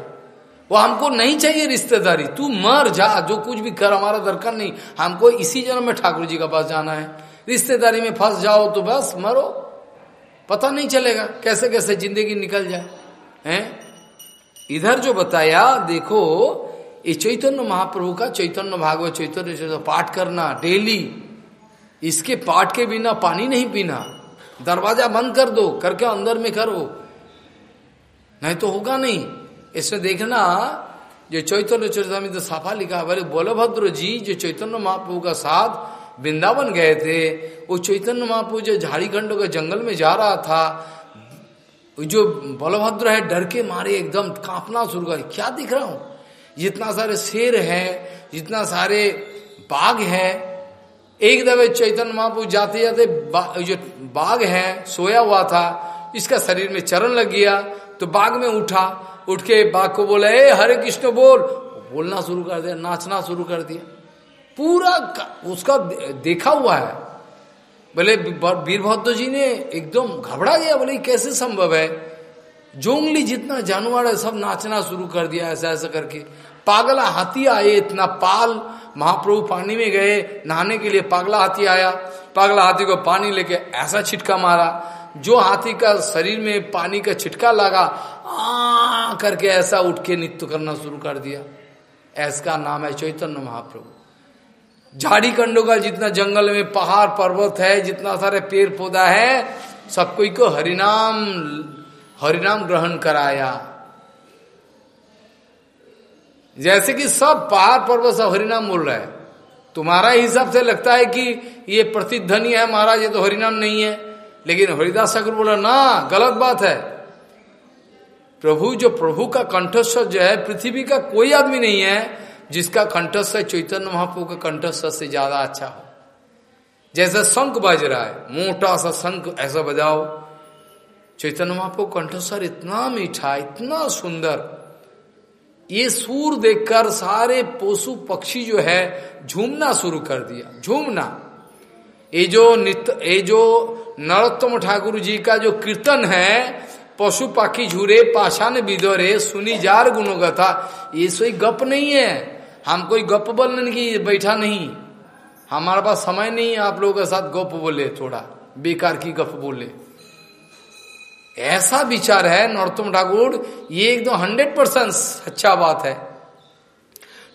वो हमको नहीं चाहिए रिश्तेदारी, तू मर जा, जो कुछ भी कर, हमारा दरकार नहीं। हमको इसी जन्म में ठाकुर जी के पास जाना है। रिश्तेदारी में फंस जाओ तो बस मरो। पता नहीं चलेगा, कैसे कैसे ज़िंदगी निकल जाए। हैं? इधर जो बताया, देखो, ये चैतन्य महाप्रभु का, चैतन्य भागवत, चैतन्य पाठ करना, डेली। इसके पाठ के बिना पानी नहीं पीना। दरवाज़ा बंद कर दो, करके अंदर में करो। नहीं तो होगा नहीं। इसमें देखना, जो चैतन्य चरितमित तो साफा लिखा बोले बोलभद्र जी जो चैतन्य महाप्रभु का साथ वृंदावन गए थे, वो चैतन्य महाप्रभु जो झाड़ीखंड के जंगल में जा रहा था, जो बलभद्र है, डर के मारे एकदम कांपना शुरू कर, क्या दिख रहा हूँ? जितना सारे शेर है, जितना सारे बाघ है एक दफे चैतन्य महापु जाते जाते बा, जो बाघ है सोया हुआ था इसका शरीर में चरण लग गया तो बाघ में उठा उठ के बाघ को बोला ए हरे कृष्ण बोल। बोलना शुरू कर दिया नाचना शुरू कर दिया। पूरा उसका देखा हुआ है। बोले वीरभद्र जी ने एकदम घबरा गया बोले कैसे संभव है? जोंगली जितना जानवर है सब नाचना शुरू कर दिया ऐसा ऐसा करके। पागला हाथी आए, इतना पाल महाप्रभु पानी में गए, नहाने के लिए पागला हाथी आया। पागला हाथी को पानी लेके ऐसा छिटका मारा, जो हाथी का शरीर में पानी का छिटका लगा आ करके ऐसा उठ के नृत्य करना शुरू कर दिया। ऐसा नाम है चैतन्य महाप्रभु। झाड़ी कंडों का जितना जंगल में पहाड़ पर्वत है, जितना सारे पेड़ पौधा है सबको को हरिनाम हरिनाम ग्रहण कराया। जैसे कि सब पहाड़ पर्वत सब हरिनाम बोल रहा है। तुम्हारा हिसाब से लगता है कि ये प्रतिध्वनि है, महाराज, ये तो हरिनाम नहीं है। लेकिन हरिदास ठाकुर बोला, ना, गलत बात है। प्रभु जो प्रभु का कंठस्वर जो है, पृथ्वी का कोई आदमी नहीं है जिसका कंठस्वर चैतन्य महाप्रभु का कंठस्वर से ज़्यादा अच्छा हो। जैसे शंख बज रहा है, मोटा सा शंख ऐसा बजाओ। चैतन्य महाप्रभु कंठस्वर इतना मीठा, इतना सुंदर। ये सूर देखकर सारे पशु पक्षी जो है झूमना शुरू कर दिया। झूमना। ये जो नित ये जो नरोत्तम ठाकुर जी का जो कीर्तन है, पशु पाखी झूरे, पाषाण बिदोरे, सुनी जार गुणों का था ये सोई गप नहीं है। हम कोई गप बोलने की बैठा नहीं। हमारे पास समय नहीं है, आप लोगों के साथ गप बोले थोड़ा, बेकार की गप बोले। ऐसा विचार है नौतम ठाकुर, ये एकदम हंड्रेड परसेंट अच्छा बात है।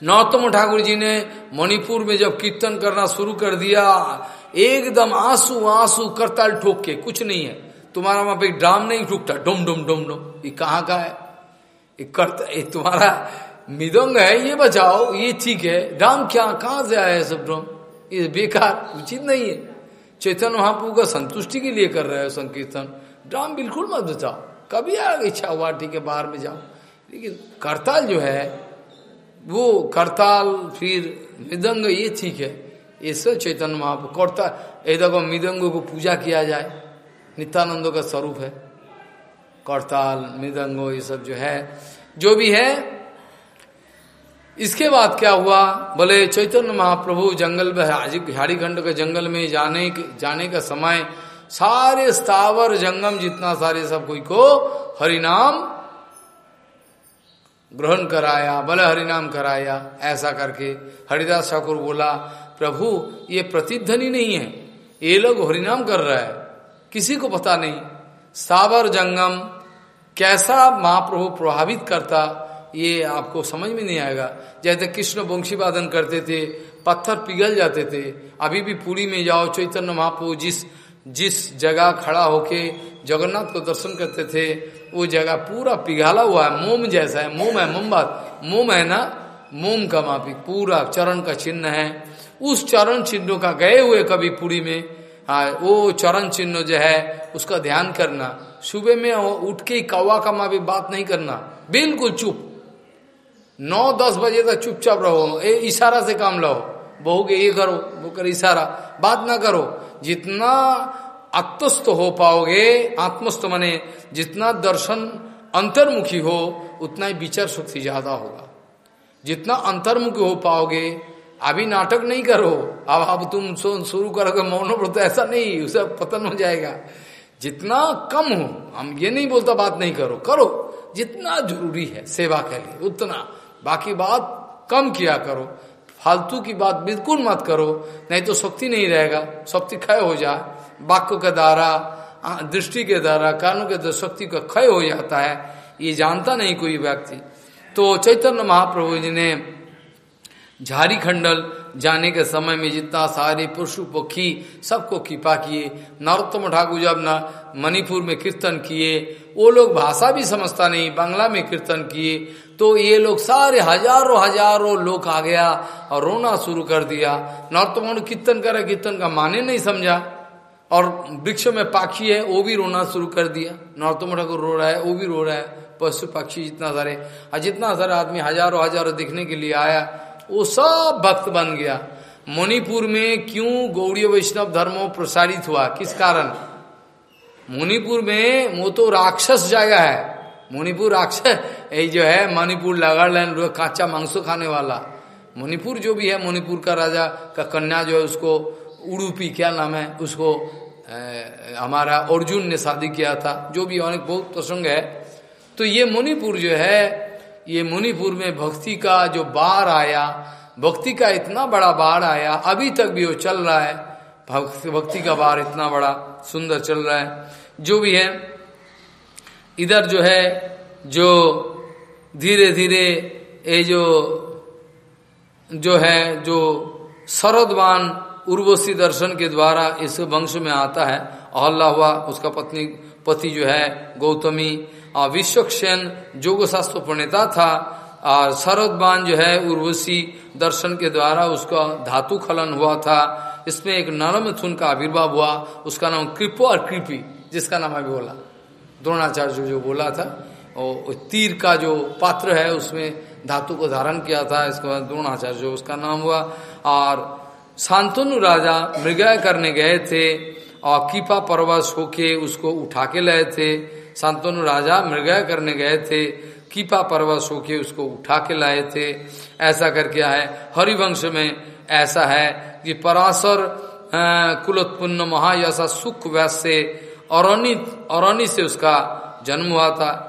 नौतम ठाकुर जी ने मणिपुर में जब कीर्तन करना शुरू कर दिया, एकदम आँसू आँसू करताल ठोक के कुछ नहीं है। तुम्हारा वहाँ पे ड्राम नहीं ठूकता, डुम डुम डुम डुम, ये कहाँ का है? ये करता, ये तुम्हारा मिदंग है, ये बचाओ, ये ठीक है। ड्राम क्या, कहाँ से आया है सब ड्राम? ये बेकार, उचित नहीं है। चैतन्य महाप्रभु का संतुष्टि के लिए कर रहे हो संकीर्तन। ड्राम बिल्कुल मत बचाओ कभी यार इच्छा हुआ ठीक है, बाहर में जाओ। लेकिन करताल जो है, वो करताल, फिर मृदंग, ये ठीक है। ये सब चैतन्य महाप्रभु करता ये देखो, मृदंगों को पूजा किया जाए। नित्यानंदों का स्वरूप है। करताल, मृदंगो, ये सब जो है, जो भी है। इसके बाद क्या हुआ? बोले, चैतन्य महाप्रभु जंगल में झाड़ीखंड के जंगल में जाने जाने का समय सारे स्थावर, जंगम, जितना सारे सब कोई को हरिनाम ग्रहण कराया, बोले हरिनाम कराया, ऐसा करके हरिदास ठाकुर बोला, प्रभु, ये प्रतिध्वनि नहीं है, ये लोग हरिनाम कर रहा है, किसी को पता नहीं। सावर जंगम, कैसा महाप्रभु प्रभावित करता, ये आपको समझ में नहीं आएगा। जैसे कृष्ण वंशी वादन करते थे, पत्थर पिघल जाते थे, अभी भी पुरी में जाओ, चैतन्य महाप्रभु जिस जिस जगह खड़ा होके जगन्नाथ को दर्शन करते थे, वो जगह पूरा पिघाला हुआ है, मोम जैसा है, मोम है मोमबात, मोम है ना, मोम का माफ़ी, पूरा चरण का चिन्ह है। उस चरण चिन्हों का गए हुए कभी पूरी में हाँ वो चरण चिन्ह जो है, उसका ध्यान करना। सुबह में उठ के कौवा का माफ़ी बात नहीं करना। बिल्कुल चुप। नौ दस बजे तक चुपचाप रहो, ए इशारा से काम लो बहू के ये करो, वो कर इशारा। बात ना करो, जितना आत्मस्थ हो पाओगे आत्मस्थ मने, जितना दर्शन अंतर्मुखी हो, उतना ही विचार शक्ति ज़्यादा होगा। जितना अंतर्मुखी हो पाओगे, अभी नाटक नहीं करो, अब अब तुम शुरू करोगे, मौन व्रत ऐसा नहीं उसे पतन हो जाएगा। जितना कम हो, हम ये नहीं बोलता बात नहीं करो करो, जितना ज़रूरी है, सेवा के लिए, उतना। बाकी बात कम किया करो फालतू की बात बिल्कुल मत करो, नहीं तो शक्ति नहीं रहेगा शक्ति क्षय हो जाए वाक्य के द्वारा दृष्टि के द्वारा कानों के द्वारा शक्ति का क्षय हो जाता है। ये जानता नहीं कोई व्यक्ति। तो चैतन्य महाप्रभु जी ने झारी खंडल जाने के समय में जितना सारे पशु पक्षी सबको कृपा किए। नरोत्तम ठाकुर जब न मणिपुर में कीर्तन किए। वो लोग भाषा भी समझता नहीं, बांग्ला में कीर्तन किए। तो ये लोग सारे हज़ारों हज़ारों लोग आ गया और रोना शुरू कर दिया। नरोत्तम कीर्तन करे, कीर्तन का माने नहीं समझा। और वृक्ष में पाखी है, वो भी रोना शुरू कर दिया। नरोत्तम ठाकुर रो रहा है, वो भी रो रहा है। पशु पक्षी जितना सारे, और जितना सारे आदमी हज़ारों हज़ारों दिखने के लिए आया, वो सब भक्त बन गया। मणिपुर में क्यों गौड़ी वैष्णव धर्म प्रसारित हुआ? किस कारण? मणिपुर में, वो तो राक्षस जगह है। मणिपुर राक्षस ये जो है मणिपुर लगालैंड कांचा मांसो खाने वाला। मणिपुर जो भी है मणिपुर का राजा का कन्या जो है उसको उड़ूपी क्या नाम है उसको ए, हमारा अर्जुन ने शादी किया था जो भी अनेक बहुत प्रसंग है। तो ये मणिपुर जो है ये मणिपुर में भक्ति का जो बाढ़ आया भक्ति का इतना बड़ा बाढ़ आया अभी तक भी वो चल रहा है। भक्ति का बाढ़ इतना बड़ा सुंदर चल रहा है। जो भी है इधर जो है, जो धीरे धीरे ये जो जो है, जो शरदवान उर्वशी दर्शन के द्वारा इस वंश में आता है अहल्ला हुआ उसका पत्नी, पति जो है, गौतमी और विश्वक्षेन जोग शास्त्र प्रणेता था और शरदवान जो है, उर्वशी दर्शन के द्वारा उसका धातु खलन हुआ था, इसमें एक नरम थुन का आविर्भाव हुआ, उसका नाम कृपो और कृपी, जिसका नाम अभी बोला। द्रोणाचार्य जो बोला था, और तीर का जो पात्र है, उसमें धातु को धारण किया था, इसके बाद द्रोणाचार्य जो उसका नाम हुआ। और शांतनु राजा मृगय करने गए थे, और कीपा परवश होके उसको उठा के लाए थे। शांतनु राजा मृगय करने गए थे, कीपा परवश होके उसको उठा के लाए थे। ऐसा करके आए। हरिवंश में ऐसा है कि पराशर कुलोत्पन्न महायशा सुख वैसे औरणी औरणी से उसका जन्म हुआ था।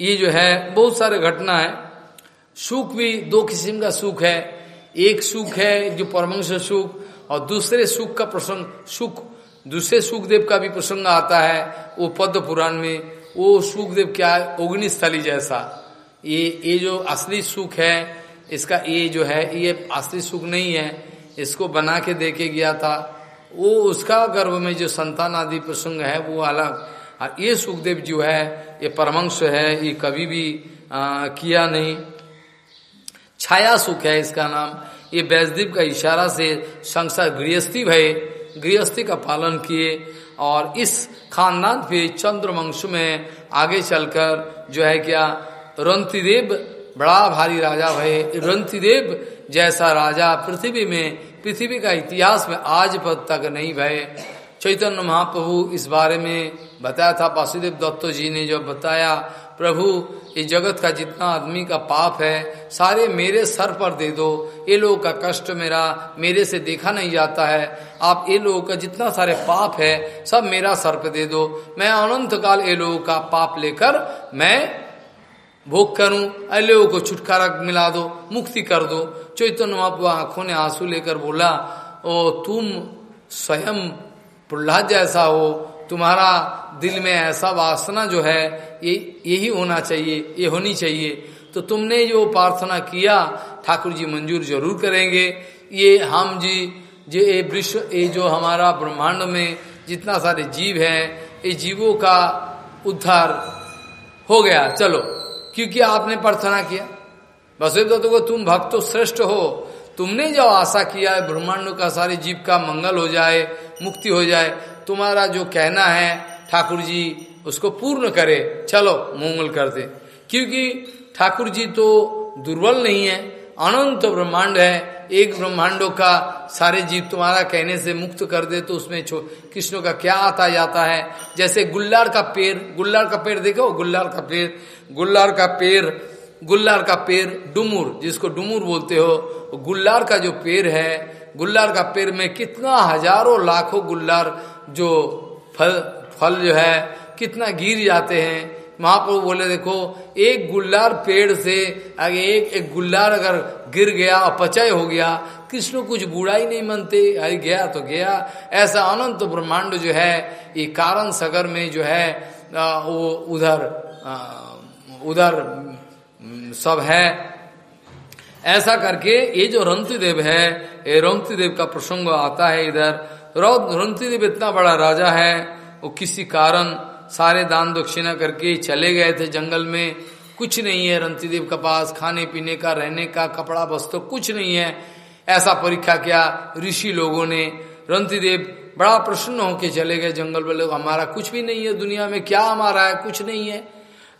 ये जो है, बहुत सारे घटना है। सुख भी दो किस्म का सुख है। एक सुख है जो परमंश सुख, और दूसरे सुख का प्रसंग सुख, दूसरे सुखदेव का भी प्रसंग आता है, वो पद्म पुराण में। वो सुखदेव क्या है अग्निस्थली जैसा। ये ये जो असली सुख है, इसका ये जो है, ये असली सुख नहीं है। इसको बना के देके गया था। वो उसका गर्भ में जो संतान आदि प्रसंग है वो अलग। और ये सुखदेव जो है ये परमंश है ये कभी भी आ, किया नहीं। छाया सुख है इसका नाम। ये वैष्णव का इशारा से संसार गृहस्थी भय गृहस्थी का पालन किए और इस खानदान पे चंद्रवंश में आगे चलकर जो है क्या रंतिदेव बड़ा भारी राजा भय रंतिदेव जैसा राजा पृथ्वी में पृथ्वी का इतिहास में आज पद तक नहीं भय। चैतन्य महाप्रभु इस बारे में बताया था। वासुदेव दत्त जी ने जो बताया, प्रभु इस जगत का जितना आदमी का पाप है, सारे मेरे सर पर दे दो। ये लोगों का कष्ट मेरा, मेरे से देखा नहीं जाता है। आप ये लोगों का जितना सारे पाप है, सब मेरा सर पर दे दो। मैं अनंत काल ये लोगों का पाप लेकर मैं भोग करूँ ऐ लोगों को छुटकारा मिला दो, मुक्ति कर दो। चैतन्य महाप्रभु आँखों ने आँसू लेकर बोला, ओ, तुम स्वयं प्रहलाद जैसा हो, तुम्हारा दिल में ऐसा वासना जो है, ये यही होना चाहिए, ये होनी चाहिए। तो तुमने जो प्रार्थना किया, ठाकुर जी मंजूर ज़रूर करेंगे। ये हम जी, जो ये विश्व ये जो हमारा ब्रह्मांड में जितना सारे जीव हैं, ये जीवों का उद्धार हो गया। चलो। क्योंकि आपने प्रार्थना किया। वसुदेव दत्त को तुम भक्त तो श्रेष्ठ हो। तुमने जो आशा किया है, ब्रह्मांड का, सारे जीव का मंगल हो जाए, मुक्ति हो जाए, तुम्हारा जो कहना है, ठाकुर जी, उसको पूर्ण करे। चलो, मंगल कर दे। क्योंकि ठाकुर जी तो दुर्बल नहीं है, अनंत ब्रह्मांड है एक ब्रह्मांडों का सारे जीव तुम्हारा कहने से मुक्त कर दे तो उसमें कृष्ण का क्या आता जाता है? जैसे गुल्लार का पेड़, गुल्लार का पेड़ देखो, गुल्लार का पेड़, गुल्लार का पेड़, गुल्लार का पेड़, डुमुर, जिसको डुमुर बोलते हो, गुल्लार का जो पेड़ है, गुल्लार का पेड़ में कितना हज़ारों लाखों गुल्लार जो फल फल जो है, कितना गिर जाते हैं। महाप्रभु बोले देखो एक गुल्लार पेड़ से आगे एक एक गुल्लार अगर गिर गया अपचय हो गया कृष्ण कुछ बुरा ही नहीं मानते अरे गया तो गया। ऐसा अनंत ब्रह्मांड जो है ये कारण सगर में जो है आ, वो उधर उधर सब है। ऐसा करके ये जो रंतिदेव है ये रंतिदेव का प्रसंग आता है इधर। रंतिदेव इतना बड़ा राजा है वो किसी कारण सारे दान दक्षिणा करके चले गए थे जंगल में। कुछ नहीं है रंतिदेव के पास, खाने पीने का, रहने का, कपड़ा वस्त्र कुछ नहीं है। ऐसा परीक्षा किया ऋषि लोगों ने। रंतिदेव बड़ा प्रसन्न होके चले गए जंगल में। लोग, हमारा कुछ भी नहीं है दुनिया में, क्या हमारा है? कुछ नहीं है।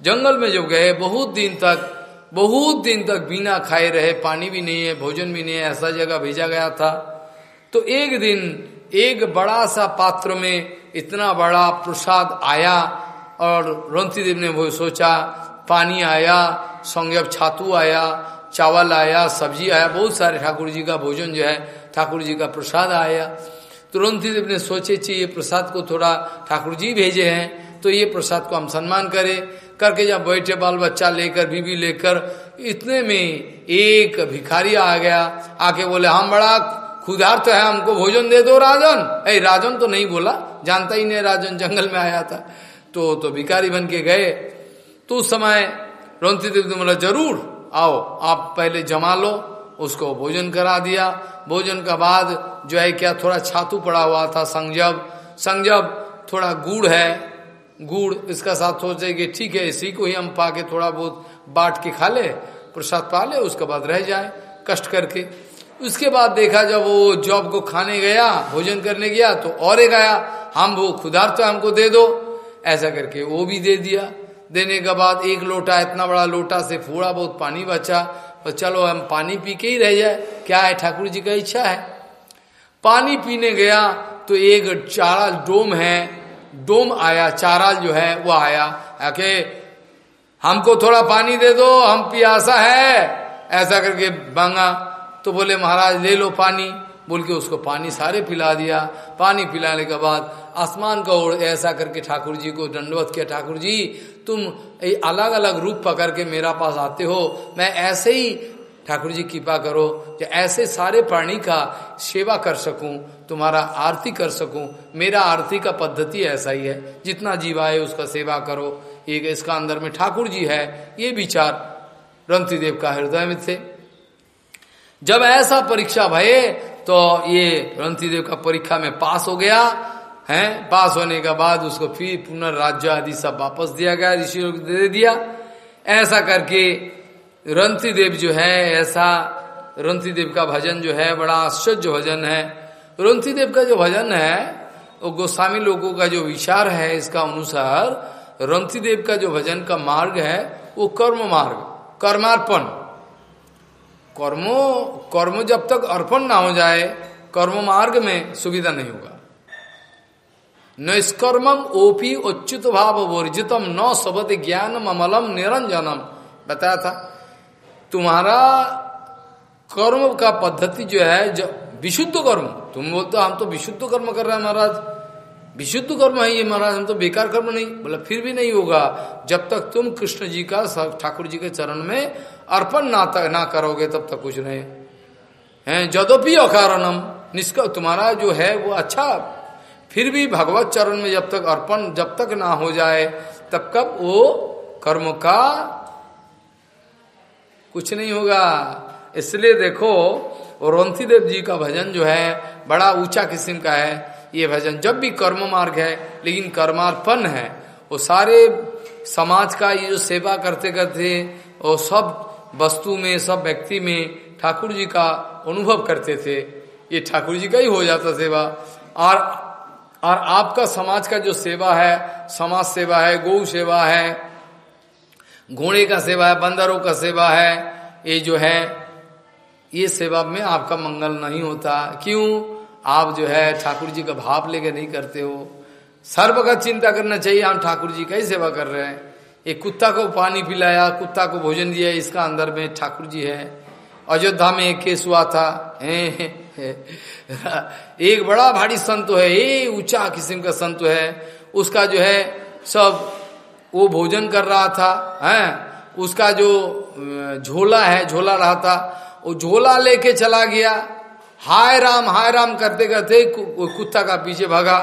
जंगल में जब गए, बहुत दिन तक, बहुत दिन तक बिना खाए रहे, पानी भी नहीं है, भोजन भी नहीं है, ऐसा जगह भेजा गया था। तो एक दिन एक बड़ा सा पात्र में इतना बड़ा प्रसाद आया और रंती देव ने वो सोचा, पानी आया संगे छातु आया, चावल आया, सब्ज़ी आया, बहुत सारे ठाकुर जी का भोजन जो है, ठाकुर जी का प्रसाद आया। तो रंती देव ने सोचे ये प्रसाद को थोड़ा ठाकुर जी भेजे हैं तो ये प्रसाद को हम सम्मान करें। करके जब बैठे बाल बच्चा लेकर बीबी लेकर, इतने में एक भिखारी आ गया। आके बोले, हम बड़ा खुदार तो है, हमको भोजन दे दो राजन। अरे राजन तो नहीं बोला। जानता ही नहीं राजन जंगल में आया था। तो तो भिखारी बन के गए। तो उस समय रंती देव ने बोला, ज़रूर, आओ, आप पहले जमा लो, उसको भोजन करा दिया। भोजन का बाद जो है क्या, थोड़ा छातू पड़ा हुआ था संजब। संजब थोड़ा गुड़ है। गुड़ इसका साथ सोचे कि ठीक है, इसी को ही हम पाके थोड़ा बहुत बांट के खा ले, प्रसाद पा ले, उसके बाद रह जाए, कष्ट करके। उसके बाद देखा जब वो जॉब को खाने गया, भोजन करने गया तो और एक आया, हम वो खुदार तो हमको दे दो। ऐसा करके वो भी दे दिया। देने के बाद एक लोटा, इतना बड़ा लोटा से थोड़ा बहुत पानी बचा और चलो हम पानी पी के ही रह जाए। क्या है? ठाकुर जी का इच्छा है। पानी पीने गया तो एक चारा डोम है, डोम आया चारा जो है वो आया। आके, हमको थोड़ा पानी दे दो, हम पियासा है। ऐसा करके मांगा। तो बोले, महाराज, ले लो पानी। बोल के उसको पानी सारे पिला दिया। पानी पिलाने के बाद आसमान का ओर ऐसा करके ठाकुर जी को दंडवत किया। ठाकुर जी, तुम ये अलग अलग रूप पकड़ के मेरा पास आते हो। मैं ऐसे ही, ठाकुर जी, कृपा करो कि ऐसे सारे प्राणी का सेवा कर सकूँ, तुम्हारा आरती कर सकूँ। मेरा आरती का पद्धति ऐसा ही है। जितना जीवा है, उसका सेवा करो। एक इसका अंदर में ठाकुर जी है, ये विचार रंती देव का हृदय में थे। जब ऐसा परीक्षा भये तो ये रंती देव का परीक्षा में पास हो गया, है? पास होने के बाद उसको फिर पुनर्राज्य आदि सब वापस दिया गया ऋषि को दे दिया। ऐसा करके रंती देव जो है, ऐसा रंती देव का भजन जो है, बड़ा आश्चर्य भजन है। रंती देव का जो भजन है, वो गोस्वामी लोगों का जो विचार है, इसका अनुसार रंती देव का जो भजन का मार्ग है, वो कर्म मार्ग, कर्मार्पण। कर्मो, कर्म जब तक अर्पण ना हो जाए, कर्म मार्ग में सुविधा नहीं होगा। निष्कर्मम ओपी उच्युत भाव वर्जितम न सबद ज्ञान अमलम निरंजनम। बताया था, तुम्हारा कर्म का पद्धति जो है, जो विशुद्ध कर्म, तुम बोलते हम तो विशुद्ध कर्म कर रहे हैं महाराज। विशुद्ध कर्म है ये महाराज, हम तो बेकार कर्म नहीं, बोला फिर भी नहीं होगा। जब तक तुम कृष्ण जी का, ठाकुर जी के चरण में अर्पण ना तक ना करोगे, तब तक कुछ नहीं। है जदोपि अकारणम निष्क तुम्हारा जो है, वो अच्छा। फिर भी भगवत चरण में जब तक अर्पण जब तक ना हो जाए, तब कब वो कर्म का कुछ नहीं होगा। इसलिए देखो रोंथी देव जी का भजन जो है, बड़ा ऊँचा किस्म का है। ये भजन जब भी कर्म मार्ग है, लेकिन कर्मार्पण है। वो सारे समाज का ये जो सेवा करते करते वो सब वस्तु में, सब व्यक्ति में ठाकुर जी का अनुभव करते थे। ये ठाकुर जी का ही हो जाता सेवा। और और आपका समाज का जो सेवा है, समाज सेवा है, गौ सेवा है, घोड़े का सेवा है, बंदरों का सेवा है, ये जो है, ये सेवा में आपका मंगल नहीं होता। क्यों? आप जो है ठाकुर जी का भाव लेके नहीं करते हो। सर्व का चिंता करना चाहिए। हम ठाकुर जी का ही सेवा कर रहे हैं। एक कुत्ता को पानी पिलाया, कुत्ता को भोजन दिया, इसका अंदर में ठाकुर जी है। अयोध्या में एक केस हुआ था। एक बड़ा भारी संत है, ये ऊँचा किस्म का संत है। उसका जो है, सब वो भोजन कर रहा था, है। उसका जो झोला है, झोला रहा था, वो झोला लेके चला गया। हाय राम हाय राम करते करते कुत्ता का पीछे भागा।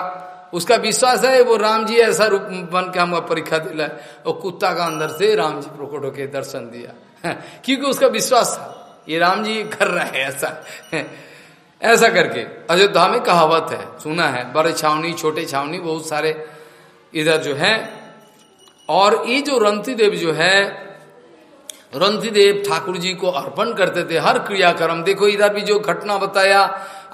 उसका विश्वास है, वो राम जी ऐसा रूप बन के हमको परीक्षा दिला। और कुत्ता का अंदर से राम जी प्रकट होकर दर्शन दिया। क्योंकि उसका विश्वास था, ये राम जी कर रहा है ऐसा। ऐसा करके अयोध्या में कहावत है, सुना है, बड़े छावनी, छोटे छावनी, बहुत सारे इधर जो है। और ये जो रंती देव जो है रंती देव ठाकुर जी को अर्पण करते थे, हर क्रियाक्रम। देखो, इधर भी जो घटना बताया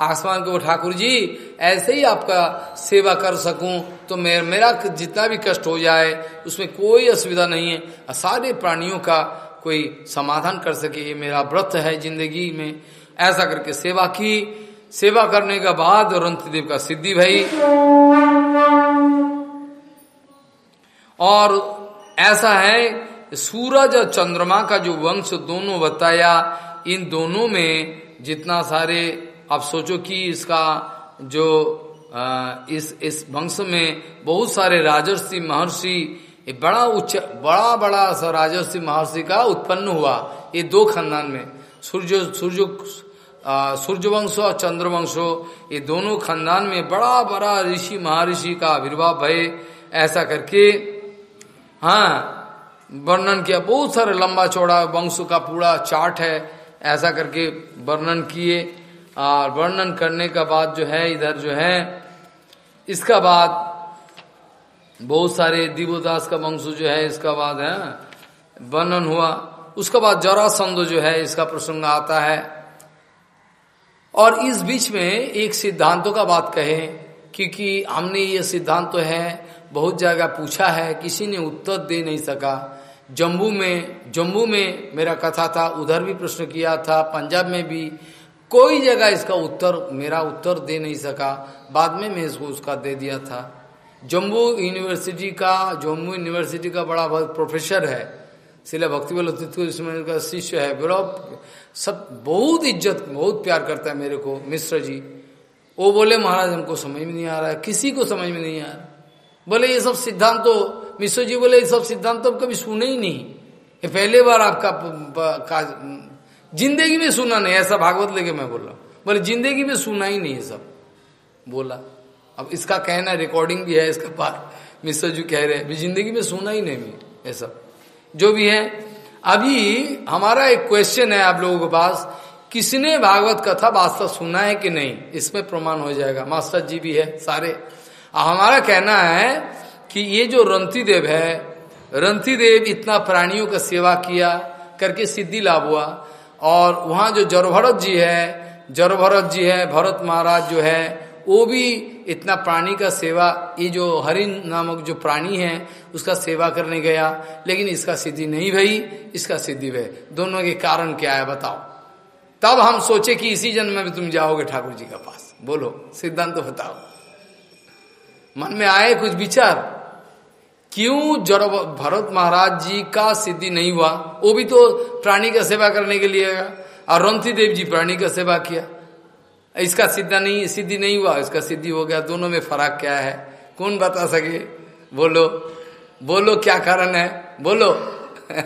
आसमान को ठाकुर जी ऐसे ही आपका सेवा कर सकूँ तो मेर, मेरा जितना भी कष्ट हो जाए उसमें कोई असुविधा नहीं है। सारे प्राणियों का कोई समाधान कर सके ये मेरा व्रत है ज़िंदगी में। ऐसा करके सेवा की सेवा करने के बाद देव का सिद्धि भई। और ऐसा है सूरज और चंद्रमा का जो वंश दोनों बताया इन दोनों में जितना सारे आप सोचो कि इसका जो आ, इस इस वंश में बहुत सारे राजर्षि महर्षि ये बड़ा उच्च बड़ा बड़ा सा राजस्वी महर्षि का उत्पन्न हुआ ये दो खानदान में। सूर्य सूर्य सूर्य सूर्यवंश और चंद्र चंद्रवंशो ये दोनों खानदान में बड़ा बड़ा ऋषि महर्षि का आविर्भाव भय ऐसा करके हाँ वर्णन किया। बहुत सारे लंबा चौड़ा वंश का पूरा चार्ट है ऐसा करके वर्णन किए। और वर्णन करने का बाद जो है, इधर जो है, इसका बाद बहुत सारे दीवोदास का वंश जो है, इसका बाद है, वर्णन हुआ। उसका बाद जरासंध जो है, इसका प्रसंग आता है। और इस बीच में एक सिद्धांतों का बात कहे, क्योंकि हमने ये सिद्धांत तो है, बहुत जगह पूछा है, किसी ने उत्तर दे नहीं सका। जम्मू में जम्मू में मेरा कथा था, उधर भी प्रश्न किया था, पंजाब में भी। कोई जगह इसका उत्तर, मेरा उत्तर दे नहीं सका। बाद में मैं इसको उसका दे दिया था। जम्मू यूनिवर्सिटी का, जम्मू यूनिवर्सिटी का बड़ा प्रोफेसर है। शिला भक्ति बल इसमें का शिष्य है। बड़ा सब बहुत इज़्ज़त, बहुत प्यार करता है मेरे को, मिश्र जी। वो बोले, महाराज, हमको समझ में नहीं आ रहा है। किसी को समझ में नहीं आ रहा बोले, ये सब सिद्धांत तो मिश्र जी बोले, ये सब सिद्धांत तो कभी सुने ही नहीं। ये पहले बार आपका ज़िंदगी में सुना नहीं, ऐसा भागवत लेके मैं बोल रहा हूँ। बोले, ज़िंदगी में सुना ही नहीं सब। बोला, अब इसका कहना रिकॉर्डिंग भी है, इसका पार मिश्र जी कह रहे हैं ज़िंदगी में सुना ही नहीं ये सब। जो भी है, अभी हमारा एक क्वेश्चन है आप लोगों के पास, किसने भागवत कथा वास्तव सुना है कि नहीं? इसमें प्रमाण हो जाएगा। मास्टर जी भी है, सारे। हमारा कहना है कि ये जो रंती देव है रंती देव इतना प्राणियों का सेवा किया, करके सिद्धि लाभ हुआ और वहाँ जो जरभरत जी है, जरभरत जी है, भरत महाराज जो है, वो भी इतना प्राणी का सेवा, ये जो हरिण नामक जो प्राणी है, उसका सेवा करने गया। लेकिन इसका सिद्धि नहीं भई, इसका सिद्धि भय दोनों के कारण क्या है बताओ। तब हम सोचे कि इसी जन्म में तुम जाओगे ठाकुर जी का पास। बोलो, सिद्धांत तो बताओ। मन में आए कुछ विचार? क्यों जड़ भरत महाराज जी का सिद्धि नहीं हुआ? वो भी तो प्राणी का सेवा करने के लिए और रंथी देव जी प्राणी का सेवा किया। इसका सिद्धा नहीं, सिद्धि नहीं हुआ। इसका सिद्धि हो गया। दोनों में फ़र्क क्या है? कौन बता सके? बोलो। बोलो क्या कारण है? बोलो।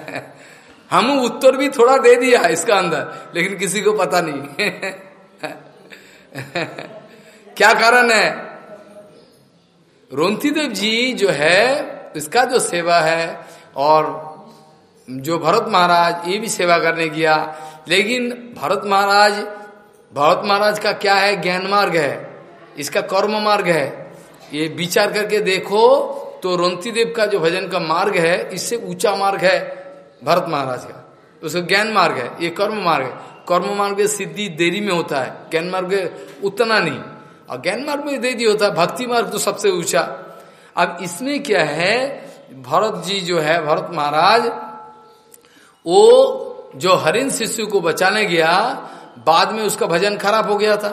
हम उत्तर भी थोड़ा दे दिया इसका अंदर, लेकिन किसी को पता नहीं। क्या कारण है? रोंती देव जी जो है इसका जो सेवा है, और जो भरत महाराज, ये भी सेवा करने गया। लेकिन भरत महाराज भरत महाराज का क्या है? ज्ञान मार्ग है। इसका कर्म मार्ग है। ये विचार करके देखो तो रोंती देव का जो भजन का मार्ग है, इससे ऊँचा मार्ग है भरत महाराज का। उसका ज्ञान मार्ग है, ये कर्म मार्ग है। कर्म मार्ग सिद्धि देरी में होता है। ज्ञान मार्ग उतना नहीं। और ज्ञान मार्ग में देरी होता है, भक्ति मार्ग तो सबसे ऊँचा। अब इसमें क्या है? भरत जी जो है, भरत महाराज, वो जो हरिन शिशु को बचाने गया, बाद में उसका भजन खराब हो गया था।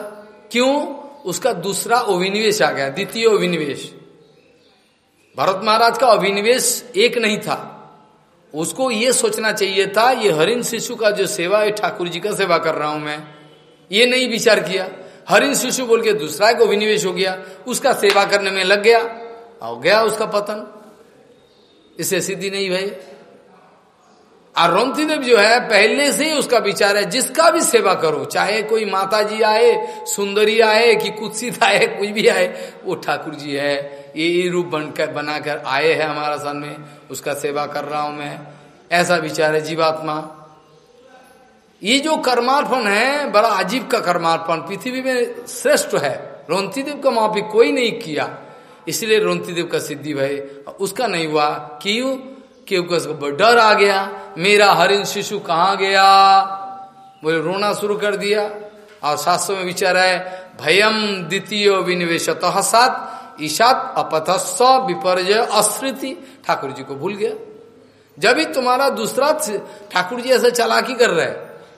क्यों? उसका दूसरा अभिनिवेश आ गया, द्वितीय अभिनिवेश भरत महाराज का अभिनिवेश एक नहीं था। उसको ये सोचना चाहिए था, ये हरिन शिशु का जो सेवा है, ठाकुर जी का सेवा कर रहा हूँ मैं। ये नहीं विचार किया। हरिन शिशु बोल के दूसरा एक अभिनिवेश हो गया, उसका सेवा करने में लग गया। और गया उसका पतन। इसे सिद्धि नहीं भाई। और रोमती देव जो है, पहले से ही उसका विचार है, जिसका भी सेवा करो, चाहे कोई माता जी आए, सुंदरी आए, कि कुत्सित आए कुछ भी आए, वो ठाकुर जी है, ये रूप बनकर, बनाकर आए हैं हमारा सामने उसका सेवा कर रहा हूँ मैं। ऐसा विचार है जीवात्मा। ये जो कर्मार्पण है, बड़ा अजीब का कर्मार्पण, पृथ्वी में श्रेष्ठ है। रोंती देव का माफ़ी कोई नहीं किया। इसलिए रोंती देव का सिद्धि भाई उसका नहीं हुआ। क्यों? क्योंकि डर आ गया। मेरा हरिन शिशु कहाँ गया? बोले, रोना शुरू कर दिया। और शास्त्रों में विचार है भयम द्वितीय विनिवेश सात, ईशात अपथस्व विपर्जय अस्मृति। ठाकुर जी को भूल गया। जब ही तुम्हारा दूसरा ठाकुर जी ऐसे चलाकी कर रहे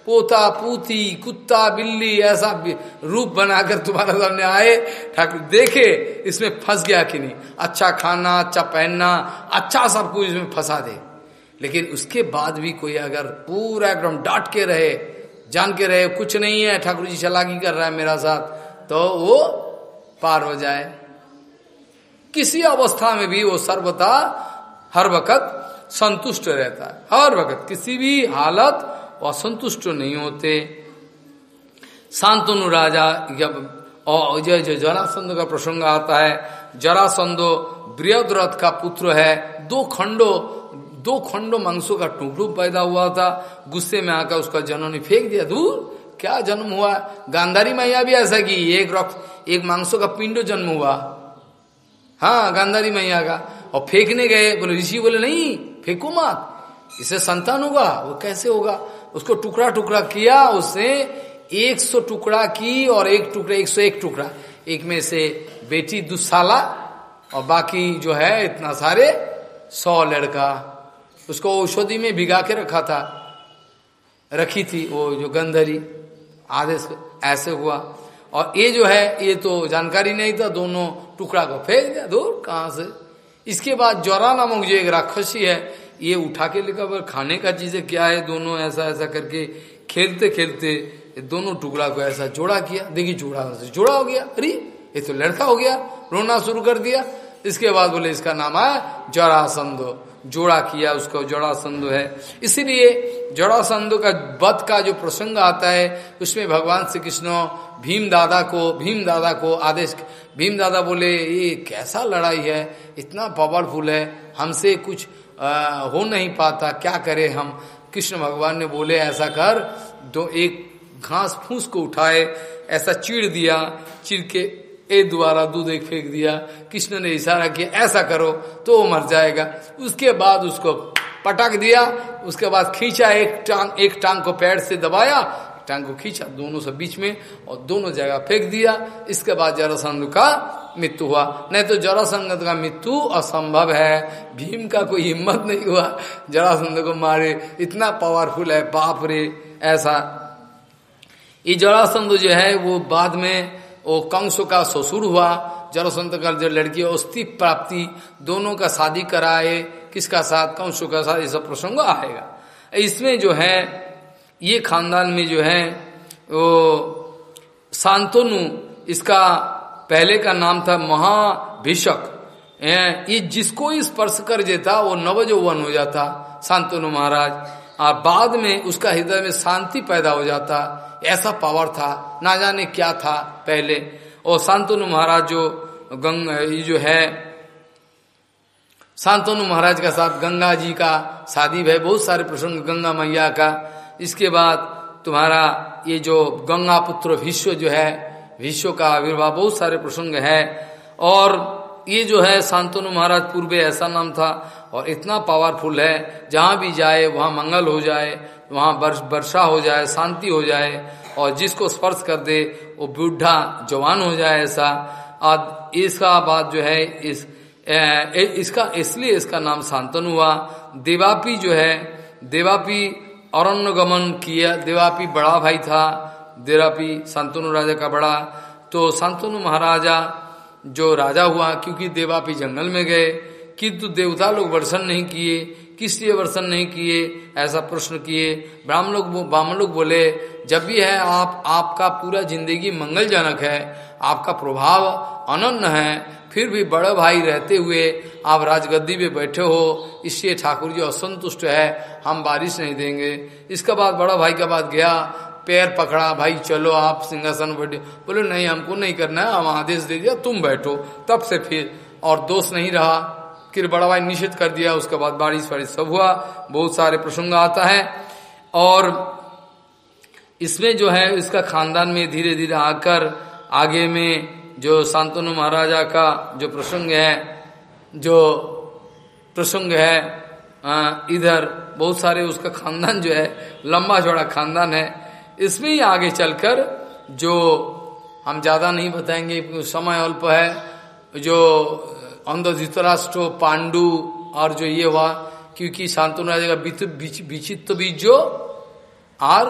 पोता, पूती, कुत्ता, बिल्ली, ऐसा रूप बनाकर तुम्हारे सामने आए। ठाकुर, देखे इसमें फंस गया कि नहीं। अच्छा खाना अच्छा पहनना अच्छा सब कुछ इसमें फंसा दे। लेकिन उसके बाद भी कोई अगर पूरा एकदम डांट के रहे, जान के रहे, कुछ नहीं है, ठाकुर जी चलाकी कर रहा है मेरा साथ तो वो पार हो जाए। किसी अवस्था में भी वो सर्वता हर वक्त संतुष्ट रहता है। हर वक्त किसी भी हालत असंतुष्ट नहीं होते। शांतनु राजा जब और जय जय, जरासंध का प्रसंग आता है। जरासंधो बृहद रथ का पुत्र है। दो खंडो दो खंडो मांसों का टुकड़ू पैदा हुआ था। गुस्से में आकर उसका जन्म ने फेंक दिया दूर क्या जन्म हुआ? गांधारी मैया भी ऐसा की, एक रक्त एक मांसों का पिंडो जन्म हुआ। हाँ गांधारी मैया का। और फेंकने गए, बोले, ऋषि बोले, नहीं, फेंको मत, इसे संतान होगा, वो कैसे होगा? उसको टुकड़ा टुकड़ा किया, उसने एक सौ टुकड़ा की और एक टुकड़ा, एक सौ एक टुकड़ा। एक में से बेटी दुसाला और बाकी जो है इतना सारे सौ लड़का। उसको औषधि में भिगा के रखा था। रखी थी वो जो गंधरी। आदेश ऐसे हुआ। और ये जो है, ये तो जानकारी नहीं था, दोनों टुकड़ा को फेंक दिया, दूर कहाँ से। इसके बाद ज्वरा नामक जो एक राक्षसी है ये उठा के लिखा, पर खाने का चीज़ें क्या है? दोनों ऐसा ऐसा करके खेलते खेलते दोनों टुकड़ा को ऐसा जोड़ा किया। देखिए, जोड़ा जोड़ा हो गया। अरे, ये तो लड़का हो गया, रोना शुरू कर दिया। इसके बाद बोले, इसका नाम है जरासंधो जोड़ा किया, उसका जड़ासंधो है। इसीलिए जड़ासंधो का, वध का जो प्रसंग आता है, उसमें भगवान श्री कृष्ण भीम दादा को, भीम दादा को आदेश, भीम दादा बोले, ये कैसा लड़ाई है? इतना पावरफुल है। हमसे कुछ आ, हो नहीं पाता क्या करे हम? कृष्ण भगवान ने बोले ऐसा कर दो एक घास फूस को उठाए ऐसा चिड़ दिया चिड़ के ए द्वारा दूध एक फेंक दिया। कृष्ण ने इशारा किया ऐसा करो तो वो मर जाएगा। उसके बाद उसको पटक दिया उसके बाद खींचा एक टांग एक टांग को पैर से दबाया टांग को खींचा दोनों से बीच में और दोनों जगह फेंक दिया। इसके बाद जरासंध का मृत्यु हुआ। नहीं तो जरासंध का मृत्यु असंभव है। भीम का कोई हिम्मत नहीं हुआ। जरासंध को मारे। इतना पावरफुल है। बाप रे, ऐसा। ये जरासंध जो है, वो बाद में वो कंस का ससुर हुआ। जरासंत का जो लड़की अस्थि प्राप्ति, दोनों का शादी कराए। किसका साथ? कंस का साथ। ये सब प्रसंग आएगा। इसमें जो है, ये खानदान में जो है, वो शांतनु, इसका पहले का नाम था महाभिषक। ये जिसको स्पर्श कर देता, वो नवजौवन हो जाता, शांतनु महाराज। और बाद में उसका हृदय में शांति पैदा हो जाता। ऐसा पावर था, ना जाने क्या था पहले। और शांतनु महाराज जो गंग, ये जो है, शांतनु महाराज का साथ गंगा जी का शादी है, बहुत सारे प्रसंग गंगा मैया का। इसके बाद तुम्हारा ये जो गंगा पुत्र विश्व जो है विश्व का आविर्भाव बहुत सारे प्रसंग है। और ये जो है शांतनु महाराज पूर्वे ऐसा नाम था और इतना पावरफुल है जहाँ भी जाए वहाँ मंगल हो जाए वहाँ वर्षा हो जाए शांति हो जाए और जिसको स्पर्श कर दे वो बूढ़ा जवान हो जाए ऐसा। आज इसका बात जो है इस ए, इसका इसलिए इसका नाम शांतनु हुआ। देवापी जो है देवापी अरण्य गमन किया देवापी बड़ा भाई था देवापी शांतनु राजा का बड़ा। तो शांतनु महाराजा जो राजा हुआ, क्योंकि देवापी जंगल में गए, किंतु देवता लोग वर्षण नहीं किए, किस लिए वर्षण नहीं किए, ऐसा प्रश्न किए। ब्राह्मण लोग ब्राह्मण लोग बोले, जब भी है, आप, आपका पूरा ज़िंदगी मंगलजनक है, आपका प्रभाव अनन्न है, फिर भी बड़े भाई रहते हुए आप राजगद्दी पे बैठे हो, इसलिए ठाकुर जी असंतुष्ट है, हम बारिश नहीं देंगे। इसके बाद बड़ा भाई के बाद गया पैर पकड़ा, भाई चलो, आप सिंहासन बैठे बोले, नहीं, हमको नहीं करना है हम आदेश दे दिया तुम बैठो। तब से फिर, और दोष नहीं रहा। फिर बड़ा भाई निषेध कर दिया, उसके बाद बारिश वारिश सब हुआ, बहुत सारे प्रसंग आता है। और इसमें जो है, इसका खानदान में धीरे धीरे आकर, आगे में जो शांतनु महाराजा का जो प्रसंग है, जो प्रसंग है इधर बहुत सारे उसका खानदान जो है, लंबा चौड़ा खानदान है इसमें ही आगे चलकर जो हम ज़्यादा नहीं बताएँगे समय अल्प है, जो अंध धृतराष्ट्र पांडु और जो ये हुआ, क्योंकि शांतनु राजा का विचित्र बीज और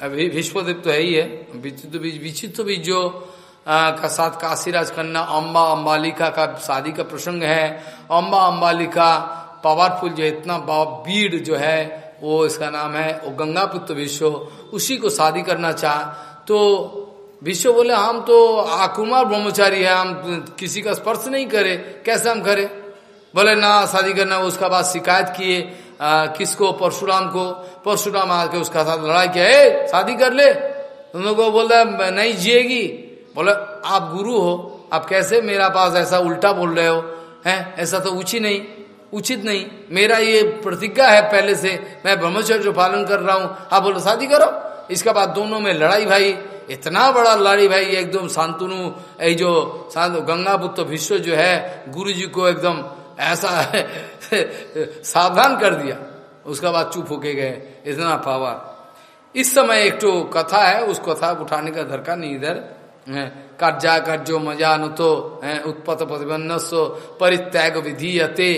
अभी भीष्मदेव तो है ही है, विचित्र बीज विचित्र बीज का साथ काशीराज खन्ना अम्बा अम्बालिका का शादी का प्रसंग है। अम्बा अम्बालिका पावरफुल जो इतना बीड़ जो है वो इसका नाम है, वो गंगा पुत्र विश्व, उसी को शादी करना चाह। तो विश्व बोले, हम तो आकुमार ब्रह्मचारी है, हम किसी का स्पर्श नहीं करे, कैसे हम करें? बोले, ना, शादी करना उसका बाद शिकायत किए किसको, परशुराम को? परशुराम आके उसका साथ लड़ाई किया शादी कर ले। तुम लोग को बोला, नहीं जिएगी। बोले, आप गुरु हो, आप कैसे मेरा पास ऐसा उल्टा बोल रहे हो? हैं, ऐसा तो उचित नहीं। उचित नहीं। मेरा ये प्रतिज्ञा है पहले से, मैं ब्रह्मचर्य पालन कर रहा हूँ। आप बोलो, शादी करो। इसके बाद दोनों में लड़ाई भाई, इतना बड़ा लड़ी भाई, एकदम शांतनु जो गंगा पुत्र विश्व जो है गुरु जी को एकदम ऐसा सावधान कर दिया। उसका बाद चुप होके गए। इतना पावर इस समय एक तो कथा है, उस कथा उठाने का दरकार नहीं, इधर कर्जा कर्जो मज़ा न तो उत्पत प्रतिबंध परित्याग विधि अते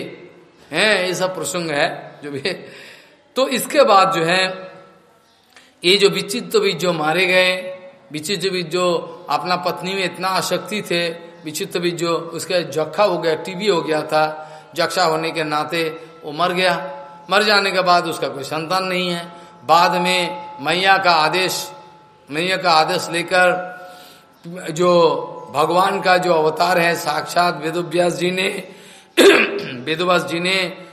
है, ये सब प्रसंग है जो भी। तो इसके बाद जो है, ये जो विचित्र बीज जो मारे गए, विचित्र बीज जो अपना पत्नी में इतना आसक्ति थे, विचित्र बीज जो उसका जखा हो गया, टीबी हो गया था जक्षा होने के नाते वो मर गया। मर जाने के बाद उसका कोई संतान नहीं है। बाद में मैया का आदेश, मैया का आदेश लेकर जो भगवान का जो अवतार है, साक्षात वेदव्यास जी ने वेदव्यास जी ने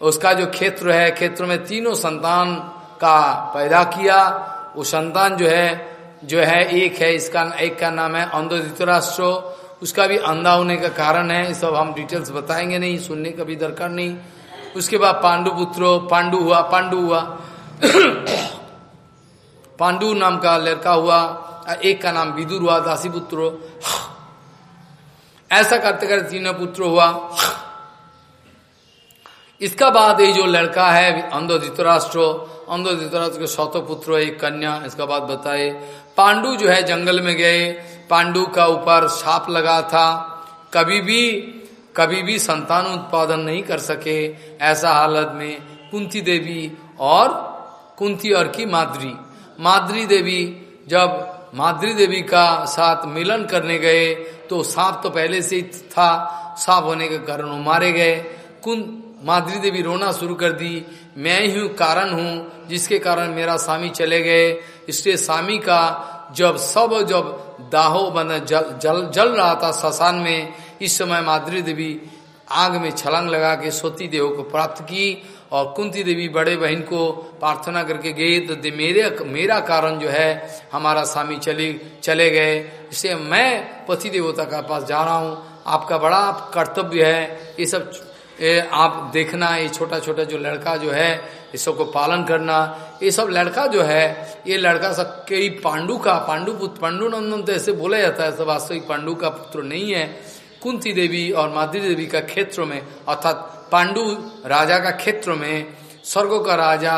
उसका जो क्षेत्र है, क्षेत्र में तीनों संतान का पैदा किया। वो संतान जो है जो है एक है, इसका एक का नाम है अंधो उसका भी अंधा होने का कारण है, सब हम डिटेल्स बताएँगे नहीं, सुनने का भी दरकार नहीं। उसके बाद पांडु पुत्रो पांडु हुआ पांडु हुआ। पांडु नाम का लड़का हुआ, एक का नाम विदुर हुआ दासी पुत्रो ऐसा करते करते तीनों पुत्र हुआ। इसका बाद ये जो लड़का है, अंधो धृतराष्ट्र अंधो धृतराष्ट्र के सौतो पुत्र एक कन्या, इसका बाद बताए। पांडु जो है, जंगल में गए। पांडु का ऊपर साप लगा था। कभी भी कभी भी संतान उत्पादन नहीं कर सके ऐसा हालत में कुंती देवी और कुंती और की माद्री। माद्री देवी जब माद्री देवी का साथ मिलन करने गए तो सांप तो पहले से ही था। सांप होने के कारण वो मारे गए। कुंत माद्री देवी रोना शुरू कर दी। मैं ही कारण हूँ, जिसके कारण मेरा स्वामी चले गए। इसलिए स्वामी का जब सब जब दाहो बन जल जल जल रहा था शशान में, इस समय माधुरी देवी आग में छलांग लगा के सोती देव को प्राप्त की और कुंती देवी बड़े बहन को प्रार्थना करके गई तो मेरे, मेरा कारण जो है, हमारा स्वामी चले चले गए। इससे मैं पति देवता का पास जा रहा हूँ। आपका बड़ा कर्तव्य है, ये सब ये आप देखना, ये छोटा छोटा जो लड़का जो है, इस सबको पालन करना, ये सब लड़का जो है, ये लड़का सब कई पांडु का, पांडु पुत्र, पांडु नंदन तो ऐसे बोला जाता है, सब वास्तविक पांडु का पुत्र नहीं है। कुंती देवी और माधुरी देवी का क्षेत्र में, अर्थात पांडु राजा का क्षेत्र में, स्वर्ग का राजा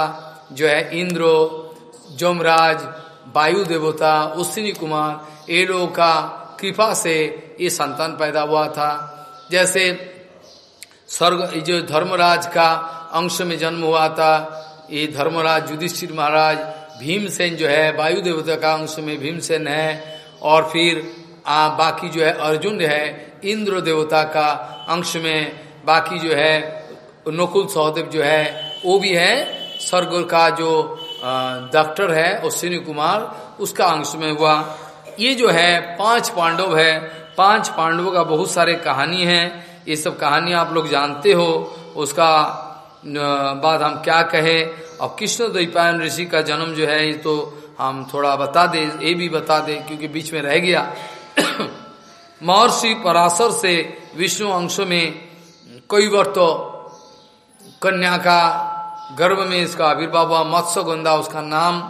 जो है, इंद्र, जोमराज, वायु देवता उश्विनी कुमार, ये लोगों का कृपा से ये संतान पैदा हुआ था। जैसे स्वर्ग जो धर्मराज का अंश में जन्म हुआ था ये धर्मराज युधिष्ठिर महाराज भीमसेन जो है वायु देवता का अंश में भीमसेन है और फिर आ, बाकी जो है अर्जुन है इंद्र देवता का अंश में बाकी जो है नकुल सहदेव जो है वो भी है स्वर्ग का जो डॉक्टर है अश्विनी कुमार उसका अंश में हुआ। ये जो है पाँच पांडव है पाँच पांडवों का बहुत सारे कहानी है। ये सब कहानी आप लोग जानते हो उसका बाद हम क्या कहें। और कृष्ण द्वैपायन ऋषि का जन्म जो है ये तो हम थोड़ा बता दे ये भी बता दे क्योंकि बीच में रह गया। महर्षि पराशर से विष्णु अंश में कई बार तो कन्या का गर्भ में इसका आविर्भाव हुआ मत्स्य गंदा उसका नाम।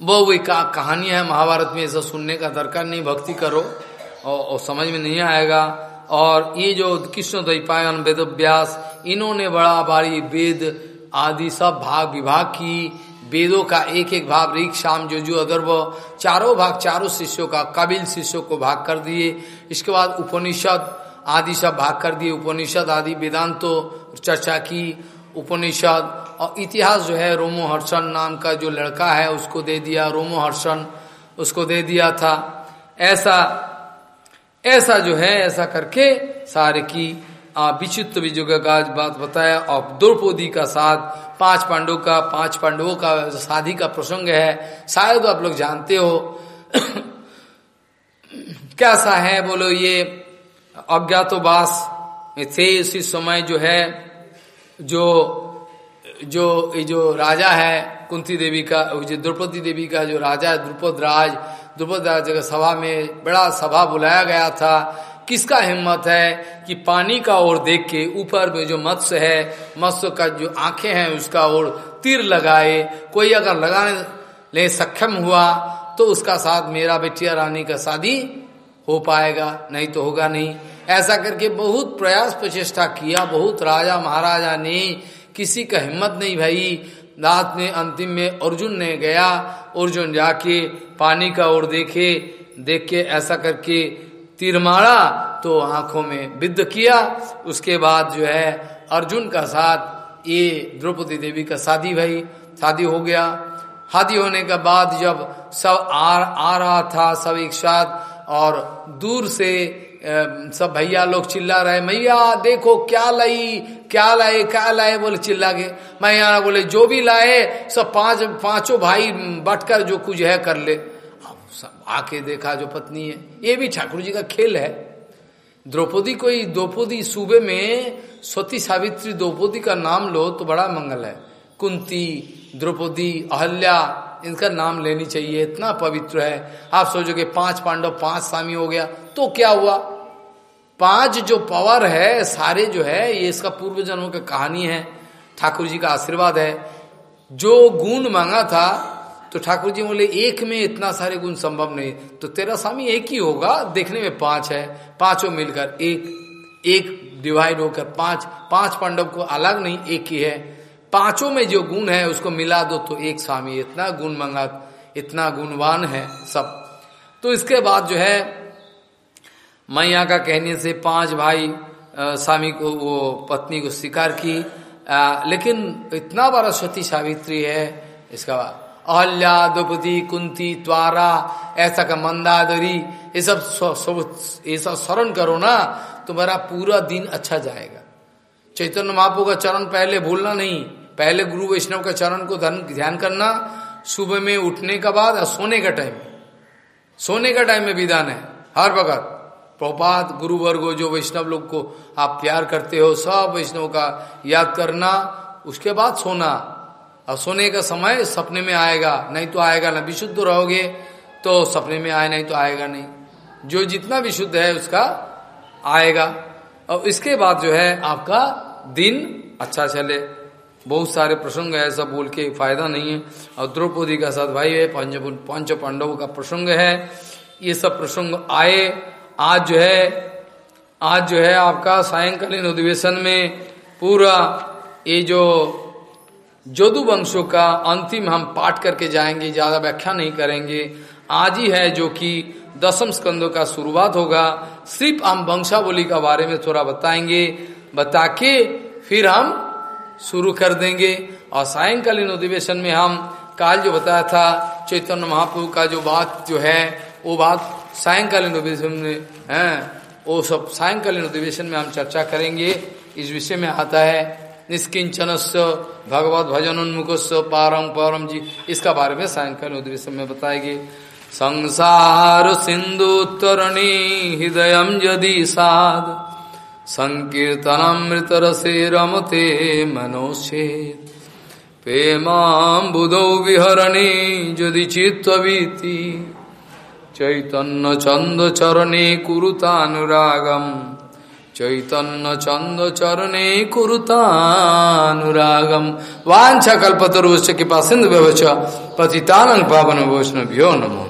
वो वही का कहानी है महाभारत में ऐसा सुनने का दरकार नहीं भक्ति करो और, और समझ में नहीं आएगा। और ये जो कृष्ण द्वैपायन वेद व्यास इन्होंने बड़ा भारी वेद आदि सब भाग विभाग की। वेदों का एक एक भाग ऋख शाम जो जो अगर वो चारों भाग, चारों शिष्यों का, कबिल शिष्यों को भाग कर दिए। इसके बाद उपनिषद आदि सब भाग कर दिए। उपनिषद आदि वेदांत चर्चा की। उपनिषद और इतिहास जो है, रोमो हर्षण नाम का जो लड़का है, उसको दे दिया। रोमो हर्षण उसको दे दिया था। ऐसा ऐसा जो है, ऐसा करके सारे की विचित्र विजय का बात बताया। और द्रौपदी का साथ, पाँच पांडव का, पाँच पांडवों का शादी का प्रसंग है। शायद आप लोग जानते हो। कैसा है, बोलो ये, अज्ञातवास थे इसी समय जो है, जो जो, ये जो राजा है, कुंती देवी का जो द्रौपदी देवी का जो राजा है, द्रुपद राज द्रुपद जगह सभा में बड़ा सभा बुलाया गया था। किसका हिम्मत है कि पानी का ओर देख के ऊपर में जो मत्स्य है, मत्स्य का जो आँखें हैं, उसका ओर तीर लगाए। कोई अगर लगाने ले सक्षम हुआ तो उसका साथ मेरा बेटिया रानी का शादी हो पाएगा, नहीं तो होगा नहीं। ऐसा करके बहुत प्रयास प्रचेष्टा किया, बहुत राजा महाराजा ने। किसी का हिम्मत नहीं भाई। रात में अंतिम में अर्जुन ने गया। अर्जुन जाके पानी का ओर देखे। देख के ऐसा करके तीर मारा तो आँखों में विद्ध किया। उसके बाद जो है अर्जुन का साथ ये द्रौपदी देवी का शादी भाई शादी हो गया। शादी होने के बाद जब सब आ, आ रहा था सब एक साथ और दूर से सब भैया लोग चिल्ला रहे मैया, देखो क्या लाई, क्या लाए क्या लाए? बोले, चिल्ला के। मैया बोले, जो भी लाए, सब पाँच, पाँचों भाई बटकर जो कुछ है कर ले। सब आके देखा, जो पत्नी है, ये भी ठाकुर जी का खेल है। द्रौपदी कोई द्रौपदी सूबे में सती सावित्री द्रौपदी का नाम लो तो बड़ा मंगल है। कुंती, द्रौपदी, अहल्या इनका नाम लेनी चाहिए, इतना पवित्र है। आप सोचोगे, पाँच पांडव, पाँच स्वामी हो गया तो क्या हुआ? पाँच जो पावर है, सारे जो है, ये इसका पूर्व जन्मों की कहानी है। ठाकुर जी का आशीर्वाद है। जो गुण मांगा था तो ठाकुर जी बोले, एक में इतना सारे गुण संभव नहीं। तो तेरा स्वामी एक ही होगा, देखने में पाँच है। पाँचों मिलकर एक एक डिवाइड होकर पाँच पाँच पांडव को अलग नहीं, एक ही है। पाँचों में जो गुण है उसको मिला दो तो एक स्वामी। इतना गुण मंगा इतना गुणवान है सब। तो इसके बाद जो है मैया का कहने से पाँच भाई स्वामी को वो पत्नी को स्वीकार की। आ, लेकिन इतना बड़ा सती सावित्री है इसका अहल्या द्रौपदी कुंती त्वारा ऐसा का मंदादरी ये सब ये सब स्मरण करो ना तुम्हारा पूरा दिन अच्छा जाएगा। चैतन्य महापो का चरण पहले भूलना नहीं। पहले गुरु वैष्णव का चरण को धन ध्यान करना, सुबह में उठने का बाद और सोने का टाइम सोने का टाइम में विधान है, हर वक्त। प्रपात गुरु वर्गो जो वैष्णव लोग को आप प्यार करते हो, सब वैष्णव का याद करना, उसके बाद सोना। और सोने का समय सपने में आएगा, नहीं तो आएगा ना, विशुद्ध रहोगे तो सपने में आए, नहीं तो आएगा नहीं। जो जितना विशुद्ध है, उसका आएगा। और इसके बाद जो है, आपका दिन अच्छा चले। बहुत सारे प्रसंग है, ऐसा बोल के फ़ायदा नहीं है। और द्रौपदी का साथ भाई है, पंच पंच पांडवों का प्रसंग है, ये सब प्रसंग आए। आज जो है, आज जो है आपका सायंकालीन अधिवेशन में पूरा ये जो जोदु वंशों का अंतिम हम पाठ करके जाएँगे, ज़्यादा व्याख्या नहीं करेंगे। आज ही है जो कि दसम स्कंदों का शुरुआत होगा। सिर्फ़ हम वंशावली का बारे में थोड़ा बताएँगे, बता के फिर हम शुरू कर देंगे। और सायंकालीन अधिवेशन में हम काल जो बताया था, चैतन्य महाप्रभु का जो बात जो है, वो बात सायंकालीन अधिवेशन में, है, वो सब सायंकालीन अधिवेशन में हम चर्चा करेंगे। इस विषय में आता है निष्किंचन भगवत भजन उन्मुख पारम परम जी, इसका बारे में सायंकालीन अधिवेशन में बताएँगे। संसार सिंधु तरणी हृदय यदि साध। संकीर्तनामृतरसे रमते मनोच्छेद प्रेमाबुदौ विहरणी यदि चित्तवीति चैतन्य चंद चरणे कुरुतानुरागम। चैतन्य चंद चरणे कुरुतानुरागम। वांछा कल्पतरुश्च कृपा पतितानंग पावन वैष्णव्यो नमो।